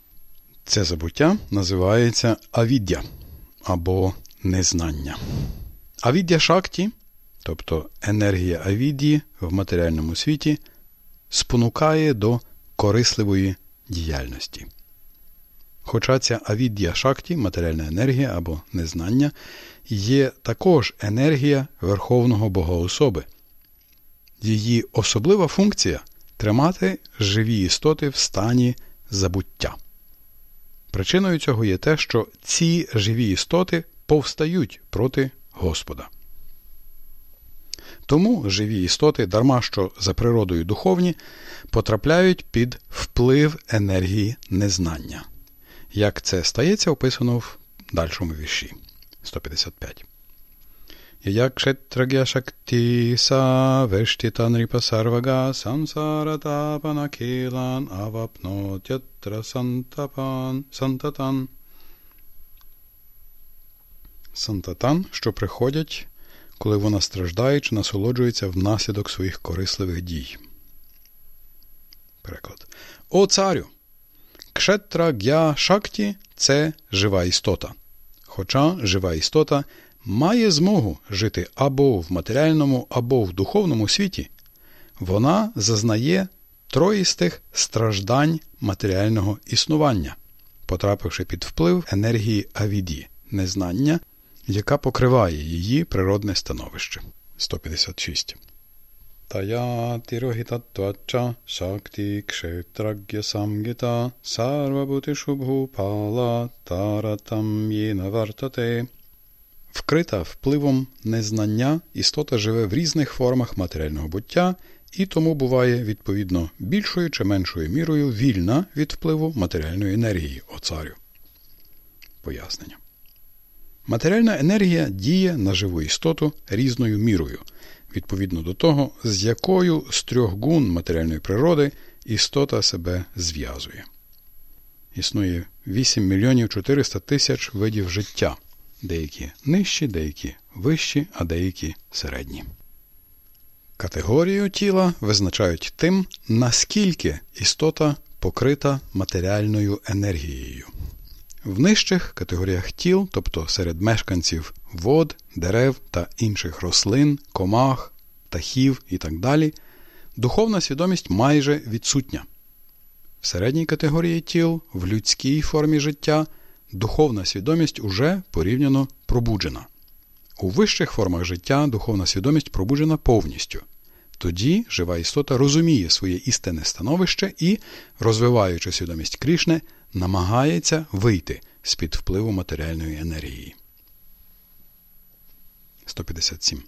S1: Це забуття називається авіддя або незнання. Авіддя шакті, тобто енергія авідді в матеріальному світі, спонукає до корисливої діяльності. Хоча ця авіддя шакті, матеріальна енергія або незнання, є також енергія Верховного Богоособи. Її особлива функція тримати живі істоти в стані забуття. Причиною цього є те, що ці живі істоти повстають проти Господа. Тому живі істоти, дарма що за природою духовні, потрапляють під вплив енергії незнання. Як це стається, описано в дальшому вірші 155. Як kshetragya shakti sa veshtita nripa sarvaga samsara tapana kilan avapnot yatra santapan santatan. Сантатан, що приходять, коли вона страждає чи насолоджується внаслідок своїх корисливих дій. Переклад. О царю! Кшетра гя шакті це жива істота. Хоча жива істота має змогу жити або в матеріальному, або в духовному світі, вона зазнає троїстих страждань матеріального існування, потрапивши під вплив енергії авіді, незнання, яка покриває її природне становище. 156. Тая тирогітатвача шакти кшетрагya самгіта сарвабути шубгупала таратам єна вартате Вкрита впливом незнання, істота живе в різних формах матеріального буття і тому буває, відповідно, більшою чи меншою мірою вільна від впливу матеріальної енергії оцарю. Пояснення. Матеріальна енергія діє на живу істоту різною мірою, відповідно до того, з якою з трьох гун матеріальної природи істота себе зв'язує. Існує 8 мільйонів 400 тисяч видів життя деякі нижчі, деякі вищі, а деякі середні. Категорію тіла визначають тим, наскільки істота покрита матеріальною енергією. В нижчих категоріях тіл, тобто серед мешканців вод, дерев та інших рослин, комах, птахів і так далі, духовна свідомість майже відсутня. В середній категорії тіл, в людській формі життя духовна свідомість уже порівняно пробуджена. У вищих формах життя духовна свідомість пробуджена повністю. Тоді жива істота розуміє своє істинне становище і, розвиваючи свідомість Крішни, намагається вийти з під впливу матеріальної енергії. 157.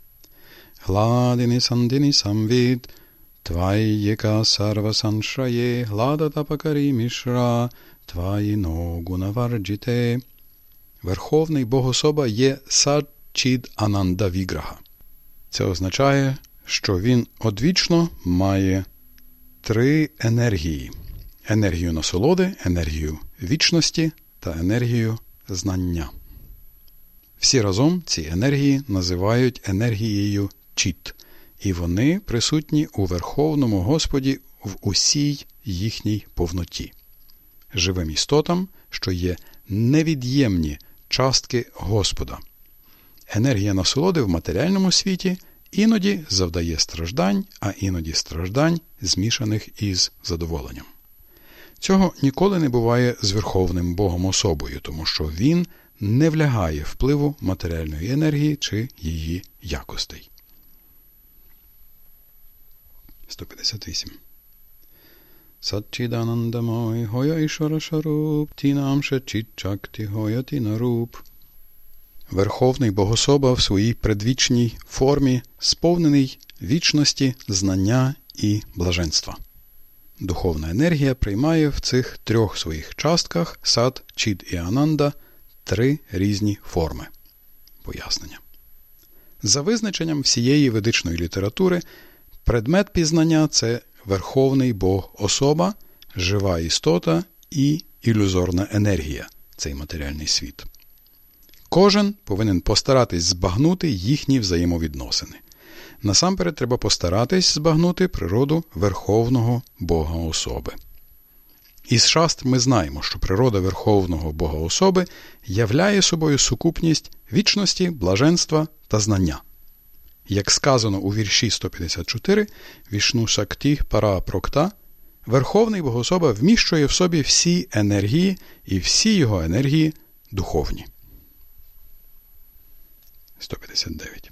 S1: Гладини сандини самвід, твайєка сарва саншрає, глада тапакарі мішра, Тваїно Гунаварджіте. Верховний Богособа є Садчід Ананда Віграха. Це означає, що він одвічно має три енергії: енергію насолоди, енергію вічності та енергію знання. Всі разом ці енергії називають енергією чіт, і вони присутні у Верховному Господі в усій їхній повноті живим істотам, що є невід'ємні частки Господа. Енергія насолоди в матеріальному світі іноді завдає страждань, а іноді страждань, змішаних із задоволенням. Цього ніколи не буває з Верховним Богом особою, тому що він не влягає впливу матеріальної енергії чи її якостей. 158 Сачіданандамой Гоя Ішвара Шаруп, Тінамше Чітчакті Гоя Тінаруп. Верховний Богособа в своїй предвічній формі сповнений вічності, знання і блаженства. Духовна енергія приймає в цих трьох своїх частках сад, чід і ананда три різні форми. Пояснення. За визначенням всієї ведичної літератури, предмет пізнання це Верховний Бог особа, жива істота і ілюзорна енергія цей матеріальний світ. Кожен повинен постаратись збагнути їхні взаємовідносини. Насамперед треба постаратись збагнути природу Верховного Бога особи. Із шаст ми знаємо, що природа Верховного Бога особи являє собою сукупність вічності, блаженства та знання. Як сказано у вірші 154 Вішну Шакті Пара Прокта, Верховний Богособа вміщує в собі всі енергії і всі його енергії духовні. 159.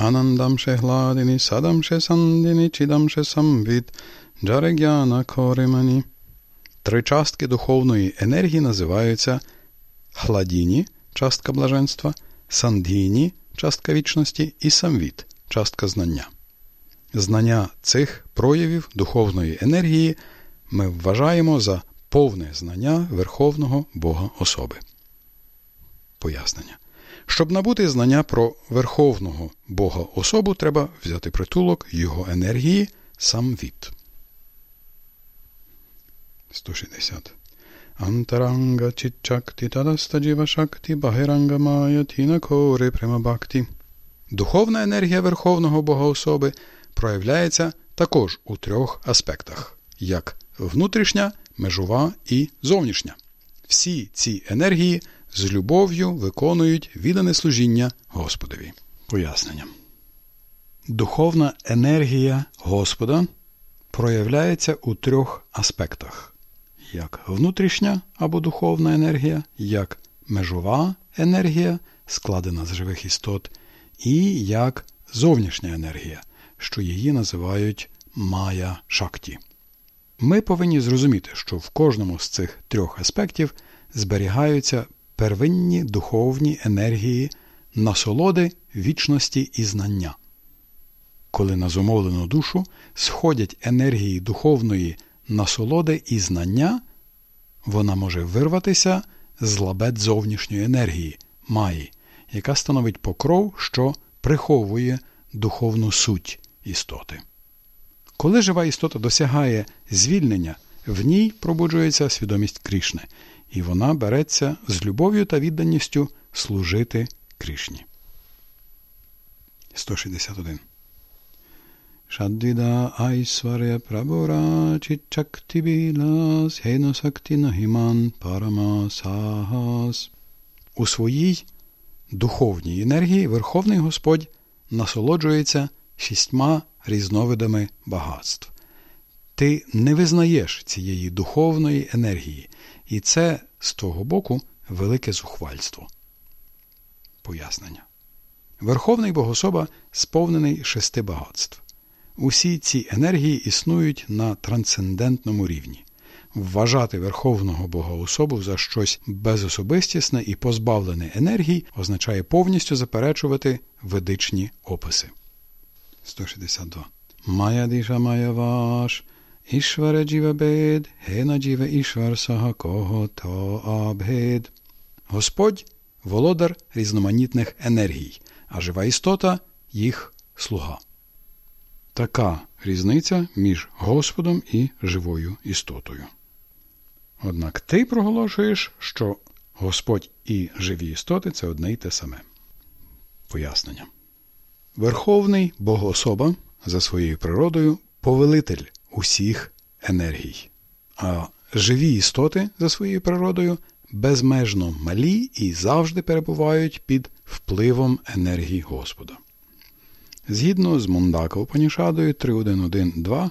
S1: Анандамше гладині, садамше сандині, чидамше самвід, джарегяна коримані. Три частки духовної енергії називаються хладіні частка блаженства, сандіні частка вічності, і самвіт частка знання. Знання цих проявів духовної енергії ми вважаємо за повне знання Верховного Бога особи. Пояснення. Щоб набути знання про Верховного Бога особу, треба взяти притулок Його енергії сам від. 160. Антаранга чичакти тадаста шакти багеранга мая кори бхакти. Духовна енергія Верховного Бога особи проявляється також у трьох аспектах, як внутрішня, межова і зовнішня. Всі ці енергії з любов'ю виконують віддане служіння Господові. Пояснення. Духовна енергія Господа проявляється у трьох аспектах: як внутрішня або духовна енергія, як межова енергія, складена з живих істот, і як зовнішня енергія, що її називають Майя Шакті. Ми повинні зрозуміти, що в кожному з цих трьох аспектів зберігаються первинні духовні енергії насолоди, вічності і знання. Коли на зумовлену душу сходять енергії духовної насолоди і знання, вона може вирватися з лабет зовнішньої енергії маї, яка становить покров, що приховує духовну суть істоти. Коли жива істота досягає звільнення, в ній пробуджується свідомість Крішни, і вона береться з любов'ю та відданістю служити Кришні. 161. Шадвіда айсваря прабора чичактібілас гейносакті нагіман. У своїй духовній енергії Верховний Господь насолоджується шістьма різновидами багатств. Ти не визнаєш цієї духовної енергії, і це з твого боку велике зухвальство. Пояснення. Верховний Богособа сповнений шести багатств. Усі ці енергії існують на трансцендентному рівні. Вважати Верховного Богоособу за щось безособистісне і позбавлене енергії означає повністю заперечувати ведичні описи. 162. Майя диша майя ваш, Ішвара джіва бед, гена джіва ішвар сага кого то абгед. Господь володар різноманітних енергій, а жива істота їх слуга. Така різниця між Господом і живою істотою. Однак ти проголошуєш, що Господь і живі істоти це одне й те саме. Пояснення. Верховний Богоособа за своєю природою повелитель усіх енергій. А живі істоти за своєю природою безмежно малі і завжди перебувають під впливом енергії Господа. Згідно з Мундака Панішадою 3.1.1.2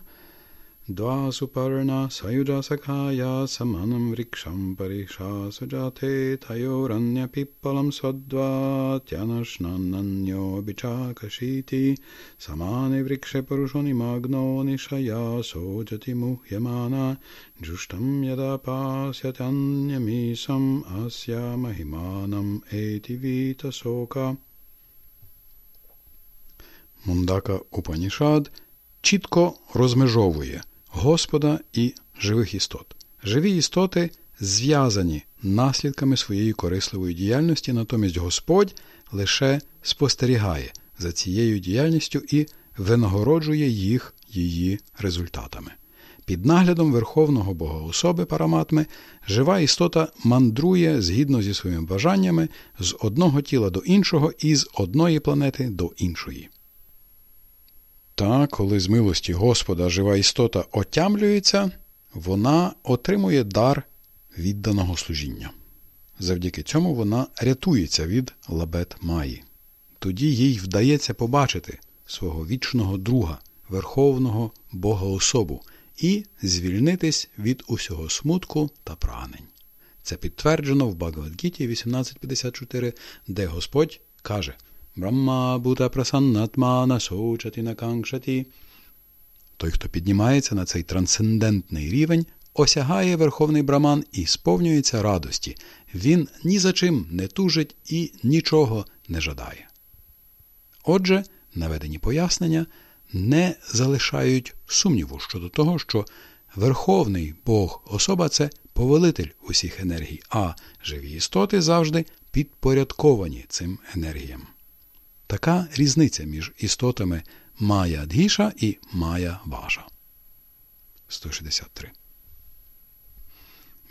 S1: Париша суджате тайорання піппалам содва тянашнананьо бичакашити самане врикше парушони магно нишая соджати мухямана джуштам яда пасятанямісам ася махиманам ети віта сока Мундака Упанішад чітко розмежовує Господа і живих істот. Живі істоти зв'язані наслідками своєї корисливої діяльності, натомість Господь лише спостерігає за цією діяльністю і винагороджує їх її результатами. Під наглядом Верховного Богоособи Параматми жива істота мандрує згідно зі своїми бажаннями з одного тіла до іншого і з одної планети до іншої. Та, коли з милості Господа жива істота отямлюється, вона отримує дар відданого служіння. Завдяки цьому вона рятується від лабет Маї. Тоді їй вдається побачити свого вічного друга, Верховного Богоособу і звільнитись від усього смутку та прагнень. Це підтверджено в Багавадгіті 1854, де Господь каже – Брахма сочати наканкшати. Той, хто піднімається на цей трансцендентний рівень, осягає Верховний Браман і сповнюється радості. Він ні за чим не тужить і нічого не жадає. Отже, наведені пояснення не залишають сумніву щодо того, що Верховний Бог особа це повелитель усіх енергій, а живі істоти завжди підпорядковані цим енергіям. Така різниця між істотами Майя Дгіша і Майя Ваша. 163.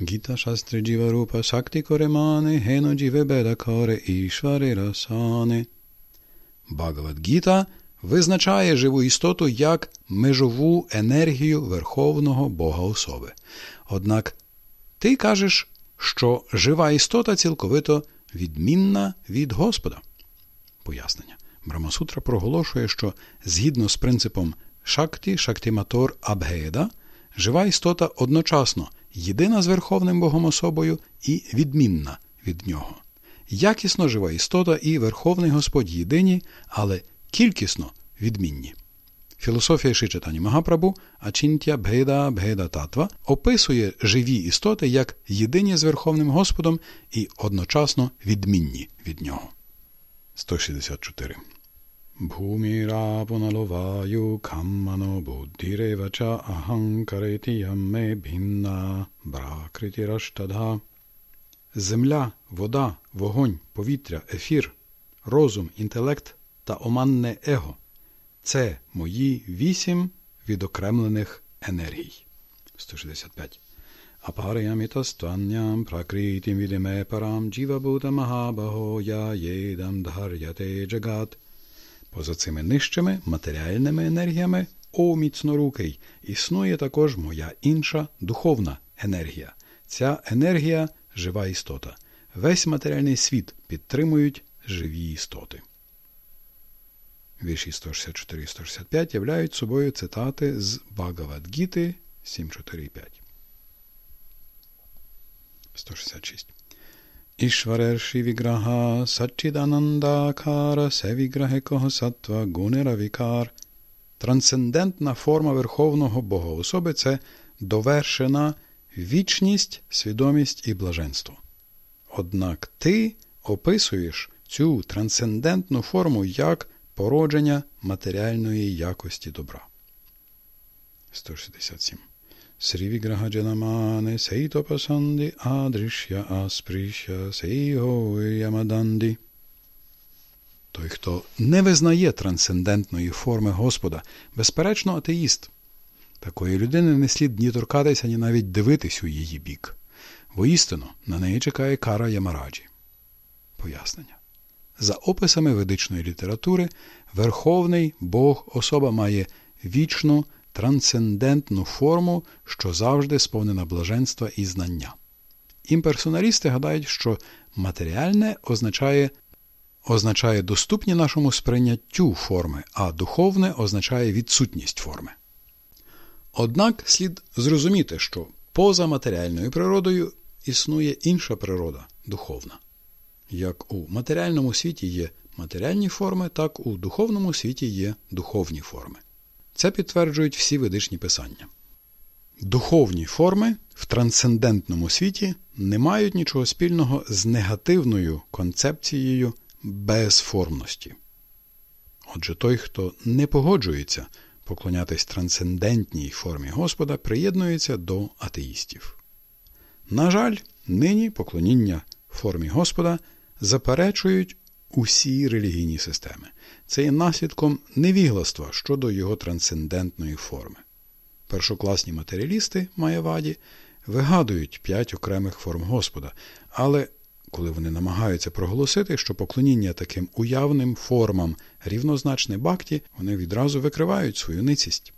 S1: Гіта шастри джіва рупа шакти коремани, гено джіве коре ішвари расани. Багават-гіта визначає живу істоту як межову енергію Верховного Бога особи. Однак ти кажеш, що жива істота цілковито відмінна від Господа. Пояснення. Брамасутра проголошує, що згідно з принципом шакті, шактиматор абгеда, жива істота одночасно єдина з Верховним Богом особою і відмінна від нього. Якісно жива істота і Верховний Господь єдині, але кількісно відмінні. Філософія Шичатані Магапрабу Ачінтя Бгеда Бгеда Татва описує живі істоти як єдині з Верховним Господом і одночасно відмінні від нього. 164. Бхуміраpunalovаю каммано буддіревача аханкареті ямме бінна бракритіраштадha. Земля, вода, вогонь, повітря, ефір, розум, інтелект та оманне его це мої вісім відокремлених енергій. 165. Пракритім відиме парам джівабута махабаго я єдам дхар'яте джагат. Поза цими нижчими матеріальними енергіями, о міцнорукий, існує також моя інша духовна енергія. Ця енергія жива істота. Весь матеріальний світ підтримують живі істоти. Вірші 164-165 являють собою цитати з Багавадгіти 7.4.5. 166. Ішварерші віграха сачіданандакара се віграхекого сатва гунера вікар. Трансцендентна форма Верховного Богоособи – це довершена вічність, свідомість і блаженство. Однак ти описуєш цю трансцендентну форму як породження матеріальної якості добра. 167. Срівіграгаджанамане сейтопасанди адришя аспрішя сейгоямаданді. Той, хто не визнає трансцендентної форми Господа, безперечно, атеїст. Такої людини не слід ні торкатися, ні навіть дивитись у її бік. Воістину, на неї чекає кара Ямараджі. Пояснення. За описами ведичної літератури, Верховний Бог особа має вічну трансцендентну форму, що завжди сповнена блаженства і знання. Імперсоналісти гадають, що матеріальне означає означає доступні нашому сприйняттю форми, а духовне означає відсутність форми. Однак слід зрозуміти, що поза матеріальною природою існує інша природа духовна. Як у матеріальному світі є матеріальні форми, так у духовному світі є духовні форми. Це підтверджують всі ведичні писання. Духовні форми в трансцендентному світі не мають нічого спільного з негативною концепцією безформності. Отже, той, хто не погоджується поклонятись трансцендентній формі Господа, приєднується до атеїстів. На жаль, нині поклоніння формі Господа заперечують усі релігійні системи. Це є наслідком невігластва щодо його трансцендентної форми. Першокласні матеріалісти Маєваді вигадують п'ять окремих форм Господа, але коли вони намагаються проголосити, що поклоніння таким уявним формам рівнозначне бакті, вони відразу викривають свою ницість.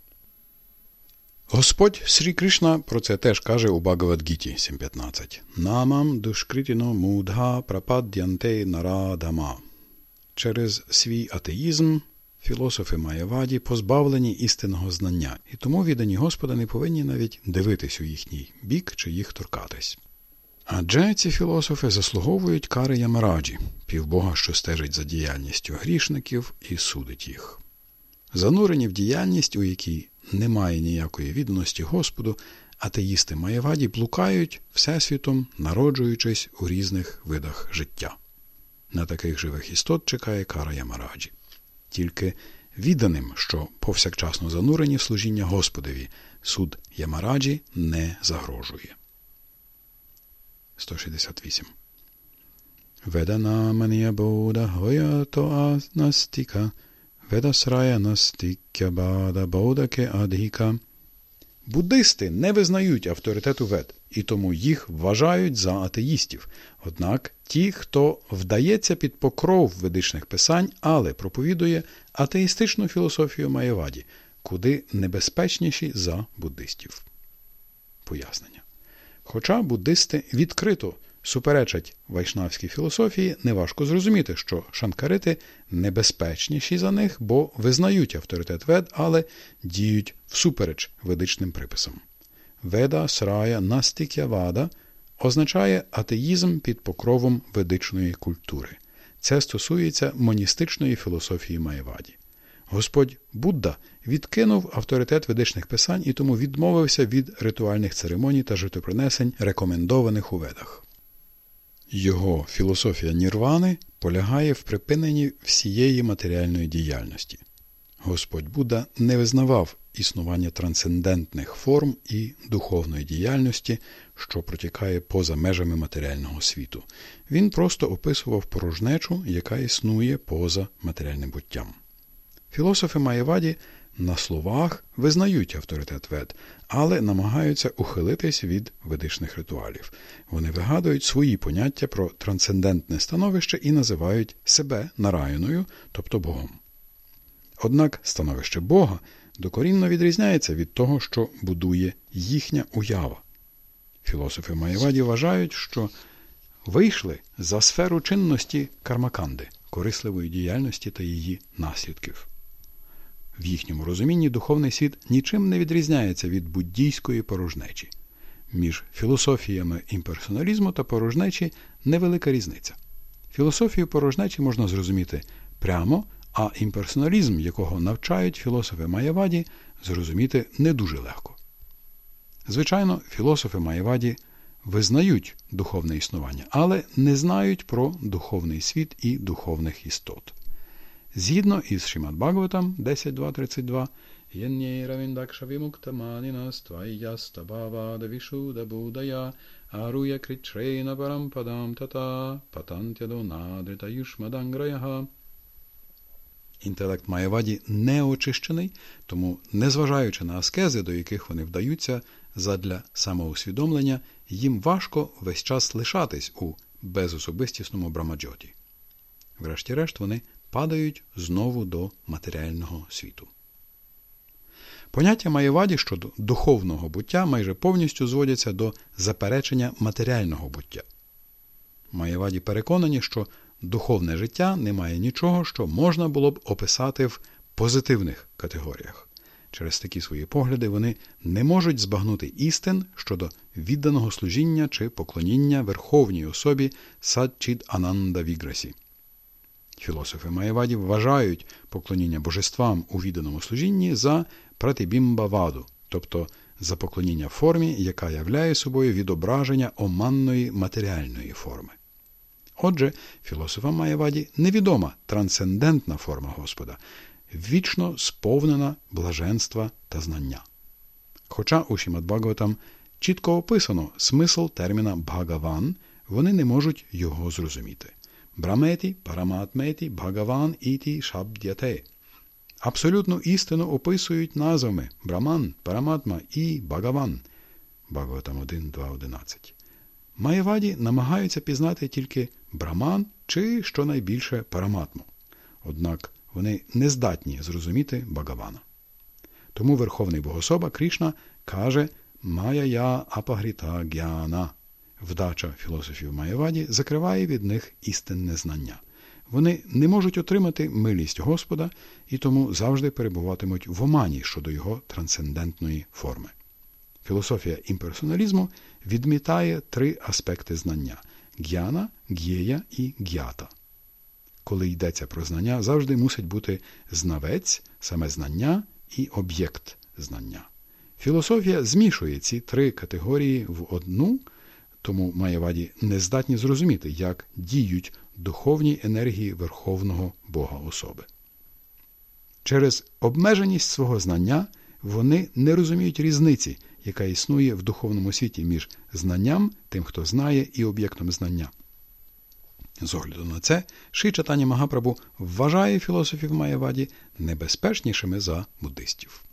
S1: Господь Срі Кришна про це теж каже у Багавадгіті 7.15 Намам душкритіно мудга прападянте нарадама. Через свій атеїзм філософи Маєваді позбавлені істинного знання, і тому віддані Господа не повинні навіть дивитись у їхній бік чи їх торкатись. Адже ці філософи заслуговують кари Ямараджі, півбога, що стежить за діяльністю грішників і судить їх. Занурені в діяльність, у якій немає ніякої відданості Господу, атеїсти Маєваді блукають всесвітом, народжуючись у різних видах життя. На таких живих істот чекає кара Ямараджі. Тільки відданим, що повсякчасно занурені в служіння Господові, суд Ямараджі не загрожує. 168. Веданаманія Боуда Гоя то Ведасрая Настікя Бада Боудаке Адгіка. Буддисти не визнають авторитету вед, і тому їх вважають за атеїстів. Однак ті, хто вдається під покров ведичних писань, але проповідує атеїстичну філософію Маєваді, куди небезпечніші за буддистів. Пояснення. Хоча буддисти відкрито суперечать вайшнавській філософії, неважко зрозуміти, що шанкарити небезпечніші за них, бо визнають авторитет вед, але діють всупереч ведичним приписам. Веда срая настікя вада означає атеїзм під покровом ведичної культури. Це стосується моністичної філософії Маєваді. Господь Будда відкинув авторитет ведичних писань і тому відмовився від ритуальних церемоній та житопринесень, рекомендованих у ведах. Його філософія Нірвани полягає в припиненні всієї матеріальної діяльності. Господь Будда не визнавав існування трансцендентних форм і духовної діяльності, що протікає поза межами матеріального світу. Він просто описував порожнечу, яка існує поза матеріальним буттям. Філософи Маєваді на словах визнають авторитет вед, але намагаються ухилитись від ведичних ритуалів. Вони вигадують свої поняття про трансцендентне становище і називають себе нараяною, тобто Богом. Однак становище Бога докорінно відрізняється від того, що будує їхня уява. Філософи Маєваді вважають, що вийшли за сферу чинності кармаканди, корисливої діяльності та її наслідків. В їхньому розумінні духовний світ нічим не відрізняється від буддійської порожнечі. Між філософіями імперсоналізму та порожнечі невелика різниця. Філософію порожнечі можна зрозуміти прямо, а імперсоналізм, якого навчають філософи Маєваді, зрозуміти не дуже легко. Звичайно, філософи Маєваді визнають духовне існування, але не знають про духовний світ і духовних істот. Згідно із Шимат Бхагаватам 10.2.32 Єнєравіндакшавімуктаманінаствайястабавада вішуда будая аруя кричрейна парампадам тата патантядо надрита юшмаданграяха Інтелект Маєваді не очищений, тому, незважаючи на аскези, до яких вони вдаються, задля самоусвідомлення, їм важко весь час лишатись у безособистісному брамаджоті. Врешті-решт, вони падають знову до матеріального світу. Поняття Маєваді щодо духовного буття майже повністю зводяться до заперечення матеріального буття. Маєваді переконані, що духовне життя не має нічого, що можна було б описати в позитивних категоріях. Через такі свої погляди вони не можуть збагнути істин щодо відданого служіння чи поклоніння верховній особі Садчід Ананда Віграсі. Філософи Маєваді вважають поклоніння божествам у відданому служінні за пратибімбаваду, тобто за поклоніння формі, яка являє собою відображення оманної матеріальної форми. Отже, філософам Маєваді невідома трансцендентна форма Господа, вічно сповнена блаженства та знання. Хоча у Шімадбагаватам чітко описано смисл терміна Бхагаван, вони не можуть його зрозуміти. Браметі, параматметі, Бхагаван іті шабдяте. Абсолютну істину описують назвами Браман, Параматма і Бхагаван. Бхагаватам 1, 2, 11. Маєваді намагаються пізнати тільки Браман чи щонайбільше Параматму. Однак вони не здатні зрозуміти Багавана. Тому Верховний Богособа Крішна каже Мая я апагріта гяна. Вдача філософів Маєваді закриває від них істинне знання. Вони не можуть отримати милість Господа і тому завжди перебуватимуть в омані щодо його трансцендентної форми. Філософія імперсоналізму відмітає три аспекти знання г'яна, г'єя і г'ята. Коли йдеться про знання, завжди мусить бути знавець, саме знання і об'єкт знання. Філософія змішує ці три категорії в одну, тому Маєваді не здатні зрозуміти, як діють духовні енергії Верховного Бога особи. Через обмеженість свого знання вони не розуміють різниці яка існує в духовному світі між знанням, тим, хто знає, і об'єктом знання. З огляду на це, Ши Магапрабу вважає філософів Маєваді небезпечнішими за буддистів.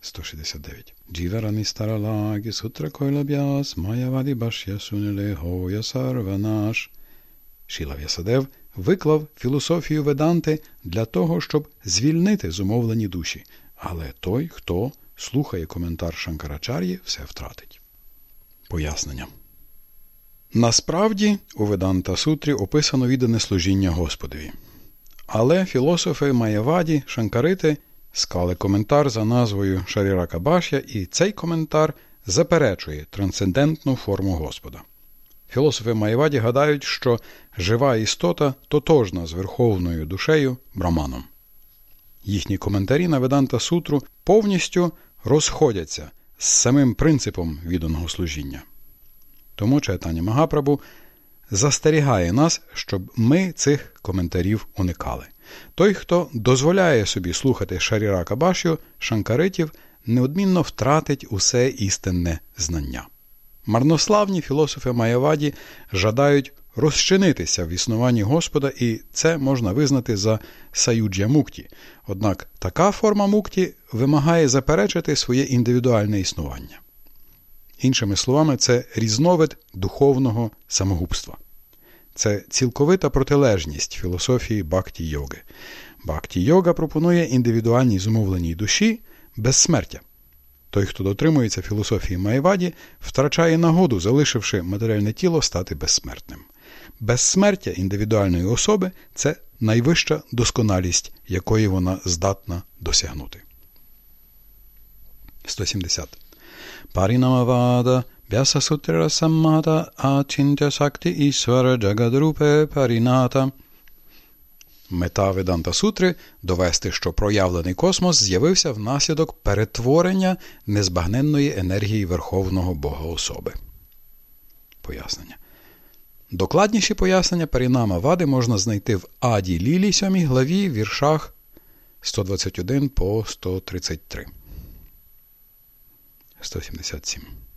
S1: 169. Джіверані старалагі сутра койлаб'яс Маяваді башя сунеле гоя сарванаш. Шіла В'ясадев виклав філософію Веданти для того, щоб звільнити зумовлені душі, але той, хто слухає коментар Шанкарачар'ї, все втратить. Пояснення. Насправді у Веданта Сутрі описано віддане служіння Господові. Але філософи Маєваді, Шанкарити склали коментар за назвою Шарірака Башя, і цей коментар заперечує трансцендентну форму Господа. Філософи Маєваді гадають, що жива істота тотожна з верховною душею Браманом. Їхні коментарі на Веданта Сутру повністю розходяться з самим принципом відданого служіння. Тому читання Магапрабу застерігає нас, щоб ми цих коментарів уникали. Той, хто дозволяє собі слухати Шарірака Башю, шанкаритів, неодмінно втратить усе істинне знання. Марнославні філософи Маєваді жадають розчинитися в існуванні Господа, і це можна визнати за саюджя мукті. Однак така форма мукті вимагає заперечити своє індивідуальне існування. Іншими словами, це різновид духовного самогубства. Це цілковита протилежність філософії бхакті йоги. Бхакті йога пропонує індивідуальній зумовленій душі безсмертя. Той, хто дотримується філософії Майваді, втрачає нагоду, залишивши матеріальне тіло стати безсмертним. Безсмертя індивідуальної особи це найвища досконалість, якої вона здатна досягнути. 170. Парінамавада Vyasasutra Sammata Achintya Sakti Ishvara Джагадрупе Паріната. Мета Веданта Сутри довести, що проявлений космос з'явився внаслідок перетворення незбагненної енергії Верховного Бога особи. Пояснення. Докладніші пояснення Парінама Вади можна знайти в Аді Лілі 7 главі віршах 121 по 133. 177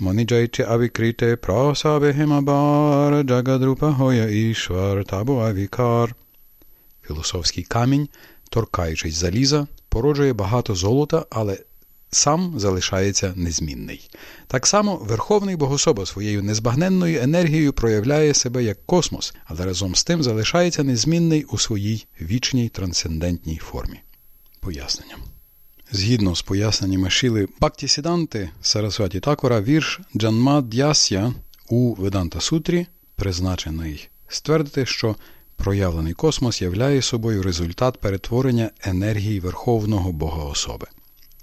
S1: Манijайте авікрите прасабехемабар джагадрупа гоя ішвар табу авікар. Філософський камінь, торкаючись заліза, породжує багато золота, але сам залишається незмінний. Так само Верховний Богособа своєю незбагненною енергією проявляє себе як космос, але разом з тим залишається незмінний у своїй вічній трансцендентній формі. Пояснення. Згідно з поясненнями Шіли Бактісіданти Сарасваті Такора, вірш Джанма Д'ясya у Веданта Сутрі призначений ствердити, що проявлений космос являє собою результат перетворення енергії Верховного Бога особи.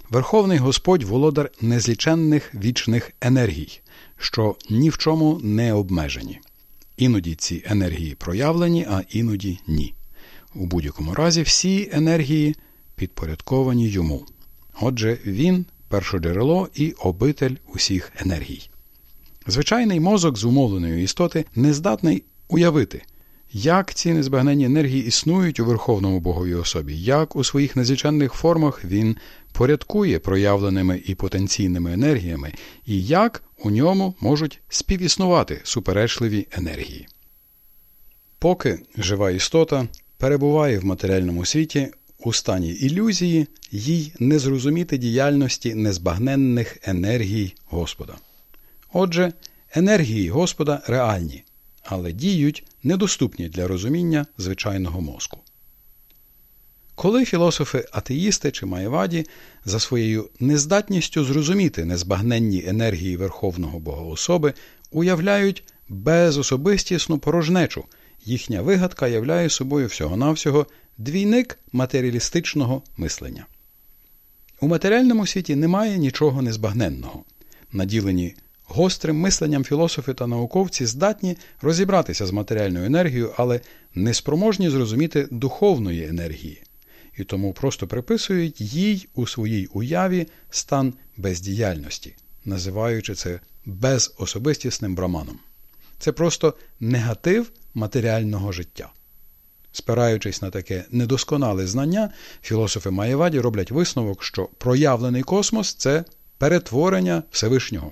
S1: Верховний Господь володар незліченних вічних енергій, що ні в чому не обмежені. Іноді ці енергії проявлені, а іноді ні. У будь-якому разі всі енергії підпорядковані йому. Отже, він першоджерело і обитель усіх енергій. Звичайний мозок зумовленої істоти не здатний уявити, як ці незбагненні енергії існують у Верховному Боговій особі, як у своїх незліченних формах він порядкує проявленими і потенційними енергіями, і як у ньому можуть співіснувати суперечливі енергії. Поки жива істота перебуває в матеріальному світі, у стані ілюзії їй не зрозуміти діяльності незбагненних енергій Господа. Отже, енергії Господа реальні, але діють недоступні для розуміння звичайного мозку. Коли філософи атеїсти чи маєваді за своєю нездатністю зрозуміти незбагненні енергії Верховного Бога особи уявляють безособистісну порожнечу, їхня вигадка являє собою всього-навсього двійник матеріалістичного мислення. У матеріальному світі немає нічого незбагненного. Наділені гострим мисленням філософи та науковці здатні розібратися з матеріальною енергією, але неспроможні зрозуміти духовної енергії, і тому просто приписують їй у своїй уяві стан бездіяльності, називаючи це безособистісним браманом. Це просто негатив матеріального життя. Спираючись на таке недосконале знання, філософи Маєваді роблять висновок, що проявлений космос це перетворення Всевишнього.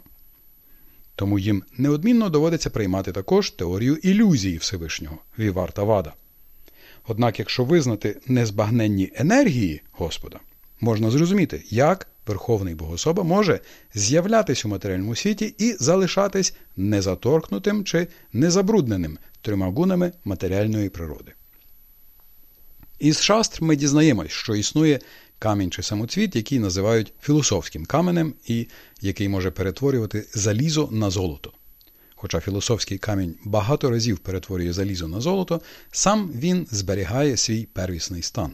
S1: Тому їм неодмінно доводиться приймати також теорію ілюзії Всевишнього Віварта Вада. Однак, якщо визнати незбагненні енергії Господа, можна зрозуміти, як Верховний Богособа може з'являтись у матеріальному світі і залишатись незаторкнутим чи незабрудненим трьома гунами матеріальної природи. Із шастр ми дізнаємось, що існує камінь чи самоцвіт, який називають філософським каменем і який може перетворювати залізо на золото. Хоча філософський камінь багато разів перетворює залізо на золото, сам він зберігає свій первісний стан.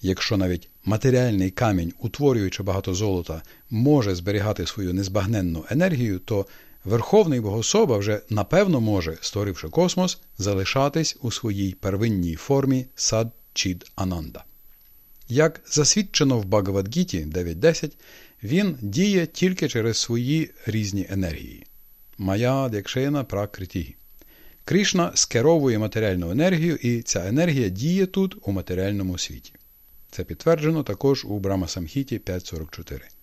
S1: Якщо навіть матеріальний камінь, утворюючи багато золота, може зберігати свою незбагненну енергію, то Верховний Богособа вже напевно може, створивши космос, залишатись у своїй первинній формі сад чід Ананда. Як засвідчено в Багавадгіті 9.10, він діє тільки через свої різні енергії. Мая Дякшена Пракриті. Кришна скеровує матеріальну енергію, і ця енергія діє тут у матеріальному світі. Це підтверджено також у Брамасамхіті 5.44.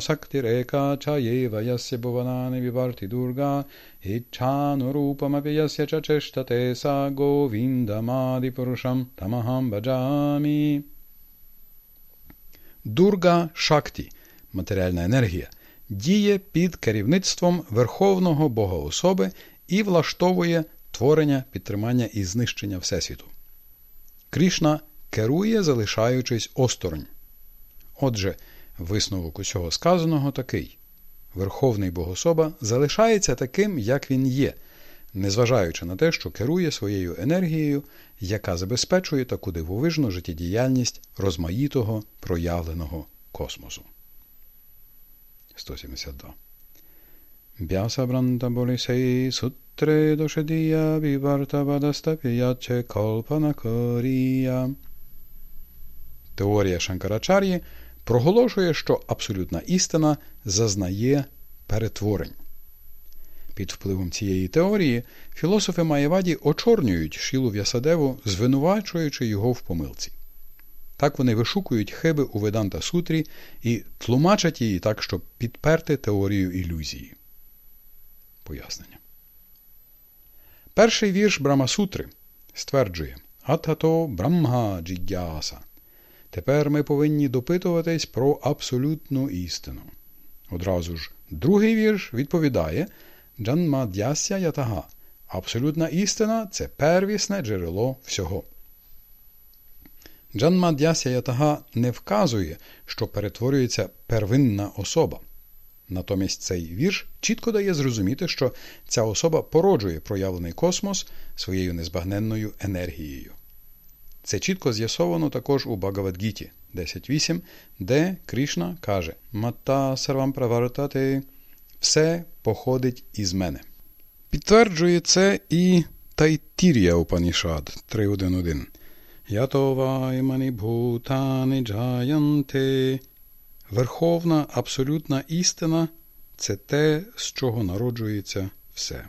S1: Сакти река чаєва ясya буванани віварти дурга іччанурупамапі ясya чачештате са говіндамади пурушам тамахам баджамі. Дурга Шакті – матеріальна енергія, діє під керівництвом Верховного Бога особи і влаштовує творення, підтримання і знищення Всесвіту. Крішна керує, залишаючись осторонь. Отже, висновок усього сказаного такий Верховний Богособа залишається таким, як він є, незважаючи на те, що керує своєю енергією, яка забезпечує таку дивовижну життєдіяльність розмаїтого проявленого космосу. 172. Бясабранта болісей сутре дошедія віварта вадастапіяче колпанакорія. Теорія Шанкарачар'ї проголошує, що абсолютна істина зазнає перетворень. Під впливом цієї теорії філософи Маєваді очорнюють Шілу В'ясадеву, звинувачуючи його в помилці. Так вони вишукують хиби у Веданта Сутрі і тлумачать її так, щоб підперти теорію ілюзії. Пояснення. Перший вірш Брамасутри стверджує Атато Брамга Джігяса. Тепер ми повинні допитуватись про абсолютну істину. Одразу ж другий вірш відповідає Джанмадяся ятага. Абсолютна істина це первісне джерело всього. Джанмадяся ятага не вказує, що перетворюється первинна особа. Натомість цей вірш чітко дає зрозуміти, що ця особа породжує проявлений космос своєю незбагненною енергією. Це чітко з'ясовано також у Багавадгіті 10.8, де Кришна каже Матта сарвам правартати все походить із мене. Підтверджує це і Тайтір'я Упанішад 3.1.1. Ятова мані бхутани джаянте. Верховна абсолютна істина це те, з чого народжується все.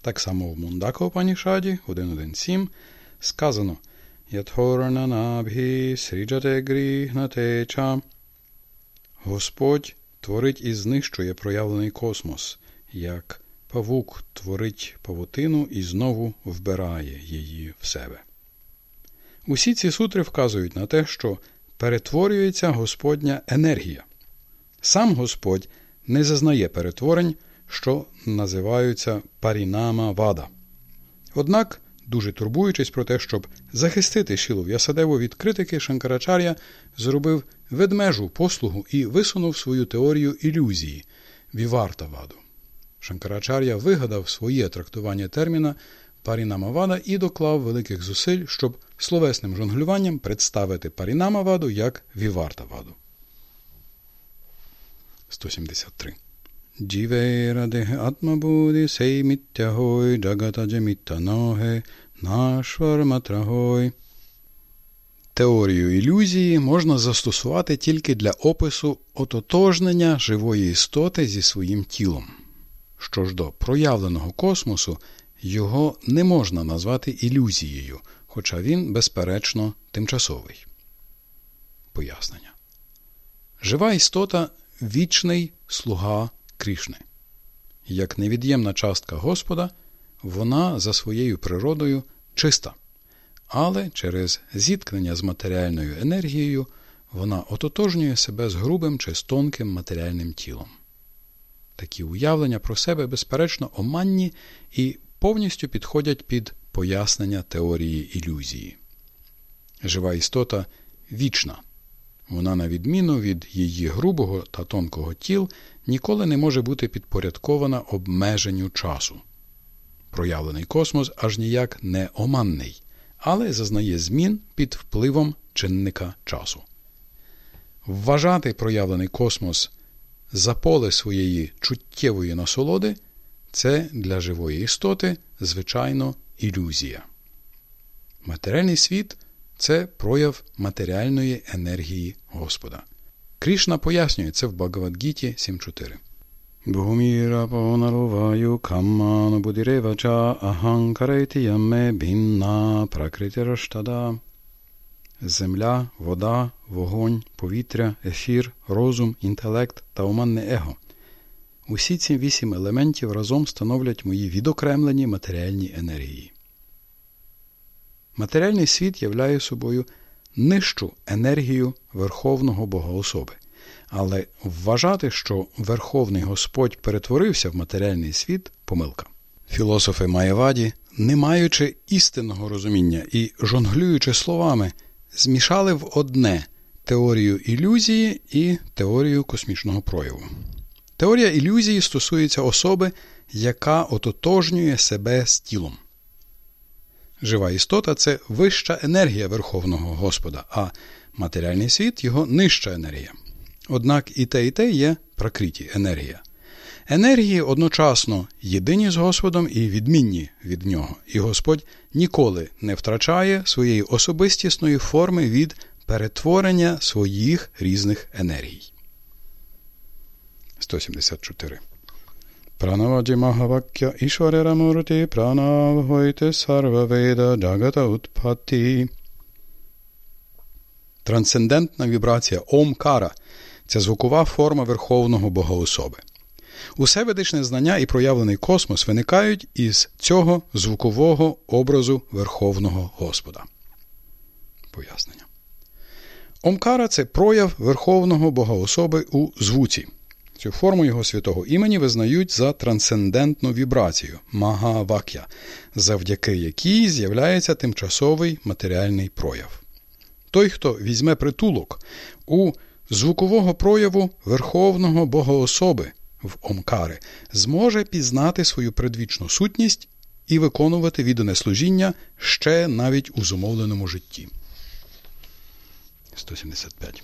S1: Так само в Мундака Упанішаді 1.1.7 сказано Ятхорананабхі сріджате грігнате ча. Господь творить і знищує проявлений космос, як павук творить павутину і знову вбирає її в себе. Усі ці сутри вказують на те, що перетворюється Господня енергія. Сам Господь не зазнає перетворень, що називаються парінама вада. Однак дуже турбуючись про те, щоб захистити Шілу В'ясадеву від критики, Шанкарачар'я зробив ведмежу послугу і висунув свою теорію ілюзії Вівартаваду. Шанкарачар'я вигадав своє трактування терміна Парінамавада і доклав великих зусиль, щоб словесним жонглюванням представити Парінамаваду як Вівартаваду. 173 Джівера деге атмабуді сей міттягой, джагата джеміттаноге, нашварматрагой. Теорію ілюзії можна застосувати тільки для опису ототожнення живої істоти зі своїм тілом. Що ж до проявленого космосу, його не можна назвати ілюзією, хоча він, безперечно, тимчасовий. Пояснення. Жива істота вічний слуга Крішни. Як невід'ємна частка Господа, вона за своєю природою чиста, але через зіткнення з матеріальною енергією вона ототожнює себе з грубим чи з тонким матеріальним тілом. Такі уявлення про себе, безперечно, оманні і повністю підходять під пояснення теорії ілюзії. Жива істота вічна. Вона, на відміну від її грубого та тонкого тіл, ніколи не може бути підпорядкована обмеженню часу. Проявлений космос аж ніяк не оманний, але зазнає змін під впливом чинника часу. Вважати проявлений космос за поле своєї чуттєвої насолоди це для живої істоти, звичайно, ілюзія. Матеріальний світ це прояв матеріальної енергії Господа. Крішна пояснює це в Багавадгіті 7.4. Бхуміра понаруваю камману будіревача аханкареті яме бінна пракритираштада. Земля, вода, вогонь, повітря, ефір, розум, інтелект та оманне его. Усі ці вісім елементів разом становлять мої відокремлені матеріальні енергії. Матеріальний світ являє собою нижчу енергію Верховного Богоособи. Але вважати, що Верховний Господь перетворився в матеріальний світ помилка. Філософи Маєваді, не маючи істинного розуміння і жонглюючи словами, змішали в одне теорію ілюзії і теорію космічного прояву. Теорія ілюзії стосується особи, яка ототожнює себе з тілом. Жива істота це вища енергія Верховного Господа, а матеріальний світ його нижча енергія. Однак і те, і те є пракриті енергія. Енергії одночасно єдині з Господом і відмінні від нього, і Господь ніколи не втрачає своєї особистісної форми від перетворення своїх різних енергій. 174 Ishwarera Murti Pranavhoite Sarvaveda Jagata Utpatti. Трансцендентна вібрація Омкара це звукова форма Верховного Богоособи. Усе ведичне знання і проявлений космос виникають із цього звукового образу Верховного Господа. Пояснення. Омкара це прояв Верховного Богоособи у звуці. Цю форму його святого імені визнають за трансцендентну вібрацію Магавакя, завдяки якій з'являється тимчасовий матеріальний прояв. Той, хто візьме притулок у звукового прояву Верховного Богоособи в Омкари, зможе пізнати свою предвічну сутність і виконувати віддане служіння ще навіть у зумовленому житті. 175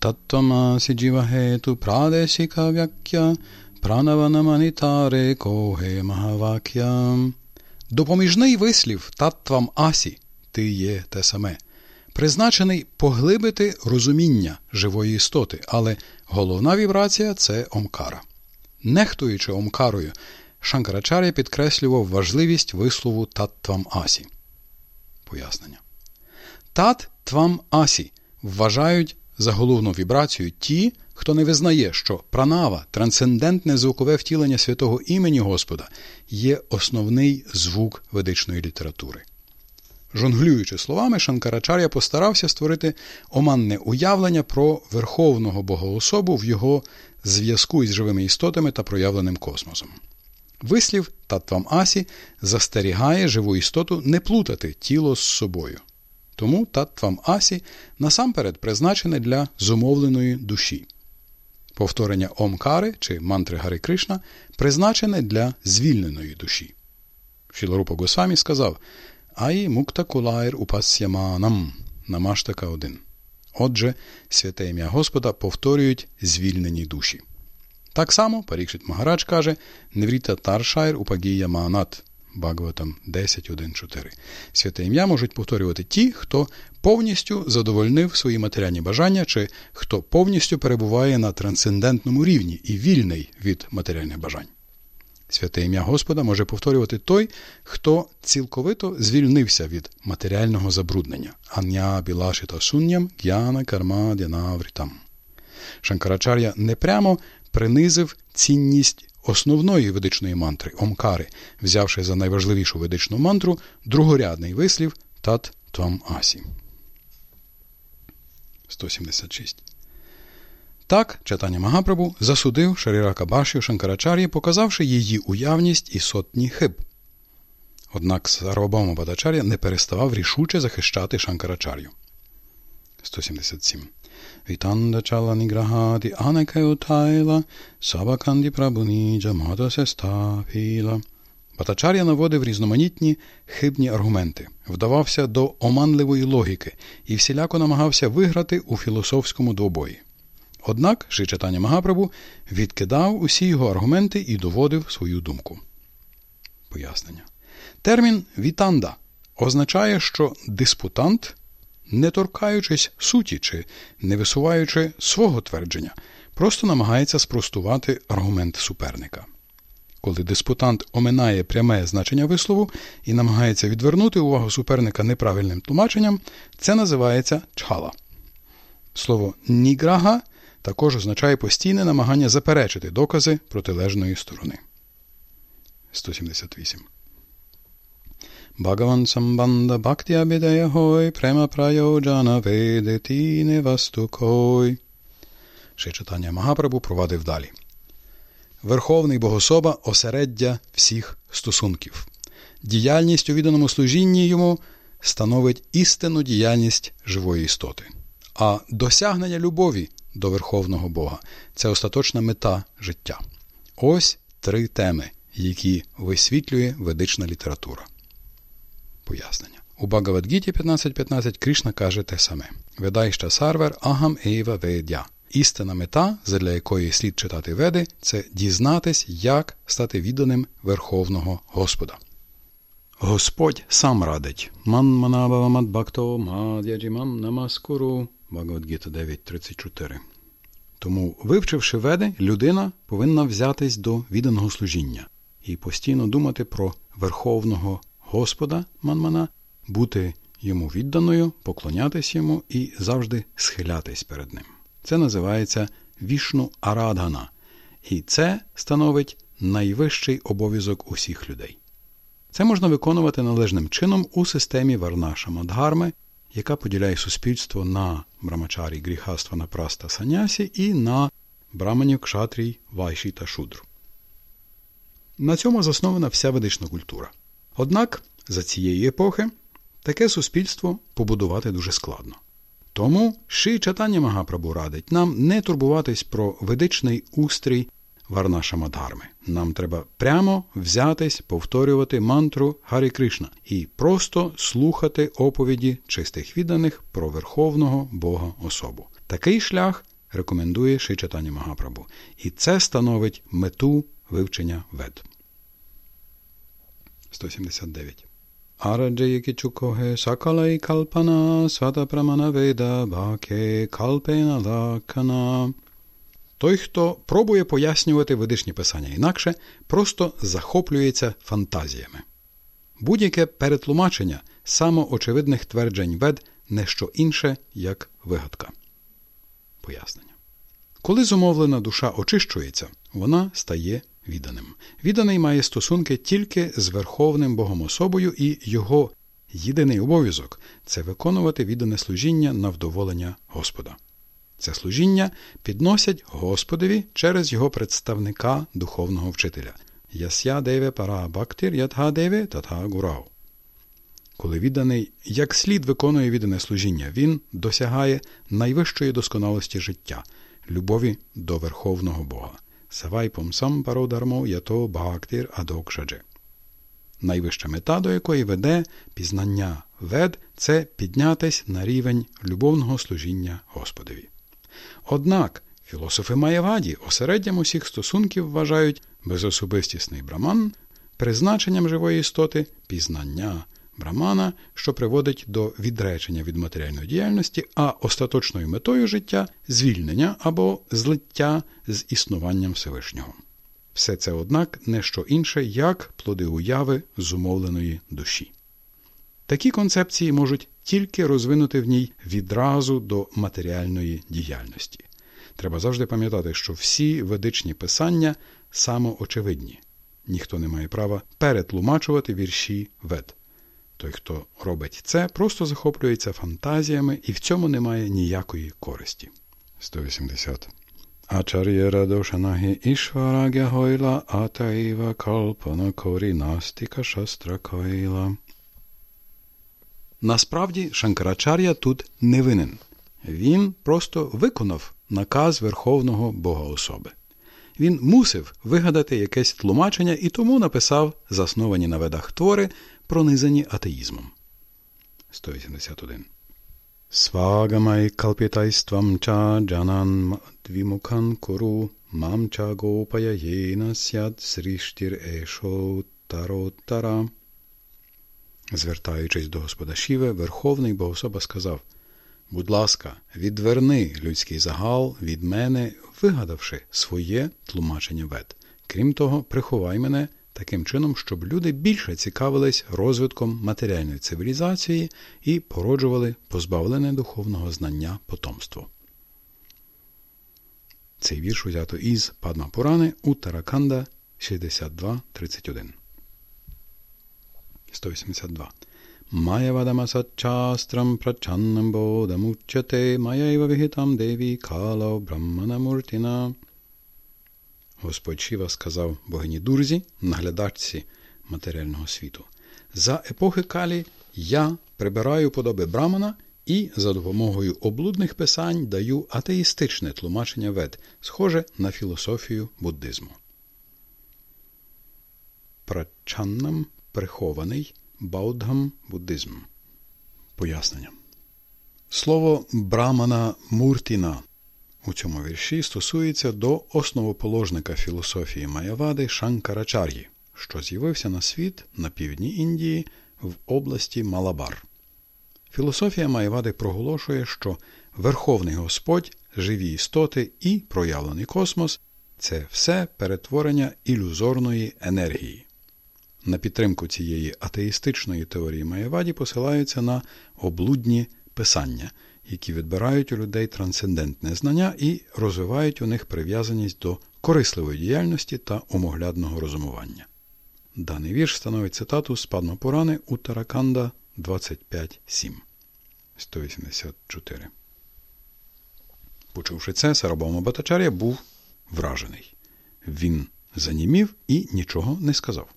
S1: Tattвамаси джівагету прадешіка вякя пранаванаманітаре коге магавакя. Допоміжний вислів таттвам асі ти є те саме, призначений поглибити розуміння живої істоти, але головна вібрація це омкара. Нехтуючи омкарою, Шанкарачаря підкреслював важливість вислову таттвам асі. Пояснення. Тат твам асі вважають за головну вібрацію ті, хто не визнає, що пранава, трансцендентне звукове втілення святого імені Господа, є основний звук ведичної літератури. Жонглюючи словами, Шанкарачар'я постарався створити оманне уявлення про верховного богоособу в його зв'язку із живими істотами та проявленим космосом. Вислів Таттвам Асі застерігає живу істоту не плутати тіло з собою. Тому таттвам асі насамперед призначене для зумовленої душі. Повторення Омкари чи мантри Гари Кришна призначене для звільненої душі. Шілорупа Госамі сказав Ай мукта кулайр упасяманам намаштака 1. Отже, святе ім'я Господа повторюють звільнені душі. Так само Парікшит Магарадж каже Невріта Таршайр упагія манат Багаватам 10.1.4. Святе ім'я можуть повторювати ті, хто повністю задовольнив свої матеріальні бажання, чи хто повністю перебуває на трансцендентному рівні і вільний від матеріальних бажань. Святе ім'я Господа може повторювати той, хто цілковито звільнився від матеріального забруднення. Ан'я білашита сунням г'яна карма дянаврітам. Шанкарачар'я непрямо принизив цінність основної ведичної мантри Омкари, взявши за найважливішу ведичну мантру другорядний вислів Тат Твам Асі. 176. Так, читання Магапрабу засудив Шарірака Башю Шанкарачар'ї, показавши її уявність і сотні хиб. Однак Сарвабома Бадачар'я не переставав рішуче захищати Шанкарачар'ю. 177. Вітанда чала ніграгаді анекаю тайла, сабаканді прабуніджа мадосе стафіла. Батачар'я наводив різноманітні хибні аргументи, вдавався до оманливої логіки і всіляко намагався виграти у філософському двобої. Однак Шичатаня Магапрабу відкидав усі його аргументи і доводив свою думку. Пояснення. Термін вітанда означає, що диспутант, не торкаючись суті чи не висуваючи свого твердження, просто намагається спростувати аргумент суперника. Коли диспутант оминає пряме значення вислову і намагається відвернути увагу суперника неправильним тлумаченням, це називається чхала. Слово ніграга також означає постійне намагання заперечити докази протилежної сторони. 178. Бхагаван самбанда бхактя бідеягой према прайоджана ведеті невастукой. Ще читання Магапрабу провадив далі. Верховний Богособа осереддя всіх стосунків. Діяльність у відданому служінні йому становить істинну діяльність живої істоти, а досягнення любові до Верховного Бога це остаточна мета життя. Ось три теми, які висвітлює ведична література. Пояснення. У Багавадгіті 15.15 Кришна каже те саме: Ведайща сарвер агам ейва ведя. Істина мета, задля якої слід читати веди, це дізнатись, як стати відданим Верховного Господа. Господь сам радить. Ман манабавамад бхакто мадяджімам намаскуру. Багавадгіта 9.34. Тому, вивчивши веди, людина повинна взятись до відданого служіння і постійно думати про Верховного Господа Манмана, бути йому відданою, поклонятись йому і завжди схилятись перед ним. Це називається вішну арадгана, і це становить найвищий обов'язок усіх людей. Це можна виконувати належним чином у системі Варнаша Мадгарми, яка поділяє суспільство на брамачарі гріхаства на праста санясі і на браманів кшатрій, вайші та шудр. На цьому заснована вся ведична культура. Однак за цієї епохи таке суспільство побудувати дуже складно. Тому Ши читання Магапрабу радить нам не турбуватись про ведичний устрій Варнаша Мадгарми. Нам треба прямо взятись повторювати мантру Гарі Кришна і просто слухати оповіді чистих відданих про Верховного Бога особу. Такий шлях рекомендує Ши читання Магапрабу, і це становить мету вивчення вед. 179 Араджеяки чукоге сакалай калпана баке калпена лакана. Той, хто пробує пояснювати ведичні писання інакше, просто захоплюється фантазіями. Будь-яке перетлумачення самоочевидних тверджень вед не що інше, як вигадка. Пояснення. Коли зумовлена душа очищується, вона стає відданим. Відданий має стосунки тільки з Верховним Богом особою, і його єдиний обов'язок це виконувати віддане служіння на вдоволення Господа. Це служіння підносять Господові через його представника духовного вчителя Ясya деве пара бактир ятха деве татха гурау. Коли відданий як слід виконує віддане служіння, він досягає найвищої досконалості життя, любові до Верховного Бога. Савайпом сам пародармо ято бхактир адокшадже. Найвища мета, до якої веде пізнання вед, це піднятись на рівень любовного служіння Господові. Однак філософи Маєваді осередням усіх стосунків вважають безособистісний браман призначенням живої істоти пізнання брамана, що приводить до відречення від матеріальної діяльності, а остаточною метою життя звільнення або злиття з існуванням Всевишнього. Все це, однак, не що інше, як плоди уяви зумовленої душі. Такі концепції можуть тільки розвинути в ній відразу до матеріальної діяльності. Треба завжди пам'ятати, що всі ведичні писання самоочевидні. Ніхто не має права перетлумачувати вірші вед. Той, хто робить це, просто захоплюється фантазіями і в цьому немає ніякої користі. 180. Ачар'єра дошанахі ішварагя гойла, атаїва калпана корі шастра койла. Насправді Шанкарачар'я тут не винен. Він просто виконав наказ Верховного Бога особи. Він мусив вигадати якесь тлумачення і тому написав засновані на ведах твори, пронизані атеїзмом. 181. Свагамай калпітайствам ча джанан двімукан куру мам ча гопая єна сяд сріштір ешо таротара. Звертаючись до Господа Шіве, Верховний Богособа сказав Будь ласка, відверни людський загал від мене, вигадавши своє тлумачення вед. Крім того, приховай мене таким чином, щоб люди більше цікавились розвитком матеріальної цивілізації і породжували позбавлене духовного знання потомство. Цей вірш узято із Падма Пурани у Тараканда 62.31. 182. Маявадамасачастрам прачаннам бодамуччате маяйва вігітам деві кало брахманамуртіна. Господь Шіва сказав богині Дурзі, наглядачці матеріального світу. За епохи Калі я прибираю подоби Брамана і за допомогою облудних писань даю атеїстичне тлумачення вед, схоже на філософію буддизму. Прачаннам прихований Баудгам буддизм. Пояснення. Слово Брамана Муртіна у цьому вірші стосується до основоположника філософії Маявади Шанкарачар'ї, що з'явився на світ на півдні Індії в області Малабар. Філософія Маявади проголошує, що Верховний Господь, живі істоти і проявлений космос це все перетворення ілюзорної енергії. На підтримку цієї атеїстичної теорії Маєваді посилаються на облудні писання, які відбирають у людей трансцендентне знання і розвивають у них прив'язаність до корисливої діяльності та омоглядного розумування. Даний вірш становить цитату з Падмапурани Уттараканда 25.7. 184. Почувши це, Сарабома Батачар'я був вражений. Він занімів і нічого не сказав.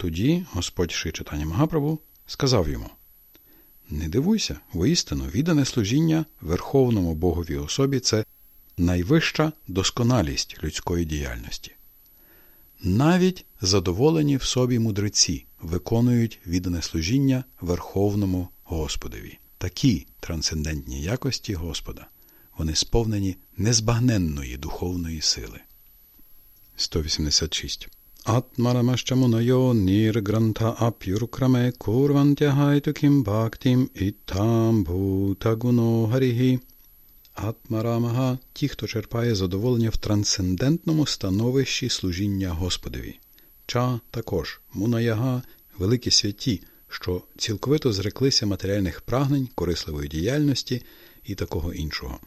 S1: Тоді Господь Ши читання Магапрабу сказав йому Не дивуйся, воістину, віддане служіння Верховному Богові особі це найвища досконалість людської діяльності. Навіть задоволені в собі мудреці виконують віддане служіння Верховному Господові. Такі трансцендентні якості Господа. Вони сповнені незбагненної духовної сили. 186 Atmaramashchamunayo nirgrantha apyurukrame kurvantyahaitu kim bhaktim itam bhutaguno harihi. Атмарамага ті, хто черпає задоволення в трансцендентному становищі служіння Господові. Ча також мунаяга великі святі, що цілковито зреклися матеріальних прагнень, корисливої діяльності і такого іншого.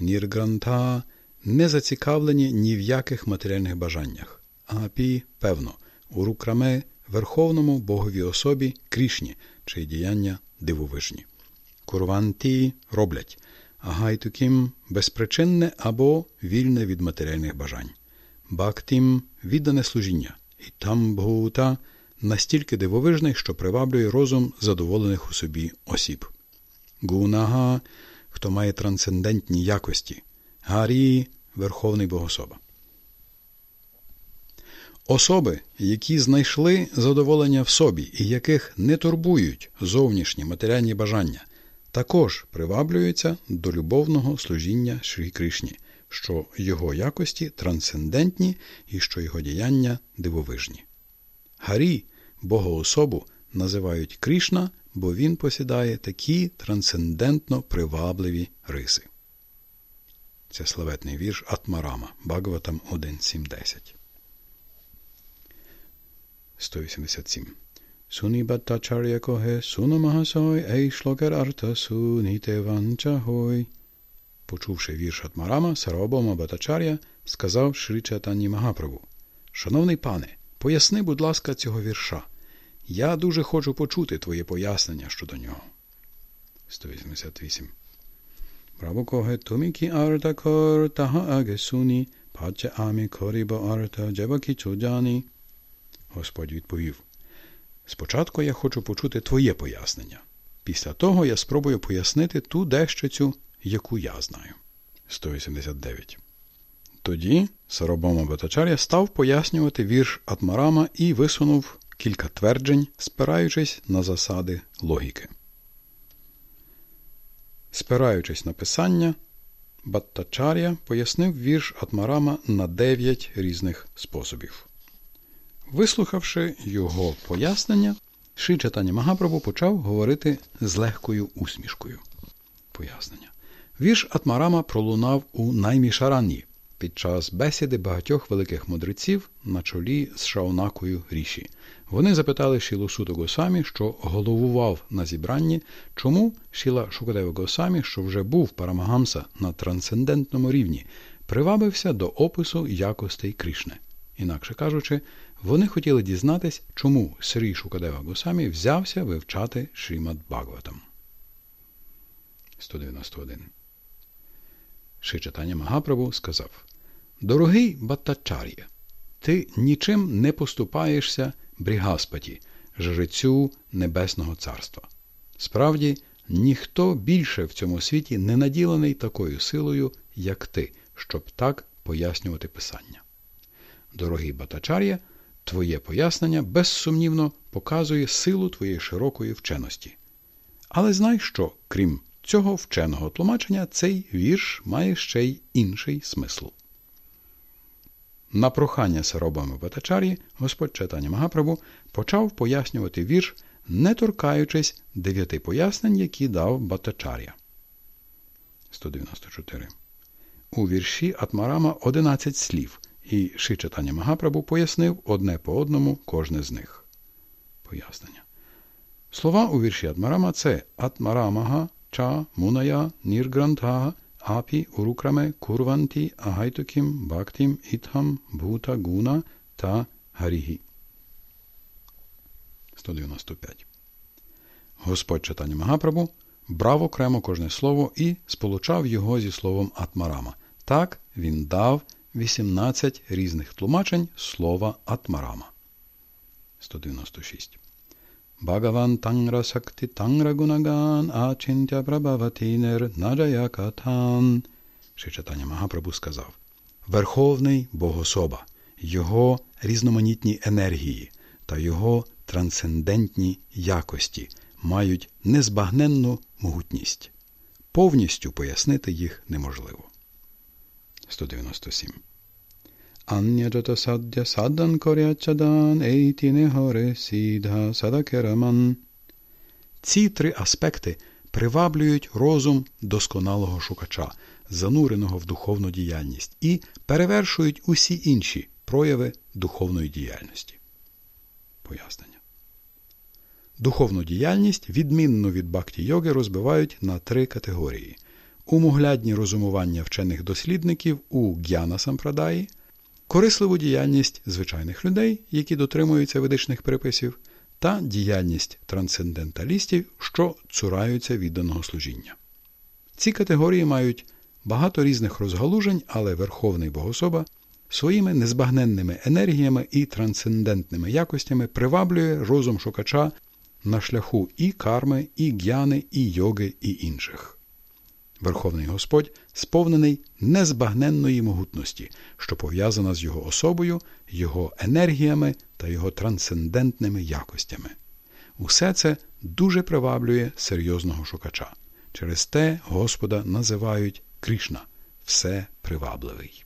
S1: Ніргранта не зацікавлені ні в яких матеріальних бажаннях. Агапі, певно, у рукраме Верховному Боговій особі Крішні, чиї діяння дивовижні. Курванті роблять, а гайтукім безпричинне або вільне від матеріальних бажань. Бактім віддане служіння, і там бгута настільки дивовижний, що приваблює розум задоволених у собі осіб. Гунага, хто має трансцендентні якості, Гарі Верховний Богособа. Особи, які знайшли задоволення в собі і яких не турбують зовнішні матеріальні бажання, також приваблюються до любовного служіння Шрі Кришні, що його якості трансцендентні і що його діяння дивовижні. Гарі, богоособу, називають Кришна, бо він посідає такі трансцендентно привабливі риси. Це славетний вірш Атмарама Багаватам 1.7.10. 187. Sunibhattacharya kohe sunamahasoi ei shloker arta sunite vanchahoi. Почувши вірш Атмарама, Сарабома Батачар'я сказав Шрі Чайтані Магаправу Шановний пане, поясни, будь ласка, цього вірша. Я дуже хочу почути твоє пояснення щодо нього. 188. Прабукоге тумікі арта кор тага агесуні, паче амі корібо арта джебакі чуджані. Господь відповів. Спочатку я хочу почути твоє пояснення. Після того я спробую пояснити ту дещицю, яку я знаю. 189. Тоді Саробома Батачар'я став пояснювати вірш Атмарама і висунув кілька тверджень, спираючись на засади логіки. Спираючись на писання, Баттачар'я пояснив вірш Атмарама на дев'ять різних способів. Вислухавши його пояснення, Ши Чатані Магапрабу почав говорити з легкою усмішкою. Пояснення. Вірш Атмарама пролунав у наймішаранні під час бесіди багатьох великих мудреців на чолі з Шаонакою Ріші. Вони запитали Шілу Суто Госамі, що головував на зібранні, чому Шіла Шукадева Госамі, що вже був Парамагамса на трансцендентному рівні, привабився до опису якостей Кришни. Інакше кажучи, вони хотіли дізнатись, чому Срі Шукадева Госамі взявся вивчати Шрімад Бхагаватам. 191. Шичатання Магапрабу сказав Дорогий Баттачар'є, ти нічим не поступаєшся Брігаспаті, жрецю Небесного Царства. Справді, ніхто більше в цьому світі не наділений такою силою, як ти, щоб так пояснювати Писання. Дорогий Батачар'я, твоє пояснення безсумнівно показує силу твоєї широкої вченості. Але знай, що, крім цього вченого тлумачення, цей вірш має ще й інший смисл. На прохання Саробами Батачар'ї Господь читання Магапрабу почав пояснювати вірш, не торкаючись дев'яти пояснень, які дав Батачар'я. 194. У вірші Атмарама 11 слів, і Шичатання Магапрабу пояснив одне по одному кожне з них. Пояснення. Слова у вірші Атмарама це Атмарамага, Ча, Муная, Ніргрантага, Апі урукраме курванті агайтукім бхактім ітхам бхута гуна та гарігі. 195. Господь читання Магапрабу брав окремо кожне слово і сполучав його зі словом Атмарама. Так він дав 18 різних тлумачень слова Атмарама. 196. Bhagavan Tangra Sakti Tangra Gunagan Ачинтя Прабхаватінер Наджая Катан. Шичатання Магапрабу сказав Верховний Богособа, Його різноманітні енергії та Його трансцендентні якості мають незбагненну могутність. Повністю пояснити їх неможливо. 197 Саддя саддан корячадан ейтіне горе садакераман. Ці три аспекти приваблюють розум досконалого шукача, зануреного в духовну діяльність, і перевершують усі інші прояви духовної діяльності. Пояснення. Духовну діяльність, відмінно від бхакті йоги, розбивають на три категорії: умоглядні розумування вчених дослідників у г'яна сампрадаї – корисливу діяльність звичайних людей, які дотримуються ведичних приписів, та діяльність трансценденталістів, що цураються відданого служіння. Ці категорії мають багато різних розгалужень, але Верховний Богособа своїми незбагненними енергіями і трансцендентними якостями приваблює розум шукача на шляху і карми, і г'яни, і йоги, і інших. Верховний Господь сповнений незбагненної могутності, що пов'язана з його особою, його енергіями та його трансцендентними якостями. Усе це дуже приваблює серйозного шукача. Через те Господа називають Кришна все привабливий.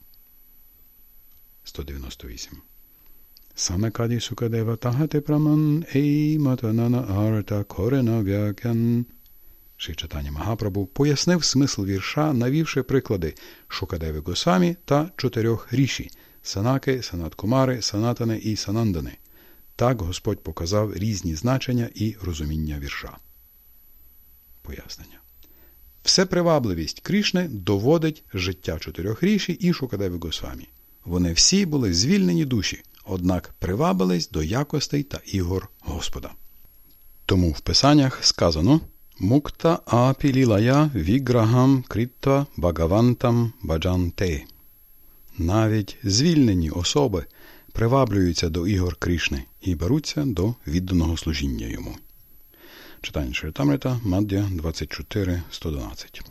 S1: 198. Санакаді Сукадева Тагати Праман Ей Матанана Арта Корена Вякян Ши Магапрабу пояснив смисл вірша, навівши приклади Шукадеви Госамі та чотирьох ріші Санаки, Санаткумари, Санатани і Санандани. Так Господь показав різні значення і розуміння вірша. Пояснення. Всепривабливість Крішни доводить життя чотирьох ріші і Шукадеви Госвамі. Вони всі були звільнені душі, однак привабились до якостей та ігор Господа. Тому в Писаннях сказано Мукта апілілая віграгам критва багавантам баджанте. Навіть звільнені особи приваблюються до ігор Кришни і беруться до відданого служіння йому. Читання Шритамрита, Маддя 24.112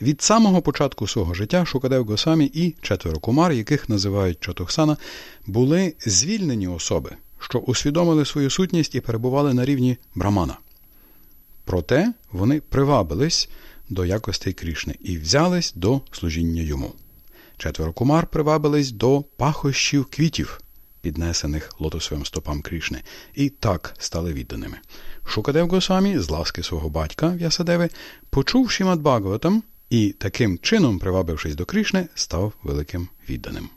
S1: Від самого початку свого життя Шукадев Госамі і четверо кумар, яких називають Чатохсана, були звільнені особи, що усвідомили свою сутність і перебували на рівні брамана. Проте вони привабились до якостей Крішни і взялись до служіння йому. Четверо кумар привабились до пахощів квітів, піднесених лотосовим стопам Крішни, і так стали відданими. Шукадев Госамі з ласки свого батька В'ясадеви почув Шімад Бхагаватам і таким чином, привабившись до Крішни, став великим відданим.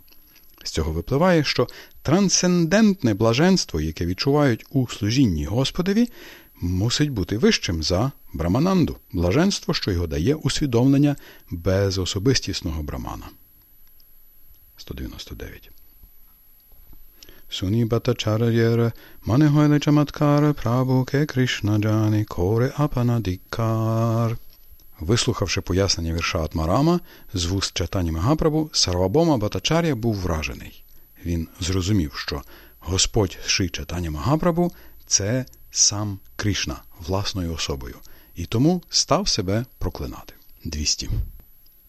S1: З цього випливає, що трансцендентне блаженство, яке відчувають у служінні Господові, мусить бути вищим за брамананду, блаженство, що його дає усвідомлення безособистісного брамана. 199. Суні Батачар'єре, мане гойле чаматкаре, прабуке Кришнаджани, коре апанадикар. Вислухавши пояснення вірша Атмарама з вуст читання Магапрабу, Сарвабома Батачар'я був вражений. Він зрозумів, що Господь Ши читання Магапрабу це сам Кришна власною особою, і тому став себе проклинати. 200.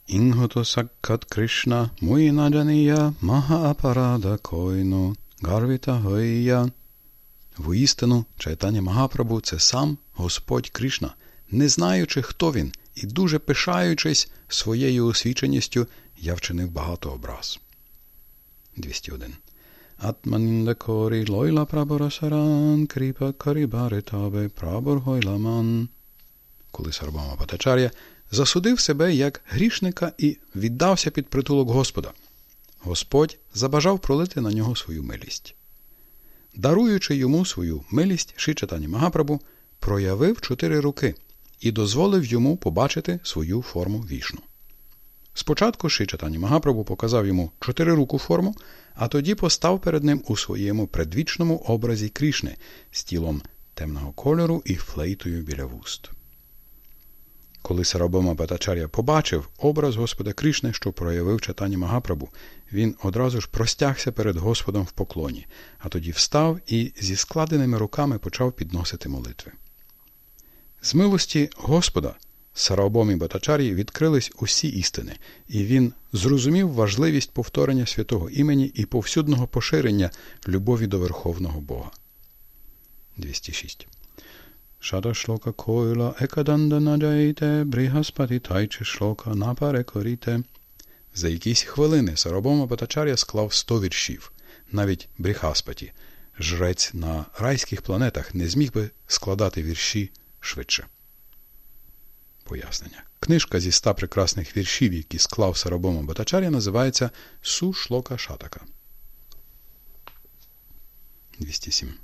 S1: Інгото саккат Кришна муїнаджанія мага апарада койно гарвіта гойя. Воістину, читання Магапрабу це сам Господь Кришна, не знаючи, хто він, і дуже пишаючись своєю освіченістю, я вчинив багато образ. 201. Лойла прабора саран, кріпа карібари табе прабор гойламан. Коли Сарбама Патачар'я засудив себе як грішника і віддався під притулок Господа. Господь забажав пролити на нього свою милість. Даруючи йому свою милість, Шичатані Магапрабу проявив чотири руки і дозволив йому побачити свою форму вішну. Спочатку Шичатані Магапрабу показав йому чотирируку форму, а тоді постав перед ним у своєму предвічному образі Крішни з тілом темного кольору і флейтою біля вуст. Коли Сарабома Батачар'я побачив образ Господа Кришни, що проявив читання Магапрабу, він одразу ж простягся перед Господом в поклоні, а тоді встав і зі складеними руками почав підносити молитви. З милості Господа Сарабомі Батачар'ї відкрились усі істини, і він зрозумів важливість повторення святого імені і повсюдного поширення любові до Верховного Бога. 206 Шада шлока койла екаданда наджаїте, брігаспаті тайче шлока напаре коріте. За якісь хвилини Сарабома Батачар'я склав сто віршів. Навіть Бріхаспаті, жрець на райських планетах, не зміг би складати вірші швидше. Пояснення. Книжка зі ста прекрасних віршів, які склав Сарабома Батачар'я, називається Су Шлока Шатака. 207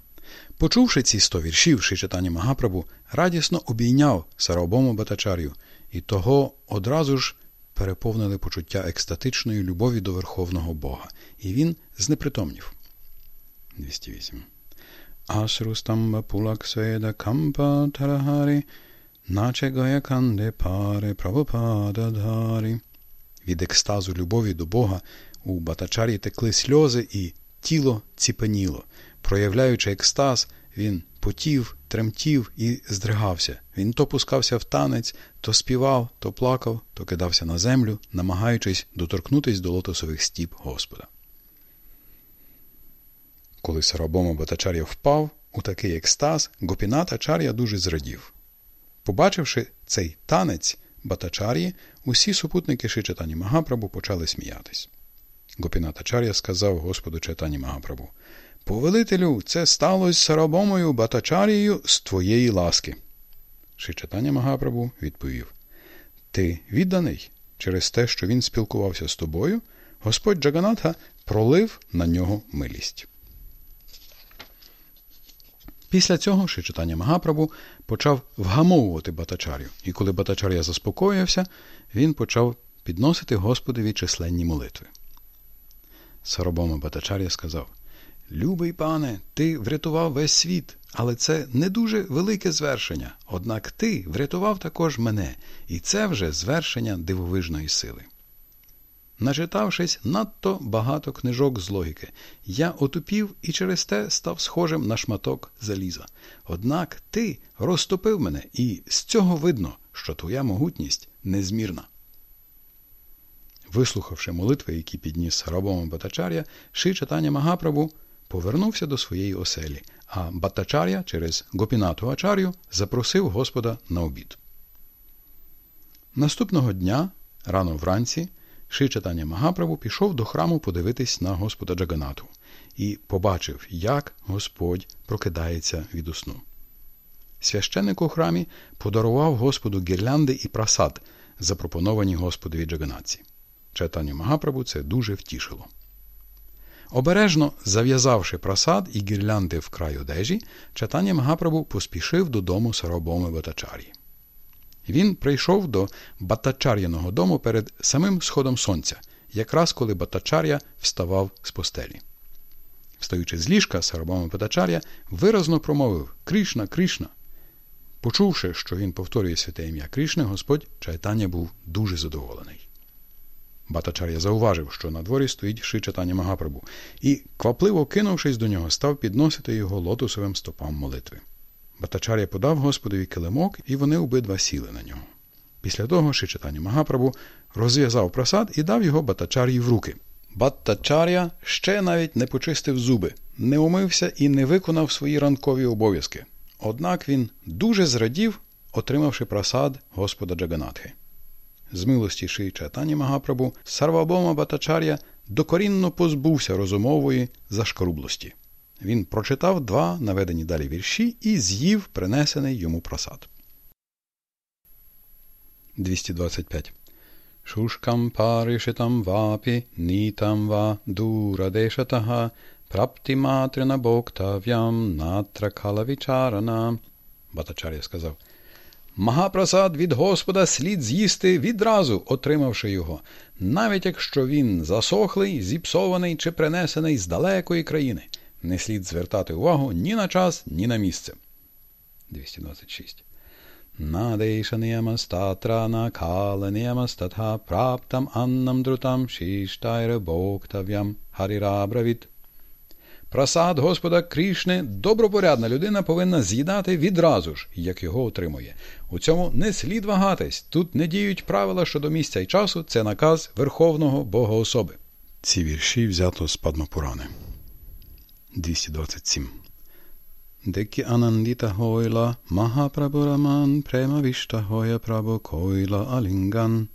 S1: Почувши ці сто віршів Шичатані Магапрабу, радісно обійняв Сарабому Батачар'ю, і того одразу ж переповнили почуття екстатичної любові до Верховного Бога, і він знепритомнів. 208. Асрустамба пулакседа кампа тарагарі, Від екстазу любові до Бога у Батачарі текли сльози і тіло ціпеніло. Проявляючи екстаз, він потів, тремтів і здригався. Він то пускався в танець, то співав, то плакав, то кидався на землю, намагаючись доторкнутись до лотосових стіп Господа. Коли Сарабома Батачар'я впав у такий екстаз, Гопіната Чар'я дуже зрадів. Побачивши цей танець Батачар'ї, усі супутники Шичатані Магапрабу почали сміятись. Гопіната Чар'я сказав Господу Чайтані Магапрабу Повелителю, це сталося Сарабомою Батачарією з твоєї ласки. Шичатаня Магапрабу відповів Ти відданий через те, що він спілкувався з тобою, Господь Джаганатха пролив на нього милість. Після цього Шичатаня Магапрабу почав вгамовувати Батачарю, і коли Батачар'я заспокоївся, він почав підносити Господові численні молитви. Саробома Батачар'я сказав Любий пане, ти врятував весь світ, але це не дуже велике звершення. Однак ти врятував також мене, і це вже звершення дивовижної сили. Начитавшись надто багато книжок з логіки, я отупів і через те став схожим на шматок заліза. Однак ти розтопив мене, і з цього видно, що твоя могутність незмірна. Вислухавши молитви, які підніс рабом Батачар'я, Ши читання Магапрабу повернувся до своєї оселі, а Батачар'я через Гопінату Ачар'ю запросив Господа на обід. Наступного дня, рано вранці, Ши читання Магапрабу пішов до храму подивитись на Господа Джаганату і побачив, як Господь прокидається від усну. Священник у храмі подарував Господу гірлянди і прасад, запропоновані Господові Джаганатці. Читання Магапрабу це дуже втішило. Обережно зав'язавши просад і гірлянди в край одежі, читання Магапрабу поспішив додому Сарабоми Батачарі. Він прийшов до Батачар'яного дому перед самим сходом сонця, якраз коли Батачар'я вставав з постелі. Встаючи з ліжка, Сарабома Батачар'я виразно промовив Кришна, Кришна. Почувши, що він повторює святе ім'я Кришни, Господь Чайтання був дуже задоволений. Батачар'я зауважив, що на дворі стоїть Шичатаня Магапрабу, і, квапливо кинувшись до нього, став підносити його лотосовим стопам молитви. Батачар'я подав Господові килимок, і вони обидва сіли на нього. Після того Шичатаня Магапрабу розв'язав просад і дав його Батачар'ї в руки. Баттачар'я ще навіть не почистив зуби, не умився і не виконав свої ранкові обов'язки. Однак він дуже зрадів, отримавши просад Господа Джаганатхи з милості Ши Чайтані Магапрабу, Сарвабома Батачар'я докорінно позбувся розумової зашкорублості. Він прочитав два наведені далі вірші і з'їв принесений йому просад. 225. Шушкам паришитам вапі, нітам ва дурадешатага, прапти матрина боктав'ям натра калавічарана. Батачар'я сказав – Магапрасад від Господа слід з'їсти відразу, отримавши його, навіть якщо він засохлий, зіпсований чи принесений з далекої країни. Не слід звертати увагу ні на час, ні на місце. 226. Надейшаніямастатра. Прасад Господа Крішни добропорядна людина повинна з'їдати відразу ж, як його отримує. У цьому не слід вагатись. Тут не діють правила щодо місця і часу, це наказ Верховного Бога особи. Ці вірші взято з Падмапурани. 227. Декі Анандіта Гойла, Махапрабураман, Према Вішта Гоя Прабу Койла Алінган.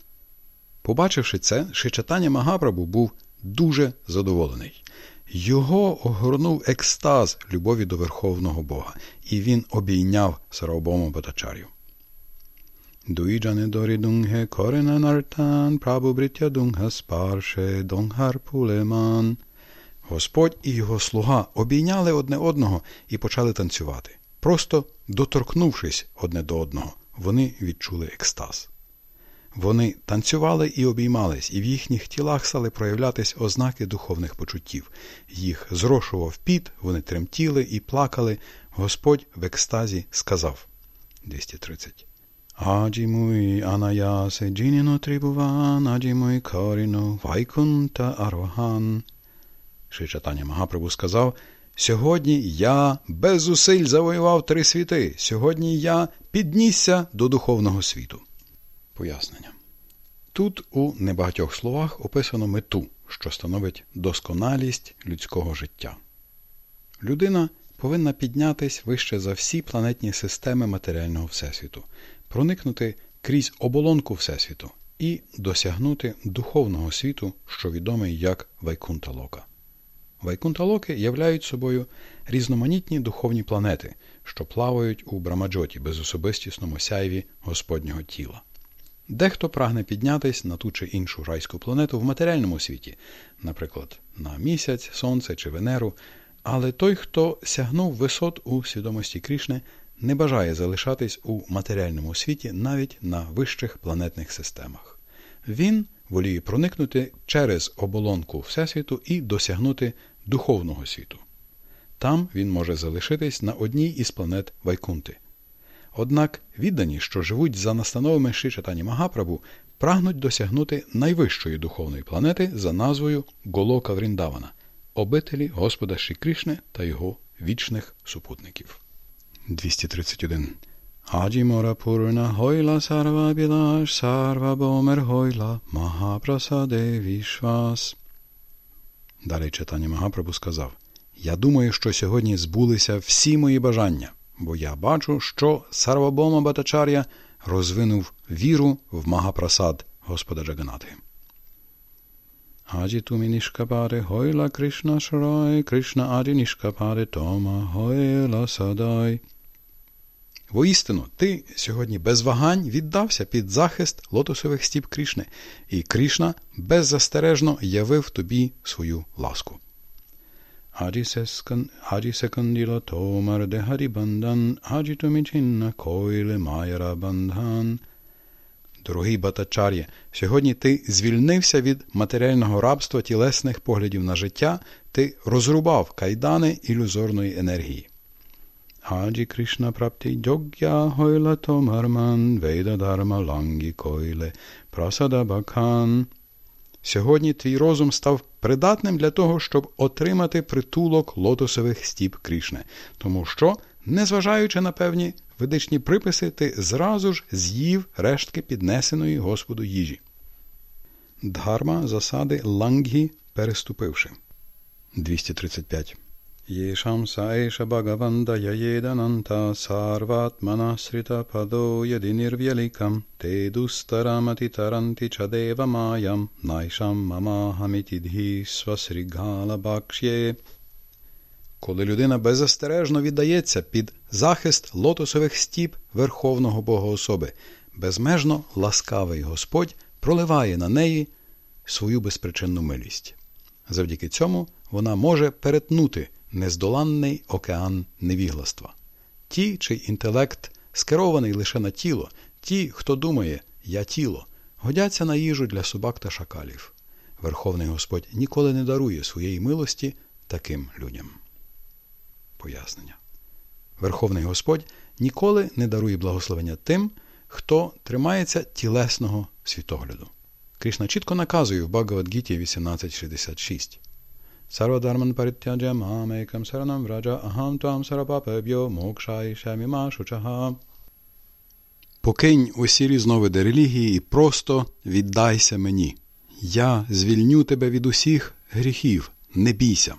S1: Побачивши це, Шичатання Магапрабу був дуже задоволений. Його огорнув екстаз любові до Верховного Бога, і він обійняв Сарабому Батачарю. Дуїджане дорі дунге корена нартан, прабу бриття дунгha спарше донгар пулеман. Господь і його слуга обійняли одне одного і почали танцювати. Просто доторкнувшись одне до одного, вони відчули екстаз. Вони танцювали і обіймались, і в їхніх тілах стали проявлятись ознаки духовних почуттів. Їх зрошував піт, вони тремтіли і плакали. Господь в екстазі сказав 230. Аджі муй анаясе джініно трибуван, аджі муй коріно вайкунта арвахан. Шичатання Магапрабу сказав, Сьогодні я без зусиль завоював три світи. Сьогодні я піднісся до духовного світу. Пояснення. Тут у небагатьох словах описано мету, що становить досконалість людського життя. Людина повинна піднятись вище за всі планетні системи матеріального всесвіту, проникнути крізь оболонку Всесвіту і досягнути духовного світу, що відомий як Вайкунталока. Вайкунталоки являють собою різноманітні духовні планети, що плавають у Брамаджоті безособистісному сяйві Господнього тіла. Дехто прагне піднятись на ту чи іншу райську планету в матеріальному світі, наприклад, на місяць, сонце чи Венеру, Але той, хто сягнув висот у свідомості Крішни, не бажає залишатись у матеріальному світі навіть на вищих планетних системах. Він воліє проникнути через оболонку Всесвіту і досягнути духовного світу. Там він може залишитись на одній із планет Вайкунти. Однак віддані, що живуть за настановами Ши Чатані Магапрабу, прагнуть досягнути найвищої духовної планети за назвою Голока Вріндавана, обителі Господа Ші Кришне та його вічних супутників. 231. Аджі Мора Пурна Гойла Сарва Білаш Сарва Бомер Гойла Магапрасаде Вішвас. Далі читання Магапрабу сказав Я думаю, що сьогодні збулися всі мої бажання, бо я бачу, що Сарвабома Батачар'я розвинув віру в Магапрасад Господа Джаганатхи. Аді тумі нішкапаре гойла Кришна Шарай, Кришна аді нішкапаре Тома гойла Садай. Воістину, ти сьогодні без вагань віддався під захист лотосових стіп Крішни, і Крішна беззастережно явив тобі свою ласку. Дорогий Батачар'є, сьогодні ти звільнився від матеріального рабства тілесних поглядів на життя, ти розрубав кайдани ілюзорної енергії. Аджі Кришна прапти джогя гойла томарман, вейда дарма лангі койле, прасада бакан. Сьогодні твій розум став придатним для того, щоб отримати притулок лотосових стіп Крішне, тому що, незважаючи на певні ведичні приписи, ти зразу ж з'їв рештки піднесеної Господу їжі. Дхарма засади лангі переступивши. 235 Єшам саеша Бхагаванда яєдананта сарватмана срита падо єдинірв'ялікам те дустарамати таранти чадева маям найшам мамахамітідгі свасрігала бакшє. Коли людина беззастережно віддається під захист лотосових стіп Верховного Богоособи, безмежно ласкавий Господь проливає на неї свою безпричинну милість. Завдяки цьому вона може перетнути нездоланний океан невігластва. Ті, чий інтелект скерований лише на тіло, ті, хто думає я тіло, годяться на їжу для собак та шакалів. Верховний Господь ніколи не дарує своєї милості таким людям. Пояснення. Верховний Господь ніколи не дарує благословення тим, хто тримається тілесного світогляду. Кришна чітко наказує в Багавадгіті 1866 Sarvadharman parityaja mamekam saranam vraja aham tuam sarapapebyo mokshai shamima шучага. Покинь усі різновиди релігії і просто віддайся мені. Я звільню тебе від усіх гріхів, не бійся.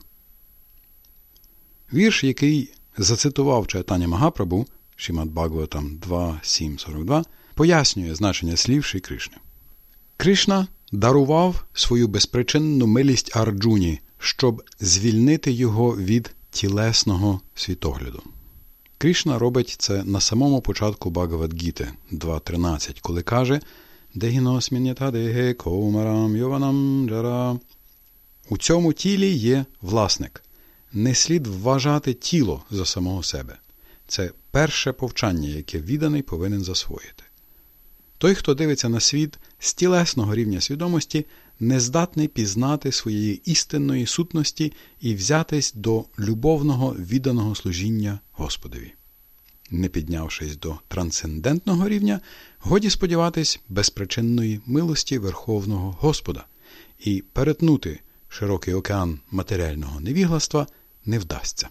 S1: Вірш, який зацитував читання Магапрабу Шімат Бхагаватам 2.7.42, пояснює значення слів Ші Кришни. Кришна дарував свою безпричинну милість Арджуні щоб звільнити його від тілесного світогляду. Кришна робить це на самому початку Багавадгіти 2.13, коли каже У цьому тілі є власник. Не слід вважати тіло за самого себе. Це перше повчання, яке відданий повинен засвоїти. Той, хто дивиться на світ з тілесного рівня свідомості, не здатний пізнати своєї істинної сутності і взятись до любовного відданого служіння Господові. Не піднявшись до трансцендентного рівня, годі сподіватись безпричинної милості Верховного Господа і перетнути широкий океан матеріального невігластва не вдасться.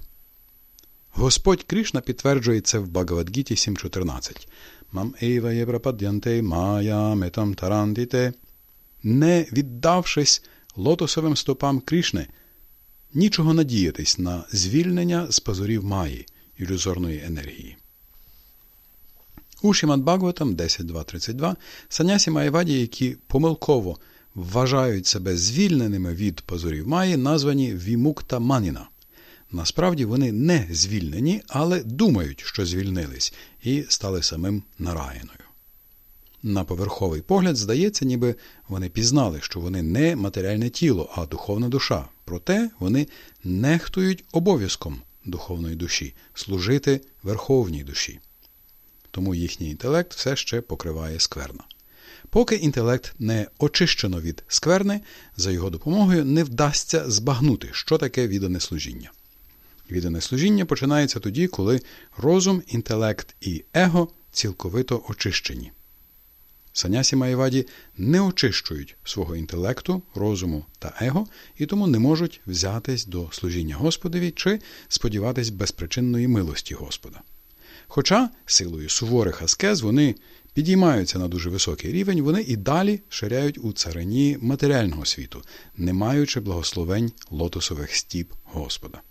S1: Господь Кришна підтверджує це в Багавадгіті 7.14 Мам ейва єврападянте мая метам тарандіте не віддавшись лотосовим стопам Крішни, нічого надіятись на звільнення з пазурів Маї ілюзорної енергії. У Шімад Бхагаватам 10.2.32 санясі Маєваді, які помилково вважають себе звільненими від пазурів Маї, названі Вімукта Маніна. Насправді вони не звільнені, але думають, що звільнились, і стали самим нараєною. На поверховий погляд здається, ніби вони пізнали, що вони не матеріальне тіло, а духовна душа, Проте вони нехтують обов'язком духовної душі служити верховній душі. Тому їхній інтелект все ще покриває скверна. Поки інтелект не очищено від скверни, за його допомогою не вдасться збагнути, що таке віддане служіння. Віддане служіння починається тоді, коли розум, інтелект і его цілковито очищені. Санясі Маєваді не очищують свого інтелекту, розуму та его і тому не можуть взятись до служіння Господові чи сподіватись безпричинної милості Господа. Хоча силою суворих аскез вони підіймаються на дуже високий рівень, вони і далі ширяють у царині матеріального світу, не маючи благословень лотосових стіп Господа.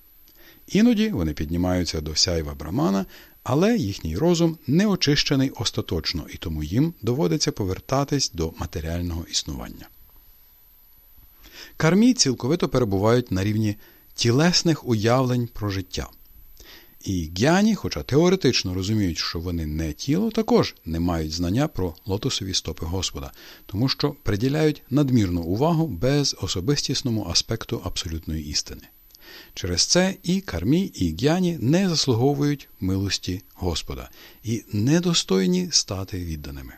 S1: Іноді вони піднімаються до сяйва Брамана, але їхній розум не очищений остаточно, і тому їм доводиться повертатись до матеріального існування. Кармі цілковито перебувають на рівні тілесних уявлень про життя. І гяні, хоча теоретично розуміють, що вони не тіло, також не мають знання про лотосові стопи Господа, тому що приділяють надмірну увагу без особистісному аспекту абсолютної істини. Через це і кармі, і гяні не заслуговують милості Господа і недостойні стати відданими.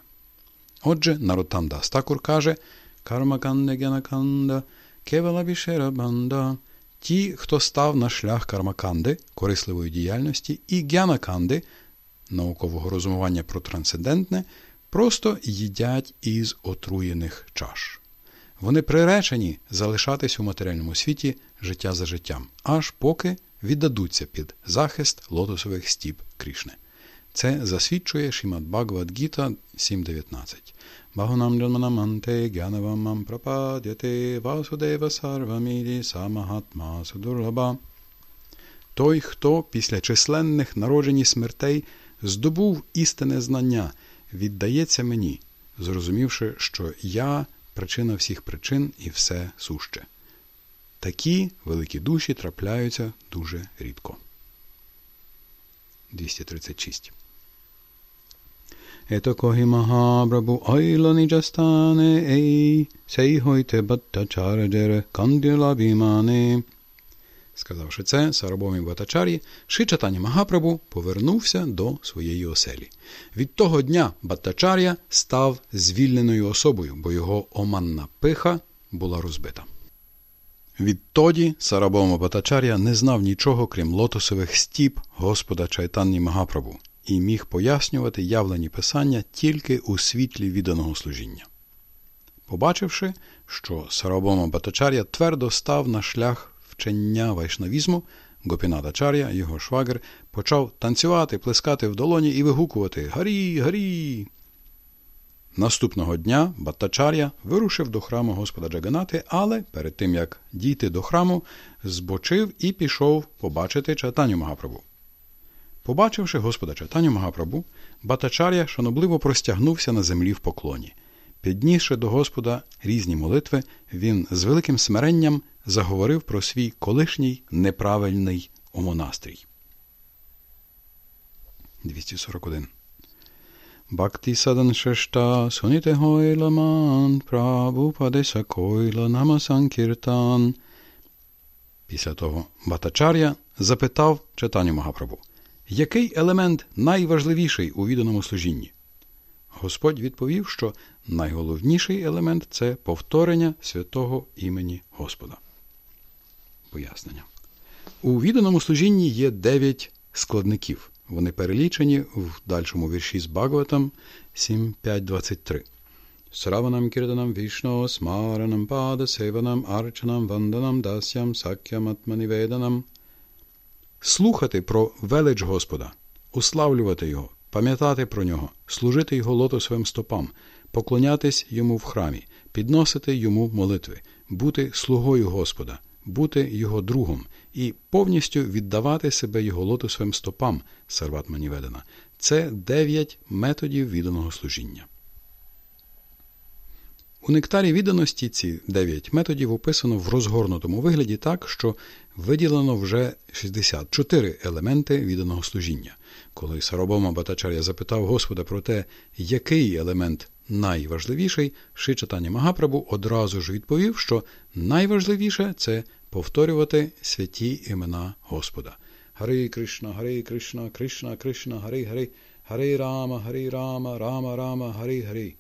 S1: Отже, Наротанда Стакур каже Кармаканде Гянаканда, Кевалабішера Банда – ті, хто став на шлях кармаканди, корисливої діяльності, і гянаканди, наукового розумування про трансцендентне, просто їдять із отруєних чаш. Вони приречені залишатись у матеріальному світі життя за життям, аж поки віддадуться під захист лотосових стіп Крішни. Це засвідчує Шімат Бхагавад Гіта 7.19. Bahunam janmanamante gyanavamam prapadyate vasudeva sarvamіді самагатма судурлаба. Той, хто після численних народжень і смертей здобув істинне знання, віддається мені, зрозумівши, що я причина всіх причин і все суще. Такі великі душі трапляються дуже рідко. 236 Ето коги Махапрабху ойла ниджастане ей, сей хойте баттачараджере канділабімане. Сказавши це, Сарабомі Батачарі, Шичатані Магапрабу повернувся до своєї оселі. Від того дня Баттачар'я став звільненою особою, бо його оманна пиха була розбита. Відтоді Сарабома Батачар'я не знав нічого, крім лотосових стіп Господа Чайтанні Магапрабу і міг пояснювати явлені писання тільки у світлі відданого служіння. Побачивши, що Сарабома Батачар'я твердо став на шлях вчення вайшнавізму, Гопінатачар'я, його швагер, почав танцювати, плескати в долоні і вигукувати Гарі, гарі. Наступного дня Баттачар'я вирушив до храму Господа Джаганати, але перед тим як дійти до храму, збочив і пішов побачити чатаню Магапрабу. Побачивши Господа читання Магапрабу, Батачар'я шанобливо простягнувся на землі в поклоні. Піднісши до Господа різні молитви, він з великим смиренням заговорив про свій колишній неправильний омонастрій. 241. Шешта суніте гойла ман прабу падеса койла нама санкіртан. Після того Батачар'я запитав читанню Магапрабу – який елемент найважливіший у відданому служінні? Господь відповів, що найголовніший елемент це повторення святого імені Господа. Пояснення. У відданому служінні є дев'ять складників. Вони перелічені в дальшому вірші з Багаватам 7.5.23. Сраванам кірданам вішно, смаранам пада, севанам, арчанам, ванданам, дасям, сакям, атманіведанам слухати про велич Господа, уславлювати Його, пам'ятати про нього, служити Його лотосовим стопам, поклонятись йому в храмі, підносити йому молитви, бути слугою Господа, бути Його другом і повністю віддавати себе Його лотосовим стопам, Сарват Маніведена. Це дев'ять методів відданого служіння. У нектарі відданості ці дев'ять методів описано в розгорнутому вигляді так, що виділено вже 64 елементи відданого служіння. Коли Саробома Батачар'я запитав Господа про те, який елемент найважливіший, Ши читання Магапрабу одразу ж відповів, що найважливіше це повторювати святі імена Господа. Хари Кришна, Хари Кришна, Кришна, Кришна, Хари Хари, Хари Рама, Хари Рама, Рама Рама, Хари Хари.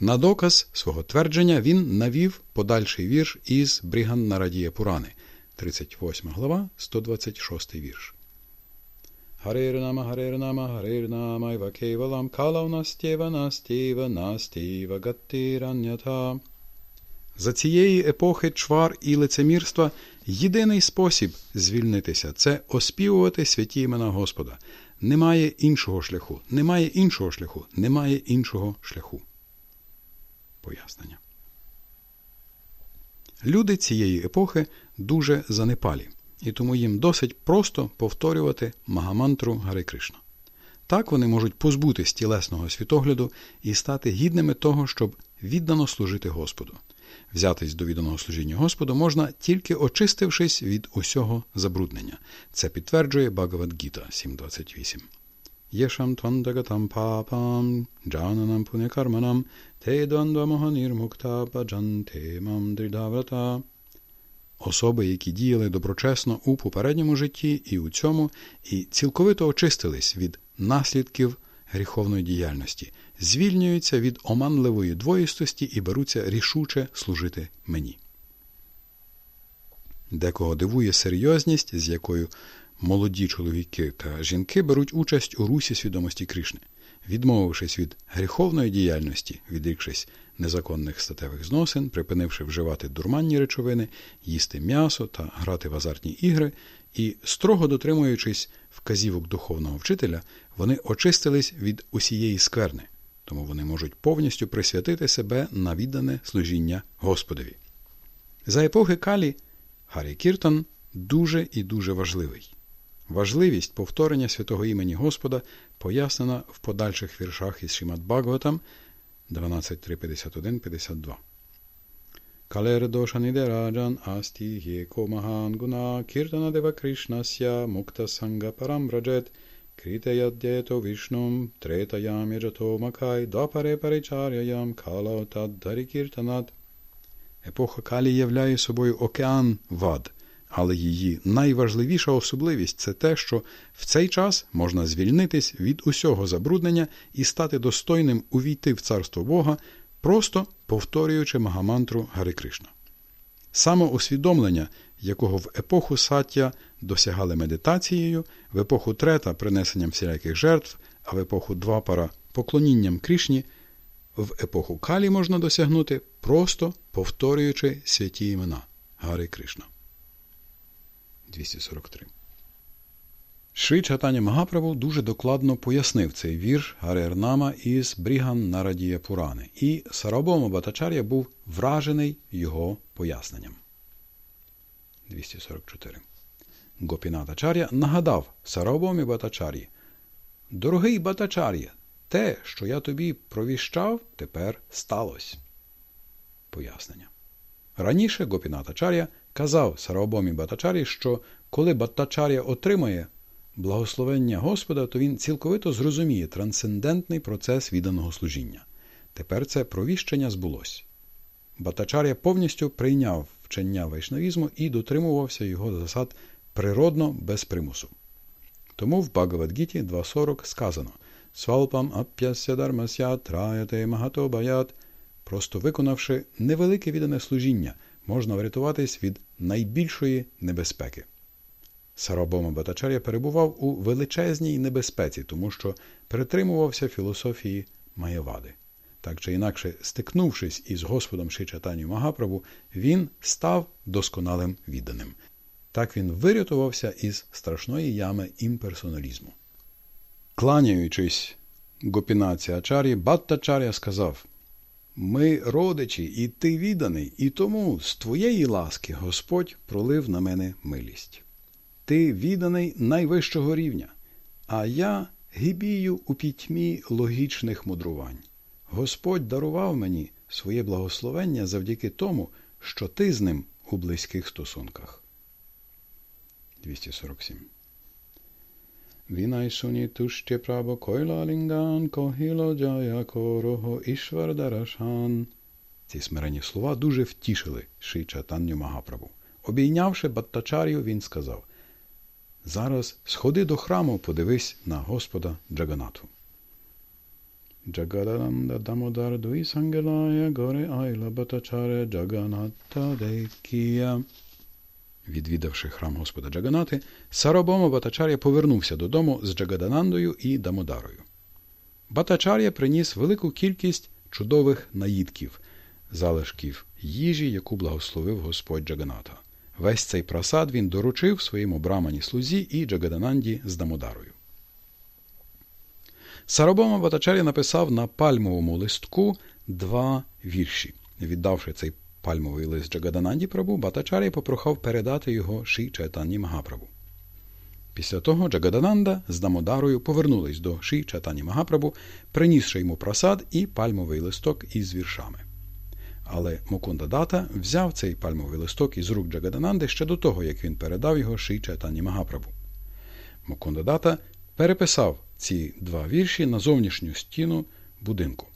S1: На доказ свого твердження він навів подальший вірш із Бріган Нарадія Пурани, 38 глава, 126 вірш. Харирнама, Харирнама, Харирнама, Іва Кейвалам, Калав Настєва, Настєва, Настєва, Гаттираннята. За цієї епохи чвар і лицемірства єдиний спосіб звільнитися це оспівувати святі імена Господа. Немає іншого шляху, немає іншого шляху, немає іншого шляху. Пояснення. Люди цієї епохи дуже занепалі, і тому їм досить просто повторювати Магамантру Гари Кришна. Так вони можуть позбутись тілесного світогляду і стати гідними того, щоб віддано служити Господу. Взятись до відданого служіння Господу можна тільки очистившись від усього забруднення. Це підтверджує Багавадгіта 7.28. Єшам твандагатам папам, джананам пунякарманам, те мам дрідаврата. Особи, які діяли доброчесно у попередньому житті і у цьому, і цілковито очистились від наслідків гріховної діяльності, звільнюються від оманливої двоїстості і беруться рішуче служити мені. Декого дивує серйозність, з якою молоді чоловіки та жінки беруть участь у русі свідомості Кришни, відмовившись від гріховної діяльності, відрікшись незаконних статевих зносин, припинивши вживати дурманні речовини, їсти м'ясо та грати в азартні ігри, і, строго дотримуючись вказівок духовного вчителя, вони очистились від усієї скверни, тому вони можуть повністю присвятити себе на віддане служіння Господові. За епохи Калі Гаррі Кіртон дуже і дуже важливий. Важливість повторення святого імені Господа пояснена в подальших віршах із Шимат Бхагаватам 12.3.51.52. Калер дошаниде раджан асти єко махан гуна кіртана дева Кришнася мукта санга парамраджет критаяддєто вишнум третаям яджато макай двапаре паричаряям кала таддари кіртанат. Епоха Калі являє собою океан вад – але її найважливіша особливість це те, що в цей час можна звільнитись від усього забруднення і стати достойним увійти в царство Бога, просто повторюючи Магамантру Гари Кришна. Самоусвідомлення, якого в епоху саття досягали медитацією, в епоху трета принесенням всіляких жертв, а в епоху двапара поклонінням Кришні, в епоху Калі можна досягнути, просто повторюючи святі імена Гари Кришна. 243. Шри Чатаня Магаправу дуже докладно пояснив цей вірш Гарернама із Бріган Нарадія Пурани, і Сарабома Батачар'я був вражений його поясненням. 244. Гопінатачар'я нагадав Сарабомі Батачар'ї Дорогий Батачар'я, те, що я тобі провіщав, тепер сталося. Пояснення. Раніше Гопінатачар'я казав Сарабомі Батачарі, що коли Батачаря отримає благословення Господа, то він цілковито зрозуміє трансцендентний процес відданого служіння. Тепер це провіщення збулось. Батачаря повністю прийняв вчення вайшнавізму і дотримувався його засад природно без примусу. Тому в Багавадгіті 2.40 сказано Свалпам ап'яся дармася траяте магато баят, просто виконавши невелике віддане служіння – можна врятуватись від найбільшої небезпеки. Сарабома Батачаря перебував у величезній небезпеці, тому що притримувався філософії Маєвади. Так чи інакше, стикнувшись із Господом Шичатаню Магаправу, він став досконалим відданим. Так він вирятувався із страшної ями імперсоналізму. Кланяючись Гопінаці Ачарі, Баттачаря сказав ми родичі, і ти відданий, і тому з твоєї ласки Господь пролив на мене милість. Ти відданий найвищого рівня, а я гибію у пітьмі логічних мудрувань. Господь дарував мені своє благословення завдяки тому, що ти з ним у близьких стосунках. 247 Vinay Suni Tushti Prabhu Lingan Kohilo Jaya Корого Ішвардарашан. Ці смирені слова дуже втішили Ши Чайтанню Магапрабу. Обійнявши Баттачарію, він сказав Зараз сходи до храму, подивись на Господа Джаганату. Джагадананда Дамодар дуїсангелая Горе Айла Баттачаря Джаганата Декія. Відвідавши храм Господа Джаганати, Сарабома Батачар'я повернувся додому з Джагаданандою і Дамодарою. Батачар'я приніс велику кількість чудових наїдків, залишків їжі, яку благословив Господь Джаганата. Весь цей просад він доручив своєму брамані слузі і Джагадананді з Дамодарою. Сарабома Батачар'я написав на пальмовому листку два вірші. Віддавши цей пальмовий лист Джагадананді Прабу, Батачар'я попрохав передати його Ші Чайтані Магапрабу. Після того Джагадананда з Дамодарою повернулись до Ші Чайтані Магапрабу, принісши йому просад і пальмовий листок із віршами. Але Мукунда Дата взяв цей пальмовий листок із рук Джагадананди ще до того, як він передав його Ші Чайтані Магапрабу. Мукунда Дата переписав ці два вірші на зовнішню стіну будинку.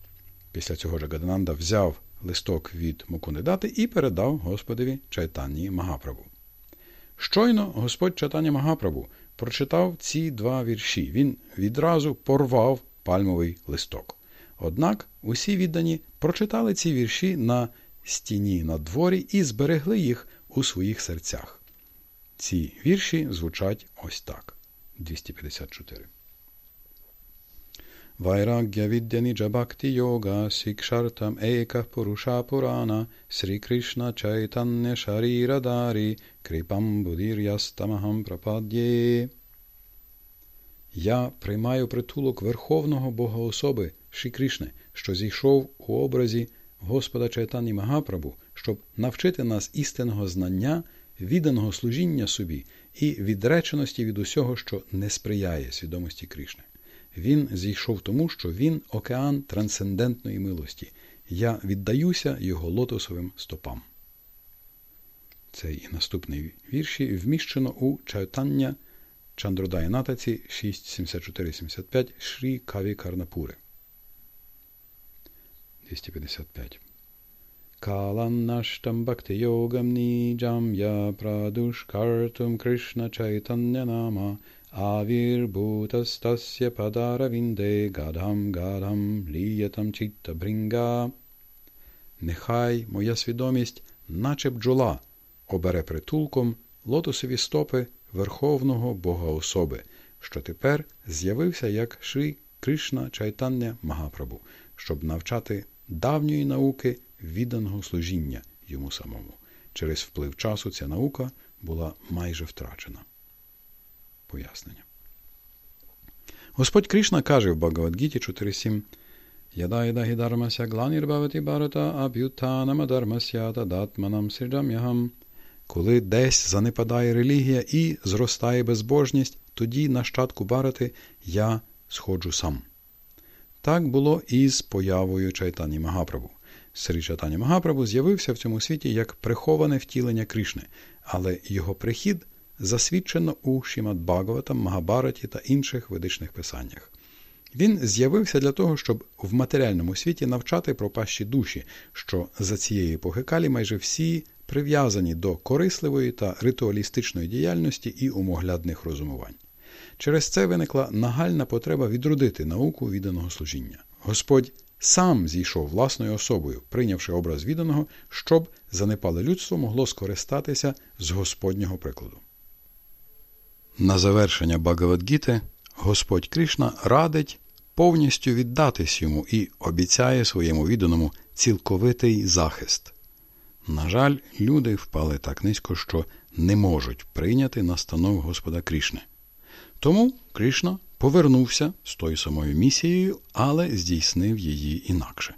S1: Після цього Джагадананда взяв листок від Мукунидати і передав Господові Чайтанні Магаправу. Щойно Господь Чайтані Магаправу прочитав ці два вірші. Він відразу порвав пальмовий листок. Однак усі віддані прочитали ці вірші на стіні на дворі і зберегли їх у своїх серцях. Ці вірші звучать ось так: 254. Vairagya Vidyanija Bhakti Yoga Sikshartam Eka Purusha Purana Sri Krishna Chaitanya Shariradari Kripam Budiryastamaham Prapadye Я приймаю притулок Верховного Бога особи Ші Кришни, що зійшов у образі Господа Чайтані Магапрабу, щоб навчити нас істинного знання, відданого служіння собі і відреченості від усього, що не сприяє свідомості Кришни. Він зійшов тому, що він океан трансцендентної милості. Я віддаюся його лотосовим стопам. Цей і наступний вірші вміщено у чайтання Чандродайнатаці 6.74.75 Шрі Каві Карнапури. 255. Каланнаштам бхакти йогам ніджам я прадушкартум Кришна чайтання нама Avirbhutastasya падаравінде гадам гадам ліятам чітта брінга. Нехай моя свідомість, наче бджола, обере притулком лотосові стопи Верховного Бога особи, що тепер з'явився як Шрі Кришна Чайтання Магапрабу, щоб навчати давньої науки відданого служіння йому самому. Через вплив часу ця наука була майже втрачена пояснення. Господь Кришна каже в Багавадгіті 4.7 Яда яда гідармася гланірбавати барата аб'ютанама дармасята датманам сиджам'ягам. Коли десь занепадає релігія і зростає безбожність, тоді нащадку барати я сходжу сам. Так було і з появою Чайтані Магаправу. Срі Чайтані Магаправу з'явився в цьому світі як приховане втілення Кришни, але його прихід засвідчено у Шімат Бхагаватам, Магабараті та інших ведичних писаннях. Він з'явився для того, щоб в матеріальному світі навчати пропащі душі, що за цієї епохи майже всі прив'язані до корисливої та ритуалістичної діяльності і умоглядних розумувань. Через це виникла нагальна потреба відродити науку відданого служіння. Господь сам зійшов власною особою, прийнявши образ відданого, щоб занепале людство могло скористатися з Господнього прикладу. На завершення Багавадгіти Господь Кришна радить повністю віддатись йому і обіцяє своєму відданому цілковитий захист. На жаль, люди впали так низько, що не можуть прийняти настанов Господа Кришни. Тому Кришна повернувся з тою самою місією, але здійснив її інакше.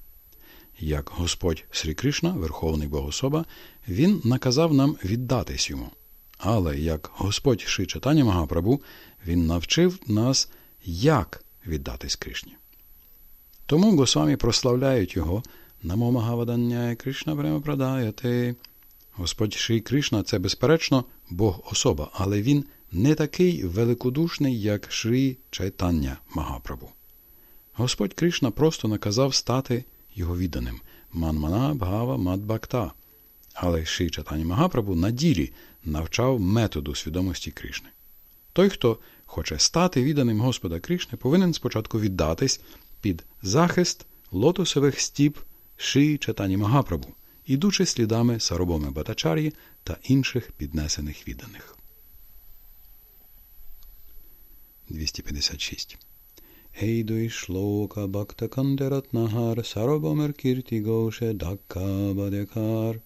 S1: Як Господь Срі Кришна, Верховний Богособа, він наказав нам віддатись йому. Але як Господь Ши Чатані Магапрабу, він навчив нас, як віддатись Кришні. Тому Госвамі прославляють його Намо Магаваданняє Кришна Према Господь Ши Кришна це, безперечно, Бог особа, але він не такий великодушний, як Шрі Чайтання Магапрабу. Господь Кришна просто наказав стати його відданим Манмана Бхава Мадбакта. Але Шрі Чайтання Магапрабу на ділі навчав методу свідомості Кришни. Той, хто хоче стати відданим Господа Кришни, повинен спочатку віддатись під захист лотосових стіп Шрі Чайтані Магапрабу, ідучи слідами Саробоми Батачар'ї та інших піднесених відданих. 256. Ейдуй шлока бакта кандератнагар сарабамер кірті гоше дакка бадекар.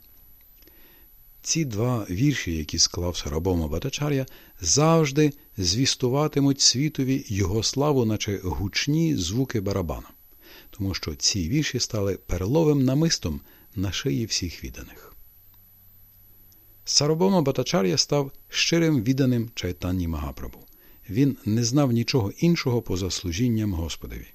S1: Ці два вірші, які склав Сарабома Батачар'я, завжди звістуватимуть світові його славу, наче гучні звуки барабана, тому що ці вірші стали перловим намистом на шиї всіх відданих. Сарабома Батачар'я став щирим відданим Чайтанні Магапрабу він не знав нічого іншого поза служінням Господові.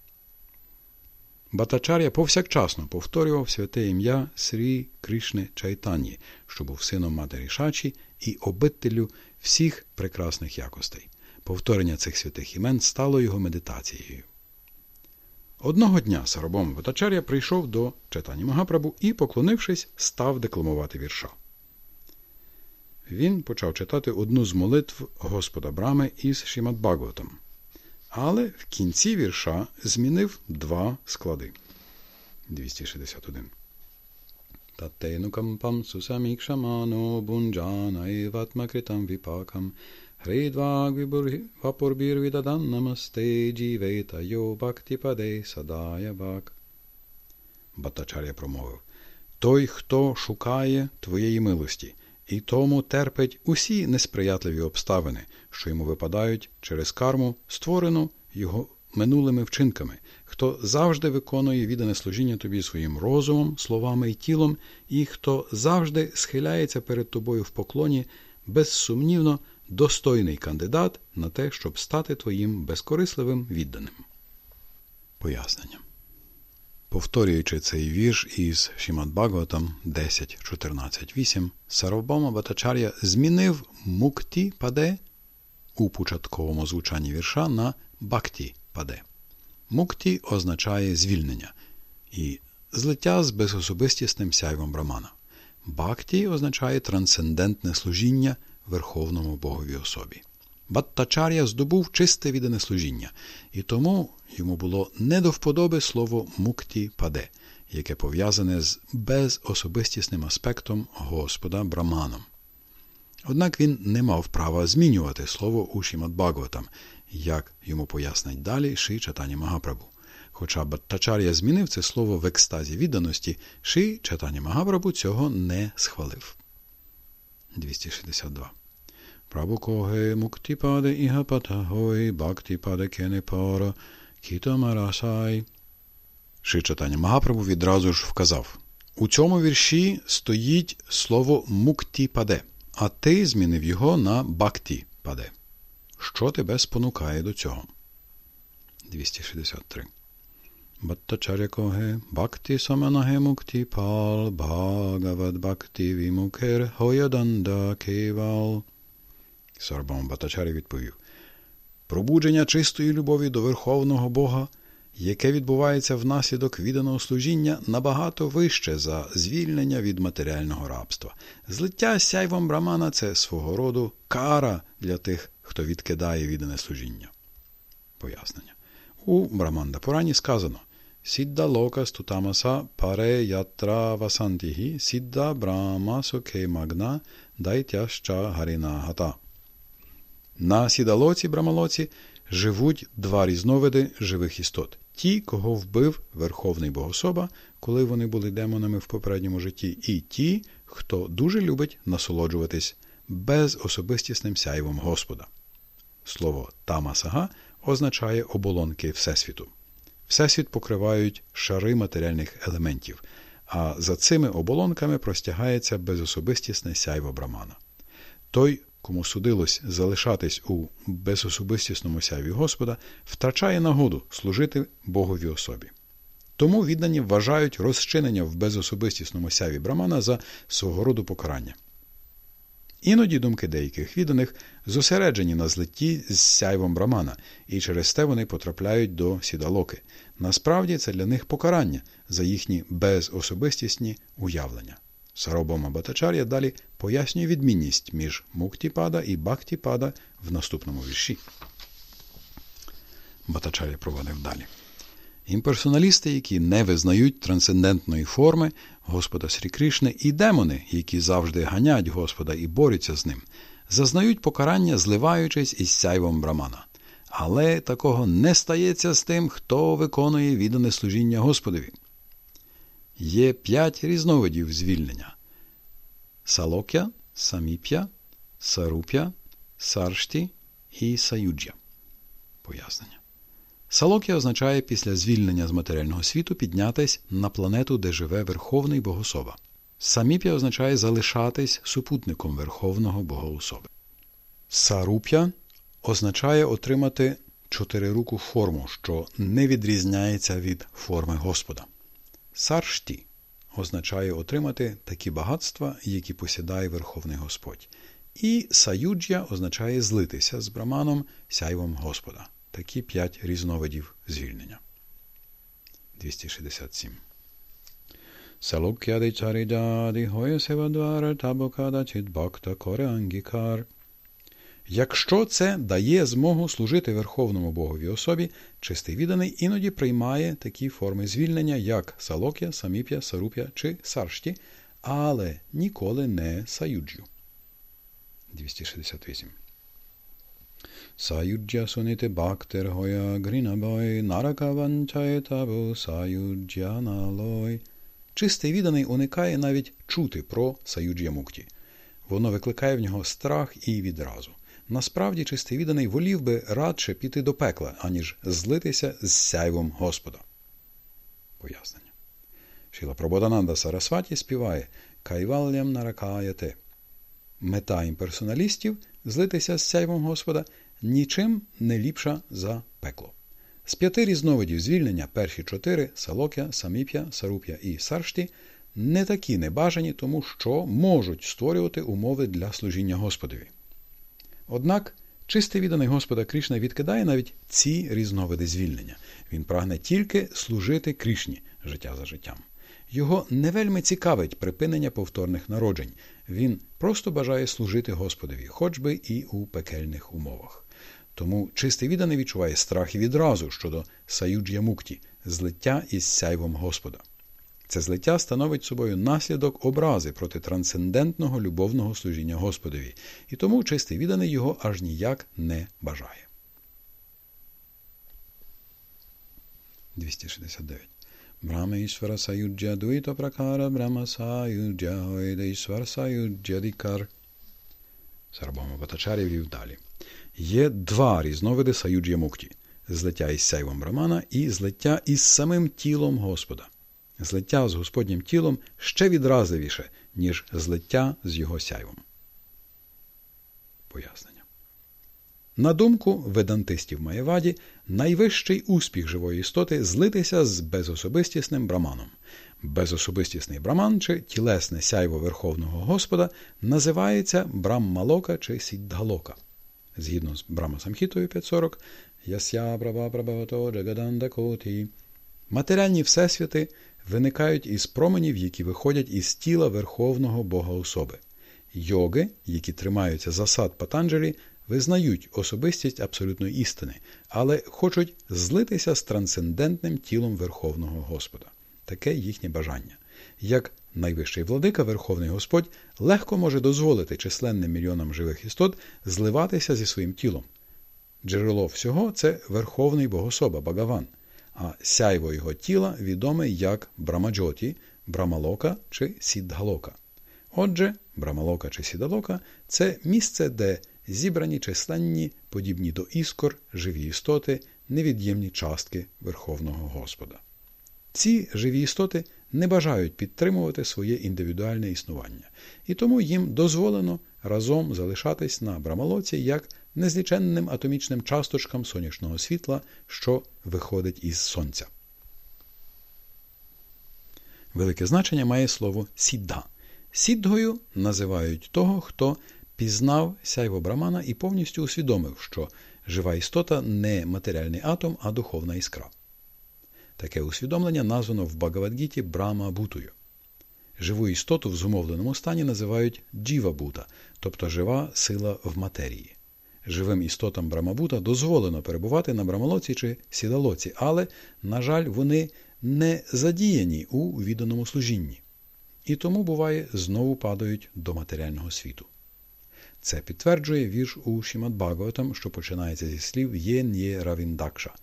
S1: Батачар'я повсякчасно повторював святе ім'я Срі Кришни Чайтані, що був сином матері Шачі і обителю всіх прекрасних якостей. Повторення цих святих імен стало його медитацією. Одного дня Сарабом Батачар'я прийшов до Чайтані Магапрабу і, поклонившись, став декламувати вірша він почав читати одну з молитв Господа Брами із Шімат Багватом. Але в кінці вірша змінив два склади. 261. Таттейнукампам сусамікшамано бунджана іватмакритам віпакам Хридваг вапурбір відадан намасте джівейта йо бактіпаде садая бак. Батачаря промовив Той, хто шукає твоєї милості, і тому терпить усі несприятливі обставини, що йому випадають через карму, створену його минулими вчинками, хто завжди виконує віддане служіння тобі своїм розумом, словами і тілом, і хто завжди схиляється перед тобою в поклоні, безсумнівно достойний кандидат на те, щоб стати твоїм безкорисливим відданим. Пояснення. Повторюючи цей вірш із Шімат Бхагаватам 10.14.8, Сарвбома Батачар'я змінив мукті паде у початковому звучанні вірша на бакті паде. Мукті означає звільнення і злиття з безособистісним сяйвом Брамана. Бакті означає трансцендентне служіння Верховному Богові особі. Баттачар'я здобув чисте віддане служіння, і тому йому було не до вподоби слово мукті паде, яке пов'язане з безособистісним аспектом Господа Браманом. Однак він не мав права змінювати слово у Шімат як йому пояснить далі Ши Чатані Магапрабу. Хоча Баттачар'я змінив це слово в екстазі відданості, Ши Чатані Магапрабу цього не схвалив. 262 Прабу коге муктіпаде ігапатагой, бактіпаде кенепара, кітамарасай. Шичатання Магапрабу відразу ж вказав. У цьому вірші стоїть слово муктіпаде, а ти змінив його на бакті-паде. Що тебе спонукає до цього? 263. Баттачаря коге, бакти саманаге мукти пал, бхагавад бакти вімукер, хояданда кевал. Сарбам Батачарі відповів Пробудження чистої любові до Верховного Бога, яке відбувається внаслідок відданого служіння, набагато вище за звільнення від матеріального рабства. Злиття сяйвом брамана це свого роду кара для тих, хто відкидає віддане служіння. Пояснення. У Браманда Пурані сказано Сідда лока стутамаса паре ятра васантігі, сідда брама суке магна дайтяща гаріна гата. На сідалоці брамалоці живуть два різновиди живих істот: ті, кого вбив Верховний Богособа, коли вони були демонами в попередньому житті, і ті, хто дуже любить насолоджуватись безособистісним сяйвом Господа. Слово тамасага означає оболонки Всесвіту. Всесвіт покривають шари матеріальних елементів, а за цими оболонками простягається безособистісне сяйво брамана. Той, кому судилось залишатись у безособистісному сяві Господа, втрачає нагоду служити Богові особі. Тому віддані вважають розчинення в безособистісному сяві Брамана за свого роду покарання. Іноді думки деяких відданих зосереджені на злитті з сяйвом брамана, і через те вони потрапляють до сідалоки. Насправді це для них покарання за їхні безособистісні уявлення. Саробома Батачар'я далі пояснює відмінність між муктіпада і бхактіпада в наступному вірші. Батачар'я проводив далі. Імперсоналісти, які не визнають трансцендентної форми Господа Срі Кришни, і демони, які завжди ганять Господа і борються з ним, зазнають покарання, зливаючись із сяйвом брамана. Але такого не стається з тим, хто виконує віддане служіння Господові. Є п'ять різновидів звільнення: салокя, саміп'я, саруп'я, саршті і саюджя. Пояснення. Салок'я означає після звільнення з матеріального світу піднятись на планету, де живе Верховний Богособа. Саміп'я означає залишатись супутником Верховного Богоособи. Саруп'я означає отримати чотирируку форму, що не відрізняється від форми Господа. Саршті означає отримати такі багатства, які посідає Верховний Господь. І саюджя означає злитися з браманом сяйвом Господа такі п'ять різновидів звільнення. 267. Салукяди чаріджаді гоя севадвара табокада чідбакта коре ангікар. Якщо це дає змогу служити Верховному Богові особі, чистий відданий іноді приймає такі форми звільнення, як салокя, саміп'я, саруп'я чи саршті, але ніколи не саюджю. 268 Sayujya sunite bhakter hoya grinaboy наракаванчає табу саюджяналой. Чистий відданий уникає навіть чути про саюджя мукті. Воно викликає в нього страх і відразу. Насправді, чистий відданий волів би радше піти до пекла, аніж злитися з сяйвом Господа. Пояснення. Шіла Прободананда Сарасваті співає Кайвалям наракаяте. Мета імперсоналістів злитися з сяйвом Господа нічим не ліпша за пекло. З п'яти різновидів звільнення перші чотири салокя, саміп'я, саруп'я і саршті не такі небажані, тому що можуть створювати умови для служіння Господові. Однак чистий відданий Господа Крішна відкидає навіть ці різновиди звільнення. Він прагне тільки служити Крішні життя за життям. Його не вельми цікавить припинення повторних народжень. Він просто бажає служити Господові, хоч би і у пекельних умовах. Тому чистий відданий відчуває страх і відразу щодо саюджя мукті, злиття із сяйвом Господа. Це злиття становить собою наслідок образи проти трансцендентного любовного служіння Господові, і тому чистий відданий його аж ніяк не бажає. 269. Брама Ішвара Саюджя Дуїта Пракара Брама Саюджя Ойдейшвар Саюджя Дікар. Сарабома Батачарі вів далі. Є два різновиди саюджі мукті злиття із сяйвом Рамана і злиття із самим тілом Господа. Злиття з Господнім тілом ще відразливіше, ніж злиття з його сяйвом. Пояснення. На думку ведантистів Маєваді, найвищий успіх живої істоти злитися з безособистісним браманом. Безособистісний браман чи тілесне сяйво Верховного Господа називається браммалока чи сіддгалока згідно з Брама Самхітою 540, Ясya Права Джагаданда Коті. Матеріальні всесвіти виникають із променів, які виходять із тіла Верховного Бога особи. Йоги, які тримаються засад Патанджелі, визнають особистість абсолютної істини, але хочуть злитися з трансцендентним тілом Верховного Господа. Таке їхнє бажання. Як найвищий владика, Верховний Господь, легко може дозволити численним мільйонам живих істот зливатися зі своїм тілом. Джерело всього це Верховний Богособа Багаван, а сяйво його тіла відоме як Брамаджоті, Брамалока чи Сідгалока. Отже, Брамалока чи Сідалока це місце, де зібрані численні, подібні до іскор, живі істоти, невід'ємні частки Верховного Господа. Ці живі істоти не бажають підтримувати своє індивідуальне існування, і тому їм дозволено разом залишатись на брамалоці як незліченним атомічним часточкам сонячного світла, що виходить із сонця. Велике значення має слово сідда. Сіддгою називають того, хто пізнав сяйво Брамана і повністю усвідомив, що жива істота не матеріальний атом, а духовна іскра. Таке усвідомлення названо в Багавадгіті Брама Бутою. Живу істоту в зумовленому стані називають джіва Бута, тобто жива сила в матерії. Живим істотам Брамабута дозволено перебувати на брамолоці чи сідалоці, але, на жаль, вони не задіяні у відданому служінні. І тому, буває, знову падають до матеріального світу. Це підтверджує вірш у Шімат Багаватам, що починається зі слів Єн Равіндакша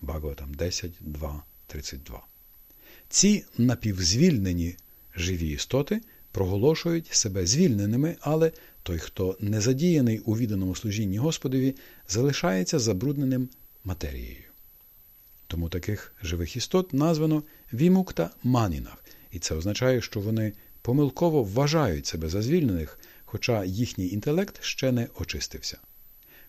S1: Багаватам 10, 2, 32. Ці напівзвільнені живі істоти проголошують себе звільненими, але той, хто не задіяний у відданому служінні Господові, залишається забрудненим матерією. Тому таких живих істот названо вімукта манінах, і це означає, що вони помилково вважають себе за звільнених, хоча їхній інтелект ще не очистився.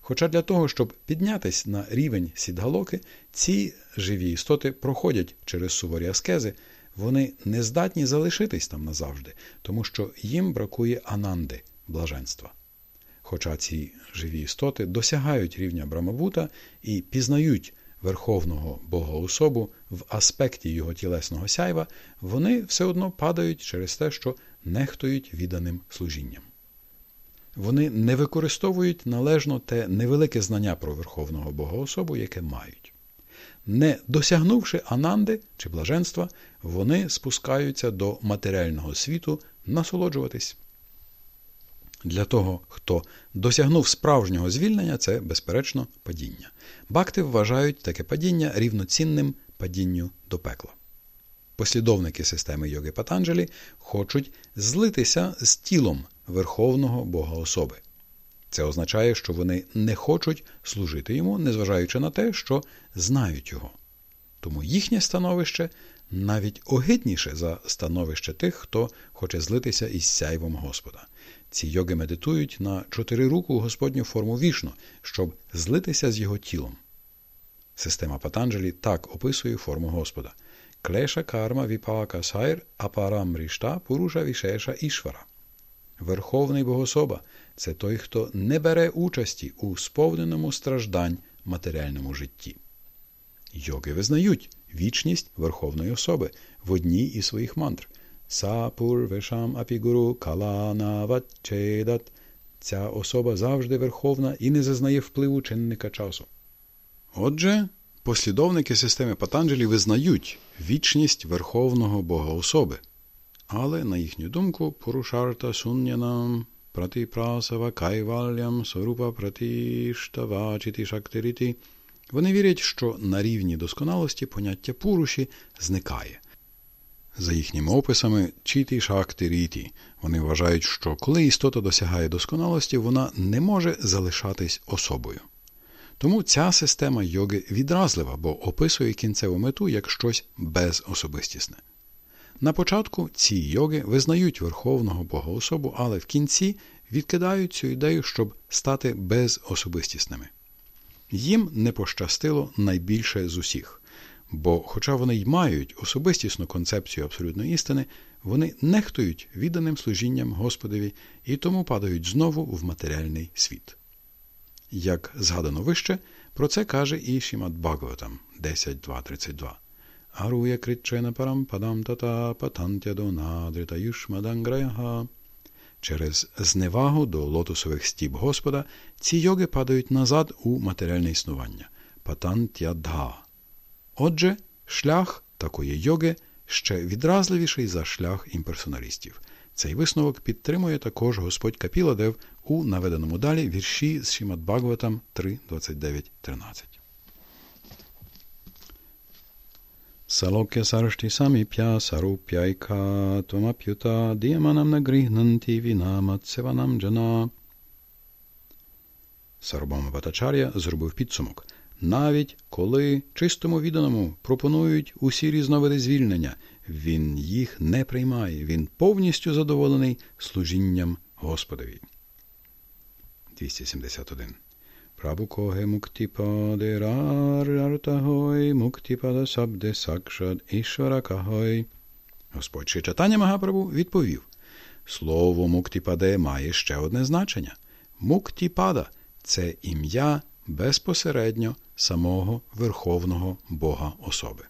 S1: Хоча для того, щоб піднятися на рівень сідгалоки, ці живі істоти проходять через суворі аскези, вони не здатні залишитись там назавжди, тому що їм бракує ананди блаженства. Хоча ці живі істоти досягають рівня Брамабута і пізнають Верховного Богоособу в аспекті його тілесного сяйва, вони все одно падають через те, що нехтують відданим служінням. Вони не використовують належно те невелике знання про Верховного Богоособу, яке мають. Не досягнувши ананди чи блаженства, вони спускаються до матеріального світу насолоджуватись. Для того, хто досягнув справжнього звільнення, це, безперечно, падіння. Бакти вважають таке падіння рівноцінним падінню до пекла. Послідовники системи йоги Патанджелі хочуть злитися з тілом Верховного Бога особи. Це означає, що вони не хочуть служити йому, незважаючи на те, що знають його. Тому їхнє становище навіть огидніше за становище тих, хто хоче злитися із сяйвом Господа. Ці йоги медитують на чотирируку Господню форму вішну, щоб злитися з його тілом. Система Патанджелі так описує форму Господа. Клеша карма віпака сайр апарам рішта пуруша вішеша ішвара. Верховний Богособа це той, хто не бере участі у сповненому страждань матеріальному житті. Йоги визнають вічність Верховної особи в одній із своїх мантр. Сапур вешам апігуру каланавачедат. Ця особа завжди верховна і не зазнає впливу чинника часу. Отже, послідовники системи Патанджелі визнають вічність Верховного Бога особи. Але, на їхню думку, Пурушарта суннянам пратипрасава кайвалям сорупа пратіштавачіті шактиріті. Вони вірять, що на рівні досконалості поняття пуруші зникає. За їхніми описами чіті шакти ріті. Вони вважають, що коли істота досягає досконалості, вона не може залишатись особою. Тому ця система йоги відразлива, бо описує кінцеву мету як щось безособистісне. На початку ці йоги визнають Верховного Богоособу, але в кінці відкидають цю ідею, щоб стати безособистісними. Їм не пощастило найбільше з усіх. Бо, хоча вони й мають особистісну концепцію абсолютної істини, вони нехтують відданим служінням Господові і тому падають знову в матеріальний світ. Як згадано вище, про це каже і Шімат Бхагаватам 10.2.32. Аруя критчена парам падам тата патантя до надрита юшмаданграяга. Через зневагу до лотосових стіп Господа ці йоги падають назад у матеріальне існування. Патантя-дха. Отже, шлях такої йоги ще відразливіший за шлях імперсоналістів. Цей висновок підтримує також Господь Капіладев у наведеному далі вірші з Шімат Бхагаватам 3.29.13. Салокя саршти саміп'я саруп'яйка твамап'юта діяманам нагрігнанті вінамат севанам джана. Сарубама Батачар'я зробив підсумок. Навіть коли чистому відданому пропонують усі різновиди звільнення, він їх не приймає, він повністю задоволений служінням Господові. 271. Прабукоге муктіпаде рартагой, муктіпада сабде сакшад ішваракагой. Господь Читання Магапрабу відповів Слово муктіпаде має ще одне значення. Муктіпада це ім'я безпосередньо самого Верховного Бога особи.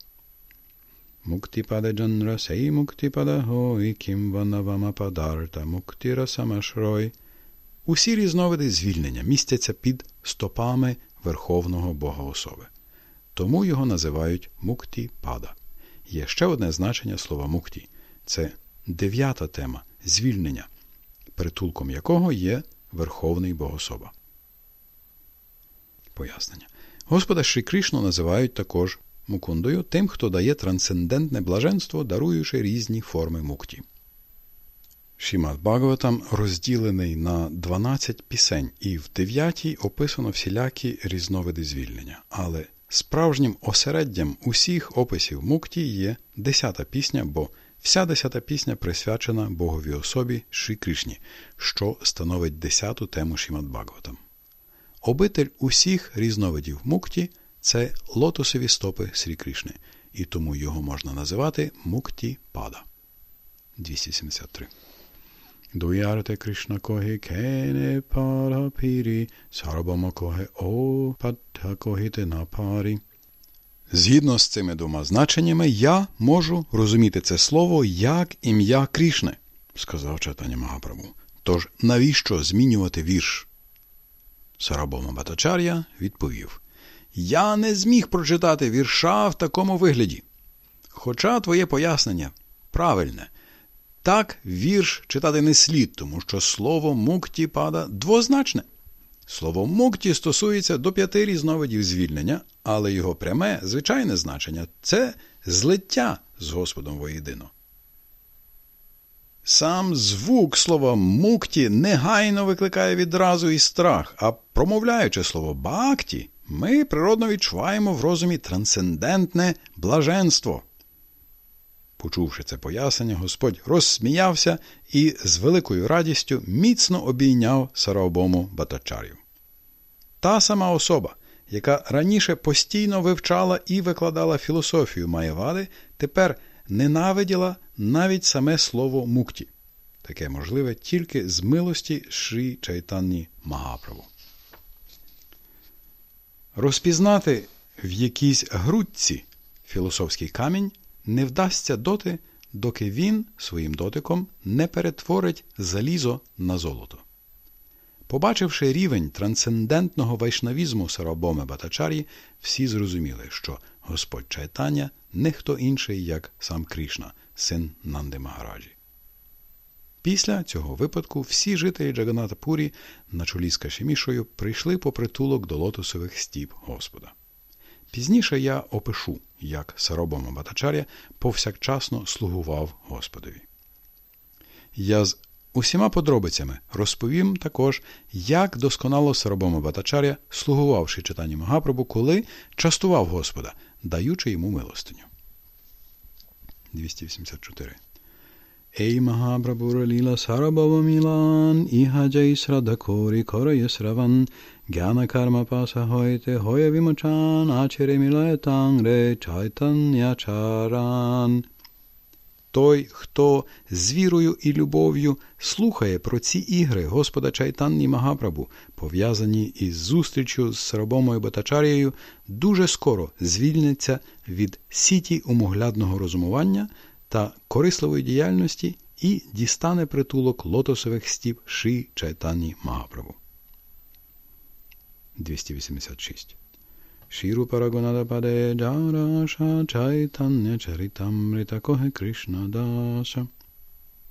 S1: Муктіпада джанра сей муктіпада гой, кімванавама падарта, муктіра самашрой. Усі різновиди звільнення містяться під стопами Верховного Бога особи. Тому його називають мукті-пада. Є ще одне значення слова мукті це дев'ята тема звільнення, притулком якого є Верховний Богособа. Пояснення. Господа Шрі Кришну називають також мукундою тим, хто дає трансцендентне блаженство, даруючи різні форми мукті. Шімат Бхагаватам розділений на 12 пісень, і в 9 описано всілякі різновиди звільнення. Але справжнім осереддям усіх описів мукті є 10 пісня, бо вся 10 пісня присвячена Боговій особі Шрі Кришні, що становить 10 тему Шімат Бхагаватам. Обитель усіх різновидів мукті це лотосові стопи Срі Кришни, і тому його можна називати мукті пада. 273 Дуярте Кришна коги кене пара пірі, сарабама коге о падта когіте на парі. Згідно з цими двома значеннями, я можу розуміти це слово як ім'я Крішни, сказав читання Магапрабу. Тож навіщо змінювати вірш? Сарабома Батачар'я відповів Я не зміг прочитати вірша в такому вигляді. Хоча твоє пояснення правильне. Так вірш читати не слід, тому що слово мукті пада двозначне. Слово мукті стосується до п'яти різновидів звільнення, але його пряме, звичайне значення це злиття з Господом воєдино. Сам звук слова мукті негайно викликає відразу і страх, а промовляючи слово бакті, ми природно відчуваємо в розумі трансцендентне блаженство. Почувши це пояснення, Господь розсміявся і з великою радістю міцно обійняв Сараобому Батачарів. Та сама особа, яка раніше постійно вивчала і викладала філософію Маєвади, тепер ненавиділа навіть саме слово мукті. Таке можливе тільки з милості Шрі Чайтанні Магаправу. Розпізнати в якійсь грудці філософський камінь не вдасться доти, доки він своїм дотиком не перетворить залізо на золото. Побачивши рівень трансцендентного вайшнавізму Сарабоми Батачарі, всі зрозуміли, що Господь Чайтання не хто інший, як сам Крішна, син Нанди Магараджі. Після цього випадку всі жителі Джаганатапурі на чолі з Кашемішою прийшли по притулок до лотосових стіп Господа. Пізніше я опишу, як Саробома Батачаря повсякчасно слугував Господові. Я з усіма подробицями розповім також, як досконало Саробома Батачаря слугувавши читанні Магапрабу, коли частував Господа, даючи йому милостиню. 284 Ей Магапрабура ліла Сарабава Мілан, іга джай срада корі корає сраван, Gyana karma pasa hoite hoya vimochan achere тангре чайтання чаран. Той, хто з вірою і любов'ю слухає про ці ігри Господа Чайтанні Магапрабу, пов'язані із зустрічю з Сарабомою Батачарією, дуже скоро звільниться від сіті умоглядного розумування та корисливої діяльності і дістане притулок лотосових стіп Ши Чайтанні Магапрабу. 286. Парагонадападе Джараша Чайтання Чаритамрита Коге Кришна Даша.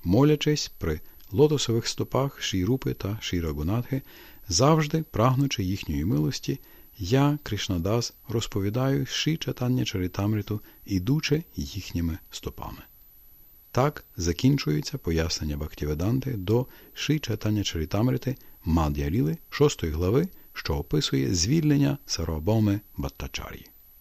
S1: Молячись при лотосових стопах Шірупи та Шірагунатхи, завжди прагнучи їхньої милості, я, Кришнадас, розповідаю Ші Чатання Чаритамриту, ідучи їхніми стопами. Так закінчується пояснення Бхактіведанти до Ши Чатання Чаритамрити Мад'яліли 6 глави що описує звільнення Сарабоми Баттачарі.